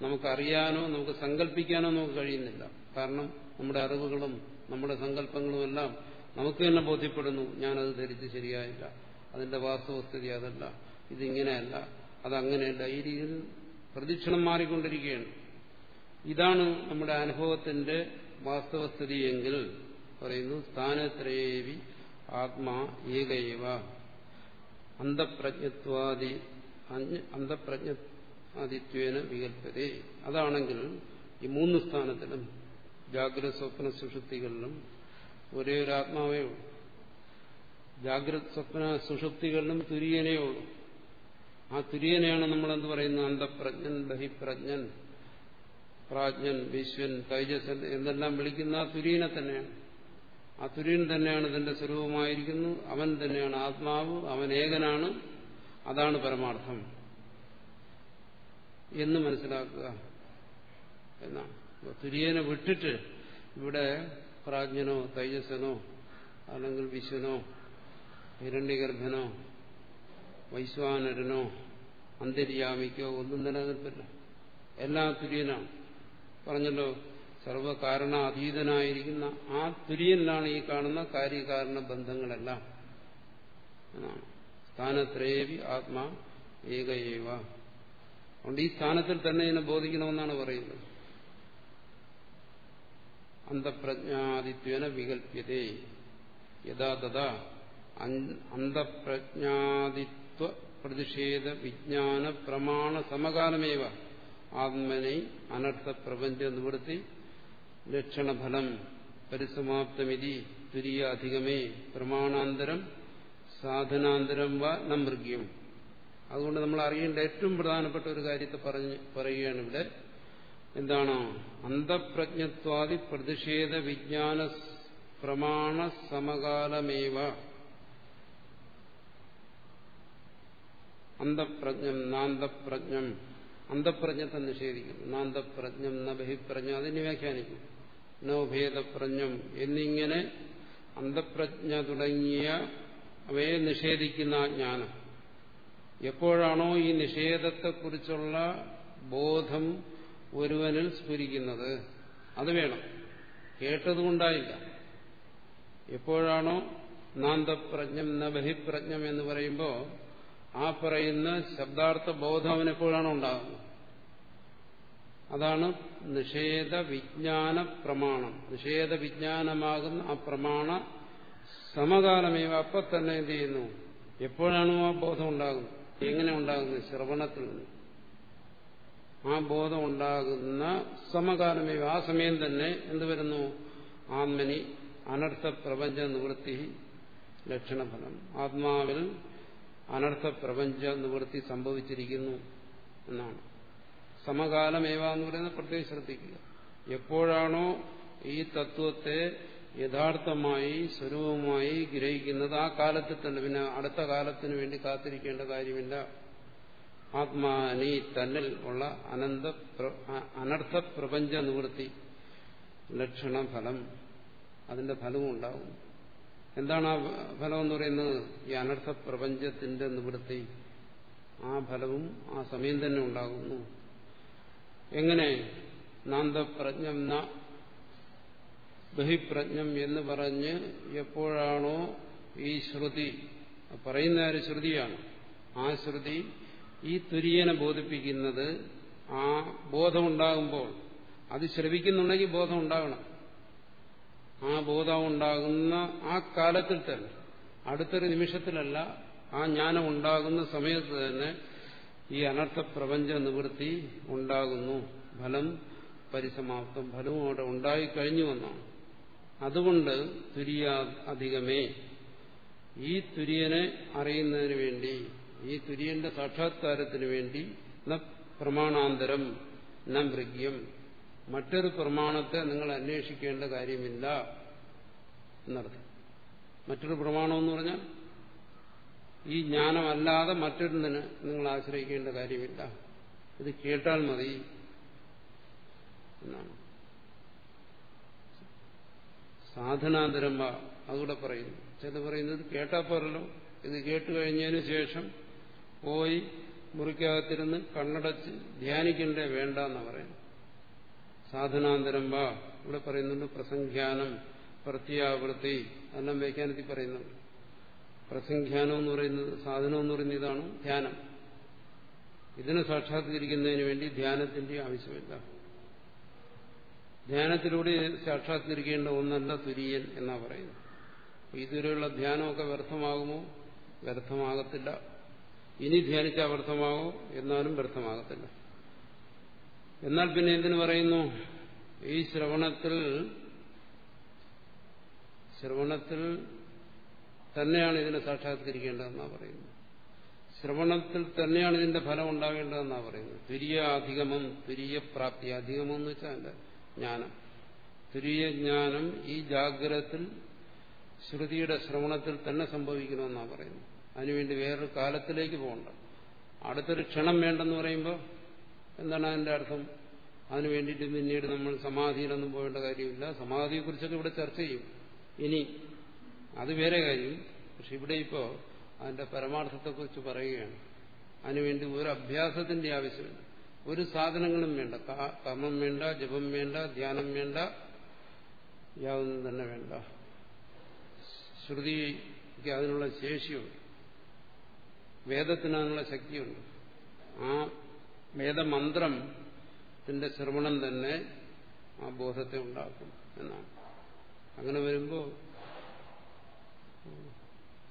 നമുക്കറിയാനോ നമുക്ക് സങ്കല്പിക്കാനോ നമുക്ക് കഴിയുന്നില്ല. കാരണം നമ്മുടെ അറിവുകളും നമ്മുടെ സങ്കല്പങ്ങളുമെല്ലാം നമുക്ക് തന്നെ ബോധ്യപ്പെടുന്നു ഞാനത് ധരിച്ച് ശരിയായില്ല അതിന്റെ വാസ്തവസ്ഥിതി അതല്ല ഇതിങ്ങനെയല്ല അതങ്ങനെയല്ല. ഈ രീതിയിൽ പ്രദക്ഷിണം മാറിക്കൊണ്ടിരിക്കുകയാണ്. ഇതാണ് നമ്മുടെ അനുഭവത്തിന്റെ വാസ്തവസ്ഥിതിയെങ്കിൽ പറയുന്നു സ്ഥാനത്രയേവി ആത്മാ ഏകൈവ അന്ധപ്രജ്ഞത്വാദി അന്ധപ്രജ്ഞ ആദിത്വേന വികല്പതേ അതാണെങ്കിൽ ഈ മൂന്ന് സ്ഥാനത്തിലും ജാഗ്രത സ്വപ്ന സുഷുപ്തികളിലും ഒരേ ഒരു ആത്മാവേ ഉള്ളൂ. ജാഗ്രത സ്വപ്ന സുഷുപ്തികളിലും തുര്യനേ ഉള്ളൂ. ആ തുര്യനെയാണ് നമ്മൾ എന്ത് പറയുന്നത്? അന്ധപ്രജ്ഞൻ ബഹിപ്രജ്ഞൻ പ്രാജ്ഞൻ വിശ്വൻ തൈജസൻ എന്നെല്ലാം വിളിക്കുന്ന ആ തുര്യനെ തന്നെയാണ്. ആ തുര്യൻ തന്നെയാണ് ഇതിന്റെ സ്വരൂപമായിരിക്കുന്നു. അവൻ തന്നെയാണ് ആത്മാവ്. അവൻ ഏകനാണ്. അതാണ് പരമാർത്ഥം എന്ന് മനസ്സിലാക്കുക എന്നാണ്. തുര്യനെ വിട്ടിട്ട് ഇവിടെ പ്രാജ്ഞനോ തൈജസനോ അല്ലെങ്കിൽ വിശ്വനോ ഹിരണ്യഗർഭനോ വൈശ്വാനരനോ അന്തര്യാമിക്കോ ഒന്നും നിലനിൽപ്പില്ല. എല്ലാ തുര്യനാണ് പറഞ്ഞല്ലോ സർവകാരണാതീതനായിരിക്കുന്ന ആ തുര്യനിലാണ് ഈ കാണുന്ന കാര്യകാരണ ബന്ധങ്ങളെല്ലാം. എന്നാണ്. സ്ഥാനത്രേവി ആത്മാ ഏകയേവ. അതുകൊണ്ട് ഈ സ്ഥാനത്തിൽ തന്നെ ഇതിനെ ബോധിക്കണമെന്നാണ് പറയുന്നത്. അന്തപ്രജ്ഞാദിത്വേന വികല്പ്യതേ യഥാ തഥാ അന്തപ്രജ്ഞാദിത്വ പ്രതിഷേധ വിജ്ഞാന പ്രമാണ സമകാലമേവ ആത്മനെ അനർത്ഥ പ്രപഞ്ച നിവൃത്തി ലക്ഷണഫലം പരിസമാപ്തമിതി തുര്യാധികമേ. പ്രമാണാന്തരം സാധനാന്തരം വ നമൃഗ്യം അതുകൊണ്ട് നമ്മൾ അറിയേണ്ട ഏറ്റവും പ്രധാനപ്പെട്ട ഒരു കാര്യത്തെ പറഞ്ഞ് പറയുകയാണ് ഇവിടെ എന്താണ്? അന്തപ്രജ്ഞത്വാദി പ്രതിഷേധ വിജ്ഞാന പ്രമാണ സമകാലമേവ. അന്തപ്രജ്ഞം നാന്തപ്രജ്ഞം അന്തപ്രജ്ഞത്തെ നിഷേധിക്കുന്നു. നാന്തപ്രജ്ഞം ന ബഹിപ്രജ്ഞം അതിനെ വ്യാഖ്യാനിക്കും നോഭേദപ്രജ്ഞം എന്നിങ്ങനെ അന്ധപ്രജ്ഞ തുടങ്ങിയ അവയെ നിഷേധിക്കുന്ന ജ്ഞാനം. എപ്പോഴാണോ ഈ നിഷേധത്തെക്കുറിച്ചുള്ള ബോധം ഒരുവനിൽ സ്ഫുരിക്കുന്നത്. അത് വേണം. കേട്ടതുകൊണ്ടായില്ല. എപ്പോഴാണോ നാന്തപ്രജ്ഞം ന ബഹിപ്രജ്ഞം എന്ന് പറയുമ്പോൾ ആ പറയുന്ന ശബ്ദാർത്ഥ ബോധം അവനെപ്പോഴാണോ ഉണ്ടാകുന്നത്? അതാണ് നിഷേധ വിജ്ഞാന പ്രമാണം. നിഷേധ വിജ്ഞാനമാകുന്ന ആ പ്രമാണ സമകാലമേവ അപ്പം തന്നെ എന്ത് ചെയ്യുന്നു? എപ്പോഴാണോ ആ ബോധം ഉണ്ടാകുന്നത്? എങ്ങനെ ഉണ്ടാകുന്നത്? ശ്രവണത്തിൽ നിന്ന്. ആ ബോധം ഉണ്ടാകുന്ന സമകാലമേ ആ സമയം തന്നെ എന്ത് വരുന്നു? ആത്മനി അനർത്ഥ പ്രപഞ്ച നിവൃത്തി ലക്ഷണഫലം. ആത്മാവിൽ അനർത്ഥ പ്രപഞ്ച നിവൃത്തി സംഭവിച്ചിരിക്കുന്നു എന്നാണ്. സമകാലമേവ എന്ന് പറയുന്നത് പ്രത്യേകം ശ്രദ്ധിക്കുക. എപ്പോഴാണോ ഈ തത്വത്തെ യഥാർത്ഥമായി സ്വരൂപമായി ഗ്രഹിക്കുന്നത് ആ കാലത്തിൽ തന്നെ. പിന്നെ അടുത്ത കാലത്തിന് വേണ്ടി കാത്തിരിക്കേണ്ട കാര്യമില്ല. ആത്മാനി തന്നിൽ ഉള്ള അനന്ത അനർത്ഥ പ്രപഞ്ച നിവൃത്തി ലക്ഷണ ഫലം. അതിന്റെ ഫലവും ഉണ്ടാകും. എന്താണ് ആ ഫലം എന്ന് പറയുന്നത്? ഈ അനർത്ഥ പ്രപഞ്ചത്തിന്റെ നിവൃത്തി. ആ ഫലവും ആ സമയം തന്നെ ഉണ്ടാകുന്നു. എങ്ങനെ? നാന്തപ്രജ്ഞം ന ബഹിപ്രജ്ഞം എന്ന് പറഞ്ഞ് എപ്പോഴാണോ ഈ ശ്രുതി പറയുന്ന ഒരു ശ്രുതിയാണ്? ആ ശ്രുതി ഈ തുര്യനെ ബോധിപ്പിക്കുന്നത് ആ ബോധമുണ്ടാകുമ്പോൾ അത് ശ്രവിക്കുന്നുണ്ടെങ്കിൽ ബോധം ഉണ്ടാകണം ആ ബോധം ഉണ്ടാകുന്ന ആ കാലത്തിൽ തന്നെ അടുത്തൊരു നിമിഷത്തിലല്ല ആ ജ്ഞാനം ഉണ്ടാകുന്ന സമയത്ത് തന്നെ ഈ അനർത്ഥ പ്രപഞ്ച നിവൃത്തി ഉണ്ടാകുന്നു. ഫലം പരിസമാപ്തം ഫലവും അവിടെ ഉണ്ടായിക്കഴിഞ്ഞു എന്നാണ്. അതുകൊണ്ട് തുര്യ അധികമേ. ഈ തുര്യനെ അറിയുന്നതിന് വേണ്ടി ഈ തുര്യന്റെ സാക്ഷാത്കാരത്തിന് വേണ്ടി പ്രമാണാന്തരം ന മൃഗ്യം. മറ്റൊരു പ്രമാണത്തെ നിങ്ങൾ അന്വേഷിക്കേണ്ട കാര്യമില്ല എന്നർത്ഥം. മറ്റൊരു പ്രമാണം എന്ന് പറഞ്ഞാൽ ഈ ജ്ഞാനമല്ലാതെ മറ്റൊന്നിന് നിങ്ങൾ ആശ്രയിക്കേണ്ട കാര്യമില്ല. ഇത് കേട്ടാൽ മതി എന്നാണ്. സാധനാന്തരം അതുകൂടെ പറയുന്നു. ചില പറയുന്നത് കേട്ടാ പോരല്ലോ. ഇത് കേട്ട് കഴിഞ്ഞതിന് ശേഷം പോയി മുറിക്കകത്തിരുന്ന് കണ്ണടച്ച് ധ്യാനിക്കണ്ടേ വേണ്ട എന്നാ സാധനാന്തരം വാ. ഇവിടെ പറയുന്നുണ്ട് പ്രസംഖ്യാനം പ്രത്യാവൃത്തി എല്ലാം വ്യാഖ്യാനത്തിൽ പറയുന്നുണ്ട്. പ്രസംഖ്യാനം എന്ന് പറയുന്നത് സാധനം എന്ന് പറയുന്നത് ഇതാണ് ധ്യാനം. ഇതിനെ സാക്ഷാത്കരിക്കുന്നതിന് വേണ്ടി ധ്യാനത്തിന്റെ ആവശ്യമില്ല. ധ്യാനത്തിലൂടെ സാക്ഷാത്കരിക്കേണ്ട ഒന്നല്ല തുര്യൻ എന്നാ പറയുന്നത്. ഇതുവരെയുള്ള ധ്യാനമൊക്കെ വ്യർത്ഥമാകുമോ? വ്യർത്ഥമാകത്തില്ല. ഇനി ധ്യാനിച്ചാൽ വ്യർത്ഥമാകോ എന്നാലും വ്യർത്ഥമാകത്തില്ല. എന്നാൽ പിന്നെ എന്തിനു പറയുന്നു? ഈ ശ്രവണത്തിൽ ശ്രവണത്തിൽ തന്നെയാണ് ഇതിനെ സാക്ഷാത്കരിക്കേണ്ടതെന്നാണ് പറയുന്നത്. ശ്രവണത്തിൽ തന്നെയാണ് ഇതിന്റെ ഫലം ഉണ്ടാകേണ്ടതെന്നാണ് പറയുന്നത്. തുരിയ അധികമം തുരിയ പ്രാപ്തി. അധികമം എന്ന് വെച്ചാൽ എന്റെ ജ്ഞാനം. തുരിയ ജ്ഞാനം ഈ ജാഗ്രതത്തിൽ ശ്രുതിയുടെ ശ്രവണത്തിൽ തന്നെ സംഭവിക്കണമെന്നാണ് പറയുന്നത്. അതിനുവേണ്ടി വേറൊരു കാലത്തിലേക്ക് പോകണ്ട. അടുത്തൊരു ക്ഷണം വേണ്ടെന്ന് പറയുമ്പോൾ എന്താണ് അതിന്റെ അർത്ഥം? അതിനു വേണ്ടിയിട്ട് പിന്നീട് നമ്മൾ സമാധിയിലൊന്നും പോകേണ്ട കാര്യമില്ല. സമാധിയെക്കുറിച്ചൊക്കെ ഇവിടെ ചർച്ച ചെയ്യും. ഇനി അത് വേറെ കാര്യം. പക്ഷെ ഇവിടെ ഇപ്പോൾ അതിന്റെ പരമാർത്ഥത്തെക്കുറിച്ച് പറയുകയാണ്. അതിനുവേണ്ടി ഒരു അഭ്യാസത്തിന്റെ ആവശ്യമില്ല. ഒരു സാധനങ്ങളും വേണ്ട. കർമ്മം വേണ്ട ജപം വേണ്ട ധ്യാനം വേണ്ട യാതൊന്നും തന്നെ വേണ്ട. ശ്രുതിക്ക് അതിനുള്ള ശേഷിയുണ്ട്. വേദത്തിന് അതിനുള്ള ശക്തിയുണ്ട്. ആ വേദമന്ത്രത്തിന്റെ ശ്രവണം തന്നെ ആ ബോധത്തെ ഉണ്ടാക്കും എന്നാണ്. അങ്ങനെ വരുമ്പോൾ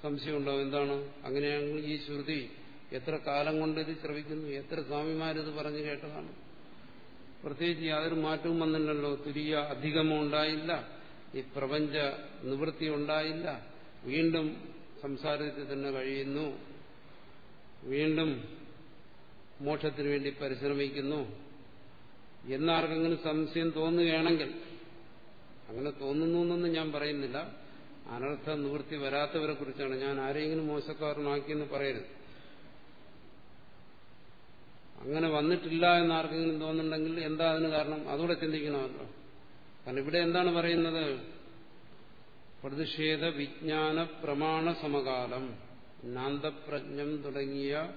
സംശയമുണ്ടാവും എന്താണ്? അങ്ങനെയാണെങ്കിൽ ഈ ശ്രുതി എത്ര കാലം കൊണ്ട് ഇത് ശ്രവിക്കുന്നു? എത്ര സ്വാമിമാരിത് പറഞ്ഞു കേട്ടതാണ്. പ്രത്യേകിച്ച് യാതൊരു മാറ്റവും വന്നില്ലല്ലോ. തുരിയ അധികമോ ഉണ്ടായില്ല. ഈ പ്രപഞ്ച നിവൃത്തി ഉണ്ടായില്ല. വീണ്ടും സംസാരത്തിൽ തന്നെ കഴിയുന്നു. വീണ്ടും മോക്ഷത്തിനു വേണ്ടി പരിശ്രമിക്കുന്നു. എന്നാർക്കെങ്കിലും സംശയം തോന്നുകയാണെങ്കിൽ അങ്ങനെ തോന്നുന്നു എന്നൊന്നും ഞാൻ പറയുന്നില്ല. അനർത്ഥ നിവൃത്തി വരാത്തവരെ കുറിച്ചാണ് ഞാൻ ആരെങ്കിലും മോശക്കാരനാക്കിയെന്ന് പറയരുത്. അങ്ങനെ വന്നിട്ടില്ല എന്ന് ആർക്കെങ്കിലും തോന്നുന്നുണ്ടെങ്കിൽ എന്താ അതിന് കാരണം? അതുകൂടെ ചിന്തിക്കണമല്ലോ കാരണം ഇവിടെ എന്താണ് പറയുന്നത്? പ്രതിഷേധ വിജ്ഞാന പ്രമാണ സമകാലം. നാന്തപ്രജ്ഞം തുടങ്ങിയ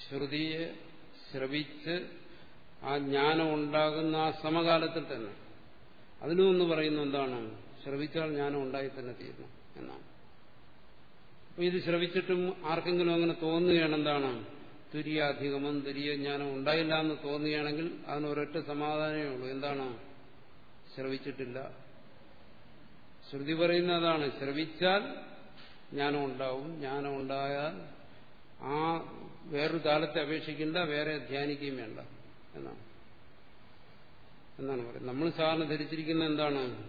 ശ്രുതിയെ ശ്രവിച്ച് ആ ജ്ഞാനം ഉണ്ടാകുന്ന ആ സമകാലത്തിൽ തന്നെ. അതിനും ഒന്ന് പറയുന്നു എന്താണ്? ശ്രവിച്ചാൽ ജ്ഞാനം ഉണ്ടായി തന്നെ തീരുന്നു എന്നാണ്. അപ്പൊ ഇത് ശ്രവിച്ചിട്ടും ആർക്കെങ്കിലും അങ്ങനെ തോന്നുകയാണ് എന്താണ്? തുര്യാധിഗമം തുര്യ ജ്ഞാനം ഉണ്ടായില്ല എന്ന് തോന്നുകയാണെങ്കിൽ അതിന് ഒരൊറ്റ സമാധാനമേ ഉള്ളൂ. എന്താണ്? ശ്രവിച്ചിട്ടില്ല. ശ്രുതി പറയുന്ന അതാണ് ശ്രവിച്ചാൽ ജ്ഞാനം ഉണ്ടാവും ജ്ഞാനം ഉണ്ടായാൽ ആ വേറൊരു കാലത്തെ അപേക്ഷിക്കേണ്ട വേറെ ധ്യാനിക്കുകയും വേണ്ട എന്നാണ്. എന്നാണ് പറയുന്നത്. നമ്മൾ സാധാരണ ധരിച്ചിരിക്കുന്ന എന്താണ്?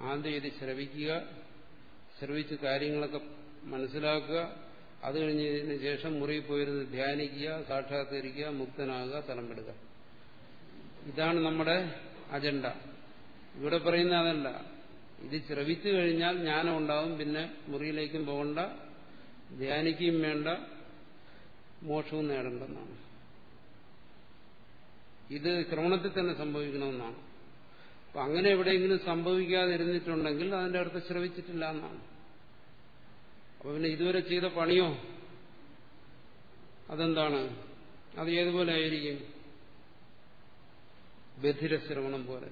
ആദ്യം ഇത് ശ്രവിക്കുക ശ്രവിച്ച് കാര്യങ്ങളൊക്കെ മനസ്സിലാക്കുക അത് കഴിഞ്ഞതിന് ശേഷം മുറിയിൽ പോയിരുന്ന് ധ്യാനിക്കുക സാക്ഷാത്കരിക്കുക മുക്തനാകുക തലമെടുക്കുക ഇതാണ് നമ്മുടെ അജണ്ട. ഇവിടെ പറയുന്ന അതല്ല. ഇത് ശ്രവിച്ചു കഴിഞ്ഞാൽ ജ്ഞാനം ഉണ്ടാവും പിന്നെ മുറിയിലേക്കും പോകണ്ട ധ്യാനിക്കുകയും വേണ്ട മോക്ഷവും നേടേണ്ടെന്നാണ് ഇത് ശ്രവണത്തിൽ തന്നെ സംഭവിക്കണമെന്നാണ്. അപ്പൊ അങ്ങനെ എവിടെയെങ്കിലും സംഭവിക്കാതിരുന്നിട്ടുണ്ടെങ്കിൽ അതിന്റെ അടുത്ത് ശ്രവിച്ചിട്ടില്ല എന്നാണ്. അപ്പൊ പിന്നെ ഇതുവരെ ചെയ്ത പണിയോ? അതെന്താണ്? അത് ഏതുപോലെ ആയിരിക്കും? ബധിരശ്രവണം പോലെ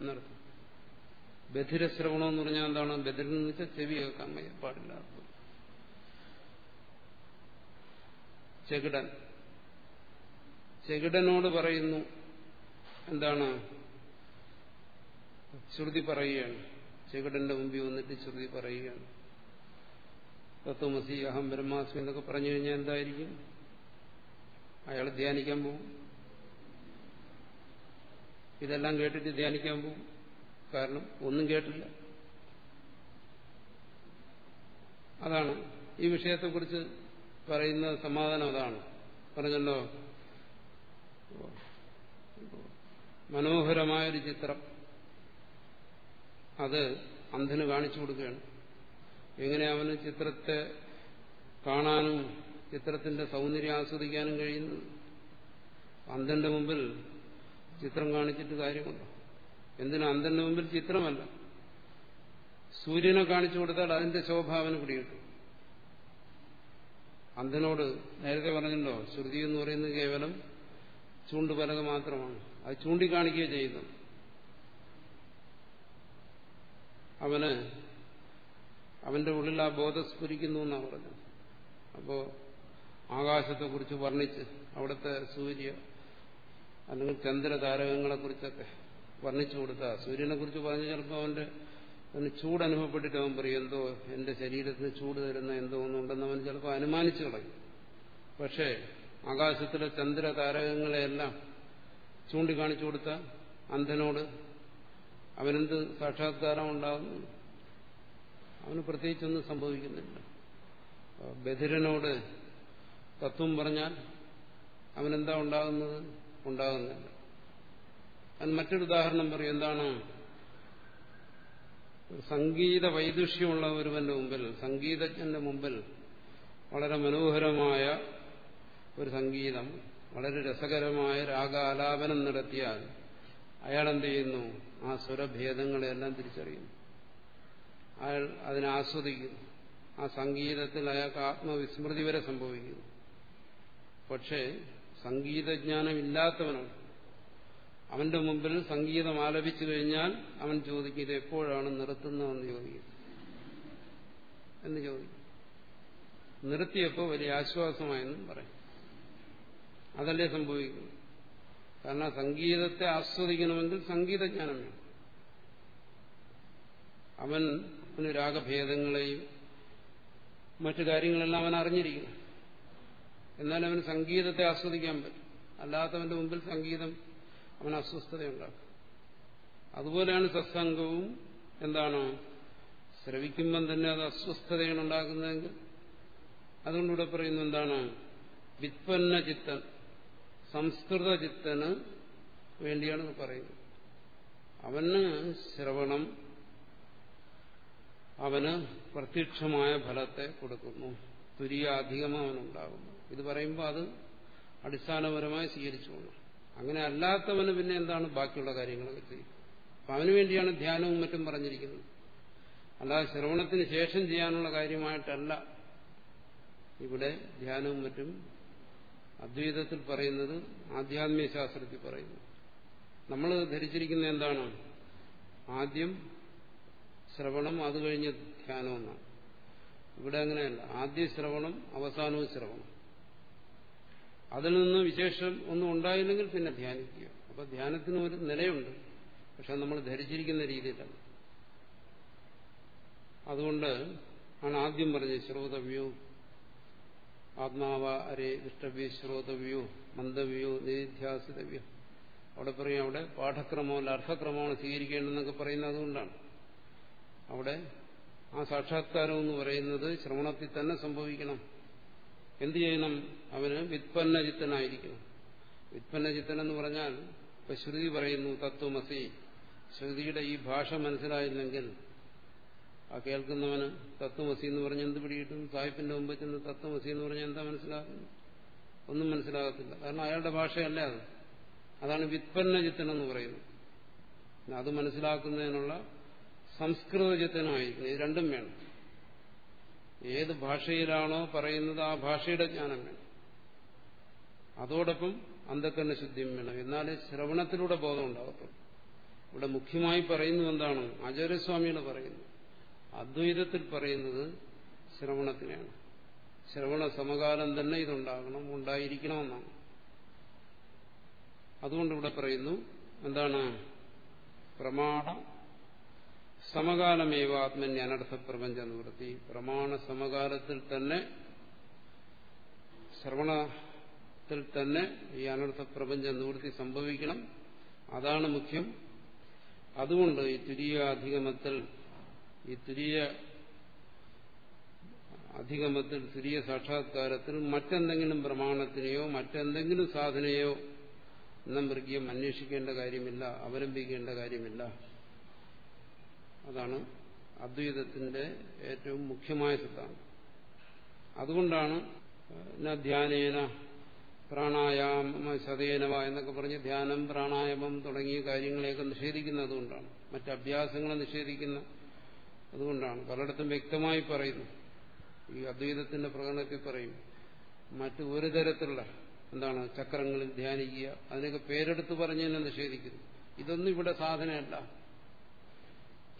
എന്നർത്ഥം. ബധിരശ്രവണം എന്ന് പറഞ്ഞാൽ എന്താണ്? ബധിരൻ എന്ന് വെച്ചാൽ ചെവി കേൾക്കാൻ പാടില്ല. ചെകിടൻ. ചെകിടനോട് പറയുന്നു എന്താണ്? ശ്രുതി പറയുകയാണ്. ചെകിടന്റെ മുമ്പിൽ വന്നിട്ട് ശ്രുതി പറയുകയാണ്. തത്വമസി അഹം ബ്രഹ്മാസ്മി എന്നൊക്കെ പറഞ്ഞു കഴിഞ്ഞാൽ എന്തായിരിക്കും? അയാൾ ധ്യാനിക്കാൻ പോകും. ഇതെല്ലാം കേട്ടിട്ട് ധ്യാനിക്കാൻ പോകും. കാരണം ഒന്നും കേട്ടില്ല. അതാണ് ഈ വിഷയത്തെക്കുറിച്ച് പറയുന്ന സമാധാനം അതാണ്. പറഞ്ഞല്ലോ മനോഹരമായൊരു ചിത്രം. അത് അന്ധന് കാണിച്ചു കൊടുക്കുകയാണ്. എങ്ങനെ അവന് ചിത്രത്തെ കാണാനും ചിത്രത്തിന്റെ സൗന്ദര്യം ആസ്വദിക്കാനും കഴിയുന്നത് അന്ധന്റെ മുമ്പിൽ ചിത്രം കാണിച്ചിട്ട് കാര്യമുണ്ടോ? എന്തിനാ അന്തന്റെ മുമ്പിൽ ചിത്രമല്ല. സൂര്യനെ കാണിച്ചു കൊടുത്താൽ അതിന്റെ ശോഭാവന പിടികിട്ടും അന്ധനോട് നേരത്തെ പറഞ്ഞല്ലോ ശ്രുതി എന്ന് പറയുന്നത് കേവലം ചൂണ്ടുപലക മാത്രമാണ്. അത് ചൂണ്ടിക്കാണിക്കുകയോ ചെയ്യുന്നു അവന് അവന്റെ ഉള്ളിൽ ആ ബോധം സ്ഫുരിക്കുന്നു എന്നാണ് പറഞ്ഞത്. അപ്പോ ആകാശത്തെക്കുറിച്ച് വർണിച്ച് അവിടുത്തെ സൂര്യ അല്ലെങ്കിൽ ചന്ദ്രതാരകങ്ങളെ താരകങ്ങളെക്കുറിച്ചൊക്കെ വർണിച്ചു കൊടുത്ത. സൂര്യനെ കുറിച്ച് പറഞ്ഞ ചിലപ്പോൾ അവന്റെ അവന് ചൂട് അനുഭവപ്പെട്ടിട്ട് അവൻ പറയും എന്തോ എന്റെ ശരീരത്തിന് ചൂട് തരുന്ന എന്തോ ഒന്നുണ്ടെന്ന് അവൻ ചിലപ്പോൾ അനുമാനിച്ചു കളയും. പക്ഷേ ആകാശത്തിലെ ചന്ദ്ര താരകങ്ങളെയെല്ലാം ചൂണ്ടിക്കാണിച്ചു കൊടുത്ത അന്ധനോട് അവനെന്ത് സാക്ഷാത്കാരം ഉണ്ടാകുന്നു അവന് പ്രത്യേകിച്ചൊന്നും സംഭവിക്കുന്നില്ല. ബധിരനോട് തത്വം പറഞ്ഞാൽ അവനെന്താ ഉണ്ടാകുന്നത് ഉണ്ടാകുന്നില്ല. അതിന് മറ്റൊരു ഉദാഹരണം പറയും എന്താണ്? സംഗീത വൈദുഷ്യമുള്ള ഒരുവന്റെ മുമ്പിൽ സംഗീതജ്ഞന്റെ മുമ്പിൽ വളരെ മനോഹരമായ ഒരു സംഗീതം വളരെ രസകരമായ രാഗാലാപനം നടത്തിയാൽ അയാൾ എന്ത് ചെയ്യുന്നു ആ സ്വരഭേദങ്ങളെല്ലാം തിരിച്ചറിയുന്നു. അയാൾ അതിനെ ആസ്വദിക്കുന്നു. ആ സംഗീതത്തിൽ അയാൾക്ക് ആത്മവിസ്മൃതി വരെ സംഭവിക്കുന്നു. പക്ഷേ സംഗീതജ്ഞാനം ഇല്ലാത്തവനാണ് അവന്റെ മുമ്പിൽ സംഗീതം ആലപിച്ചു കഴിഞ്ഞാൽ അവൻ ചോദിക്കും ഇത് എപ്പോഴാണ് നിർത്തുന്നതെന്ന് ചോദിക്കും. എന്ന് ചോദിക്കും. നിർത്തിയപ്പോൾ വലിയ ആശ്വാസമായെന്നും പറയും. അതല്ലേ സംഭവിക്കുന്നു കാരണം സംഗീതത്തെ ആസ്വദിക്കണമെങ്കിൽ സംഗീതജ്ഞാനം വേണം. അവൻ അവന് രാഗഭേദങ്ങളെയും മറ്റു കാര്യങ്ങളെല്ലാം അവൻ അറിഞ്ഞിരിക്കുന്നു എന്നാൽ അവന് സംഗീതത്തെ ആസ്വദിക്കാൻ പറ്റും. അല്ലാത്തവന്റെ മുമ്പിൽ സംഗീതം അവന് അസ്വസ്ഥതയുണ്ടാക്കും. അതുപോലെയാണ് സത്സംഗവും. എന്താണ്? ശ്രവിക്കുമ്പം തന്നെ അത് അസ്വസ്ഥതയാണ് ഉണ്ടാക്കുന്നതെങ്കിൽ. അതുകൊണ്ടിവിടെ പറയുന്നത് എന്താണ്? വിത്പന്ന ചിത്തൻ സംസ്കൃത ചിത്തന് വേണ്ടിയാണ് പറയുന്നത്. അവന് ശ്രവണം അവന് പ്രത്യക്ഷമായ ഫലത്തെ കൊടുക്കുന്നു. തുരിയധികം അവനുണ്ടാകുന്നു. ഇത് പറയുമ്പോൾ അത് അടിസ്ഥാനപരമായി സ്വീകരിച്ചുകൊണ്ട് അങ്ങനെ അല്ലാത്തവന് പിന്നെ എന്താണ് ബാക്കിയുള്ള കാര്യങ്ങളൊക്കെ ചെയ്യും. അപ്പൊ അവന് വേണ്ടിയാണ് ധ്യാനവും മറ്റും പറഞ്ഞിരിക്കുന്നത്. അല്ലാതെ ശ്രവണത്തിന് ശേഷം ചെയ്യാനുള്ള കാര്യമായിട്ടല്ല ഇവിടെ ധ്യാനവും മറ്റും അദ്വൈതത്തിൽ പറയുന്നത് ആധ്യാത്മിക ശാസ്ത്രത്തിൽ പറയുന്നു നമ്മൾ ധരിച്ചിരിക്കുന്ന എന്താണ്? ആദ്യം ശ്രവണം അത് കഴിഞ്ഞ് ധ്യാനം എന്നാണ് ഇവിടെ അങ്ങനെയല്ല. ആദ്യ ശ്രവണം അവസാനവും ശ്രവണം. അതിൽ നിന്ന് വിശേഷം ഒന്നും ഉണ്ടായില്ലെങ്കിൽ പിന്നെ ധ്യാനിക്കുക. അപ്പൊ ധ്യാനത്തിന് ഒരു നിലയുണ്ട്. പക്ഷെ നമ്മൾ ധരിച്ചിരിക്കുന്ന രീതിയിലാണ് അതുകൊണ്ട് ആണ് ആദ്യം പറഞ്ഞത് ശ്രോതവ്യോ. ആത്മാവ അരേ ദൃഷ്ടവ്യോ ശ്രോതവ്യോ. മന്ദവ്യോ നിധ്യാസിതവ്യോ അവിടെ പറയും അവിടെ പാഠക്രമോ അല്ല അർത്ഥക്രമമാണ് സ്വീകരിക്കേണ്ടതെന്നൊക്കെ പറയുന്നത് അതുകൊണ്ടാണ്. അവിടെ ആ സാക്ഷാത്കാരം എന്ന് പറയുന്നത് ശ്രവണത്തിൽ തന്നെ സംഭവിക്കണം. എന്ത് ചെയ്യണം? അവന് വിത്പന്നചിത്തനായിരിക്കണം. വിത്പന്നചിത്തൻ എന്ന് പറഞ്ഞാൽ ഇപ്പൊ ശ്രുതി പറയുന്നു തത്വമസി. ശ്രുതിയുടെ ഈ ഭാഷ മനസ്സിലായില്ലെങ്കിൽ ആ കേൾക്കുന്നവന് തത്വമസി എന്ന് പറഞ്ഞ് എന്ത് പിടികിട്ടും? സാഹിബിന്റെ മുമ്പ് ചെന്ന് തത്വമസി എന്ന് പറഞ്ഞാൽ എന്താ മനസ്സിലാകും ഒന്നും മനസ്സിലാകത്തില്ല. കാരണം അയാളുടെ ഭാഷയല്ല അത്. അതാണ് വിത്പന്നചിത്തൻ എന്ന് പറയുന്നത് അത് മനസ്സിലാക്കുന്നതിനുള്ള സംസ്കൃതചിത്തനായിരിക്കണം. ഇത് രണ്ടും വേണം. ഏത് ഭാഷയിലാണോ പറയുന്നത് ആ ഭാഷയുടെ ജ്ഞാനം വേണം. അതോടൊപ്പം അന്ധക്കരണ ശുദ്ധിയും വേണം. എന്നാലേ ശ്രവണത്തിലൂടെ ബോധം ഉണ്ടാകത്തുള്ളൂ ഇവിടെ മുഖ്യമായി പറയുന്നത് എന്താണ്? ആചാര്യസ്വാമിയാണ് പറയുന്നത്. അദ്വൈതത്തിൽ പറയുന്നത് ശ്രവണത്തിനാണ് ശ്രവണ സമകാലം തന്നെ ഇതുണ്ടാകണം ഉണ്ടായിരിക്കണമെന്നാണ്. അതുകൊണ്ട് ഇവിടെ പറയുന്നു എന്താണ്? പ്രമാണ സമകാലമേവ ആത്മന്യ അനർത്ഥ പ്രപഞ്ച നിവൃത്തി പ്രമാണ സമകാലത്തിൽ തന്നെ ശ്രവണത്തിൽ തന്നെ ഈ അനർത്ഥ പ്രപഞ്ച നിവൃത്തി സംഭവിക്കണം. അതാണ് മുഖ്യം. അതുകൊണ്ട് ഈ തുരിയ അധികമത്തിൽ ഈ തുരിയ അധികമത്തിൽ തുരിയ സാക്ഷാത്കാരത്തിൽ മറ്റെന്തെങ്കിലും പ്രമാണത്തിനെയോ മറ്റെന്തെങ്കിലും സാധനയോ എന്ന മൃഗീയം അന്വേഷിക്കേണ്ട കാര്യമില്ല അവലംബിക്കേണ്ട കാര്യമില്ല. അതാണ് അദ്വൈതത്തിന്റെ ഏറ്റവും മുഖ്യമായ സിദ്ധാന്തം. അതുകൊണ്ടാണ് ധ്യാനേന പ്രാണായാമ ശതേനവ എന്നൊക്കെ പറഞ്ഞ് ധ്യാനം പ്രാണായാമം തുടങ്ങിയ കാര്യങ്ങളെയൊക്കെ നിഷേധിക്കുന്നത് അതുകൊണ്ടാണ് മറ്റ് അഭ്യാസങ്ങളെ നിഷേധിക്കുന്ന അതുകൊണ്ടാണ്. പലയിടത്തും വ്യക്തമായി പറയുന്നു. ഈ അദ്വൈതത്തിന്റെ പ്രകടനത്തിൽ പറയും മറ്റു ഒരു തരത്തിലുള്ള എന്താണ് ചക്രങ്ങളിൽ ധ്യാനിക്കുക അതിനൊക്കെ പേരെടുത്ത് പറഞ്ഞതിനെ നിഷേധിക്കുന്നു. ഇതൊന്നും ഇവിടെ സാധനമല്ല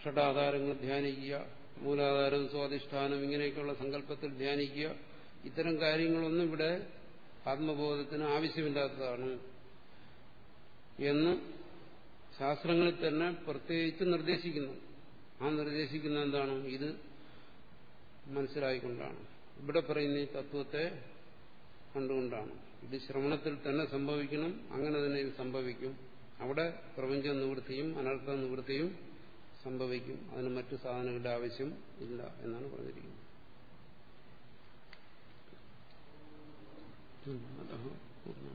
ഷഡാധാരങ്ങൾ ധ്യാനിക്കുക മൂലാധാരം സ്വാധിഷ്ഠാനം ഇങ്ങനെയൊക്കെയുള്ള സങ്കല്പത്തിൽ ധ്യാനിക്കുക. ഇത്തരം കാര്യങ്ങളൊന്നും ഇവിടെ ആത്മബോധത്തിന് ആവശ്യമില്ലാത്തതാണ് എന്ന് ശാസ്ത്രങ്ങളിൽ തന്നെ പ്രത്യേകിച്ച് നിർദ്ദേശിക്കുന്നു. ആ നിർദ്ദേശിക്കുന്ന എന്താണ്? ഇത് മനസ്സിലായിക്കൊണ്ടാണ്. ഇവിടെ പറയുന്ന ഈ തത്വത്തെ കണ്ടുകൊണ്ടാണ്. ഇത് ശ്രവണത്തിൽ തന്നെ സംഭവിക്കണം അങ്ങനെ തന്നെ ഇത് സംഭവിക്കും. അവിടെ പ്രപഞ്ച നിവൃത്തിയും അനർത്ഥ നിവൃത്തിയും സംഭവിക്കും. അതിന് മറ്റു സാധനങ്ങളുടെ ആവശ്യം ഇല്ല എന്നാണ് പറഞ്ഞിരിക്കുന്നത്. പൂർണം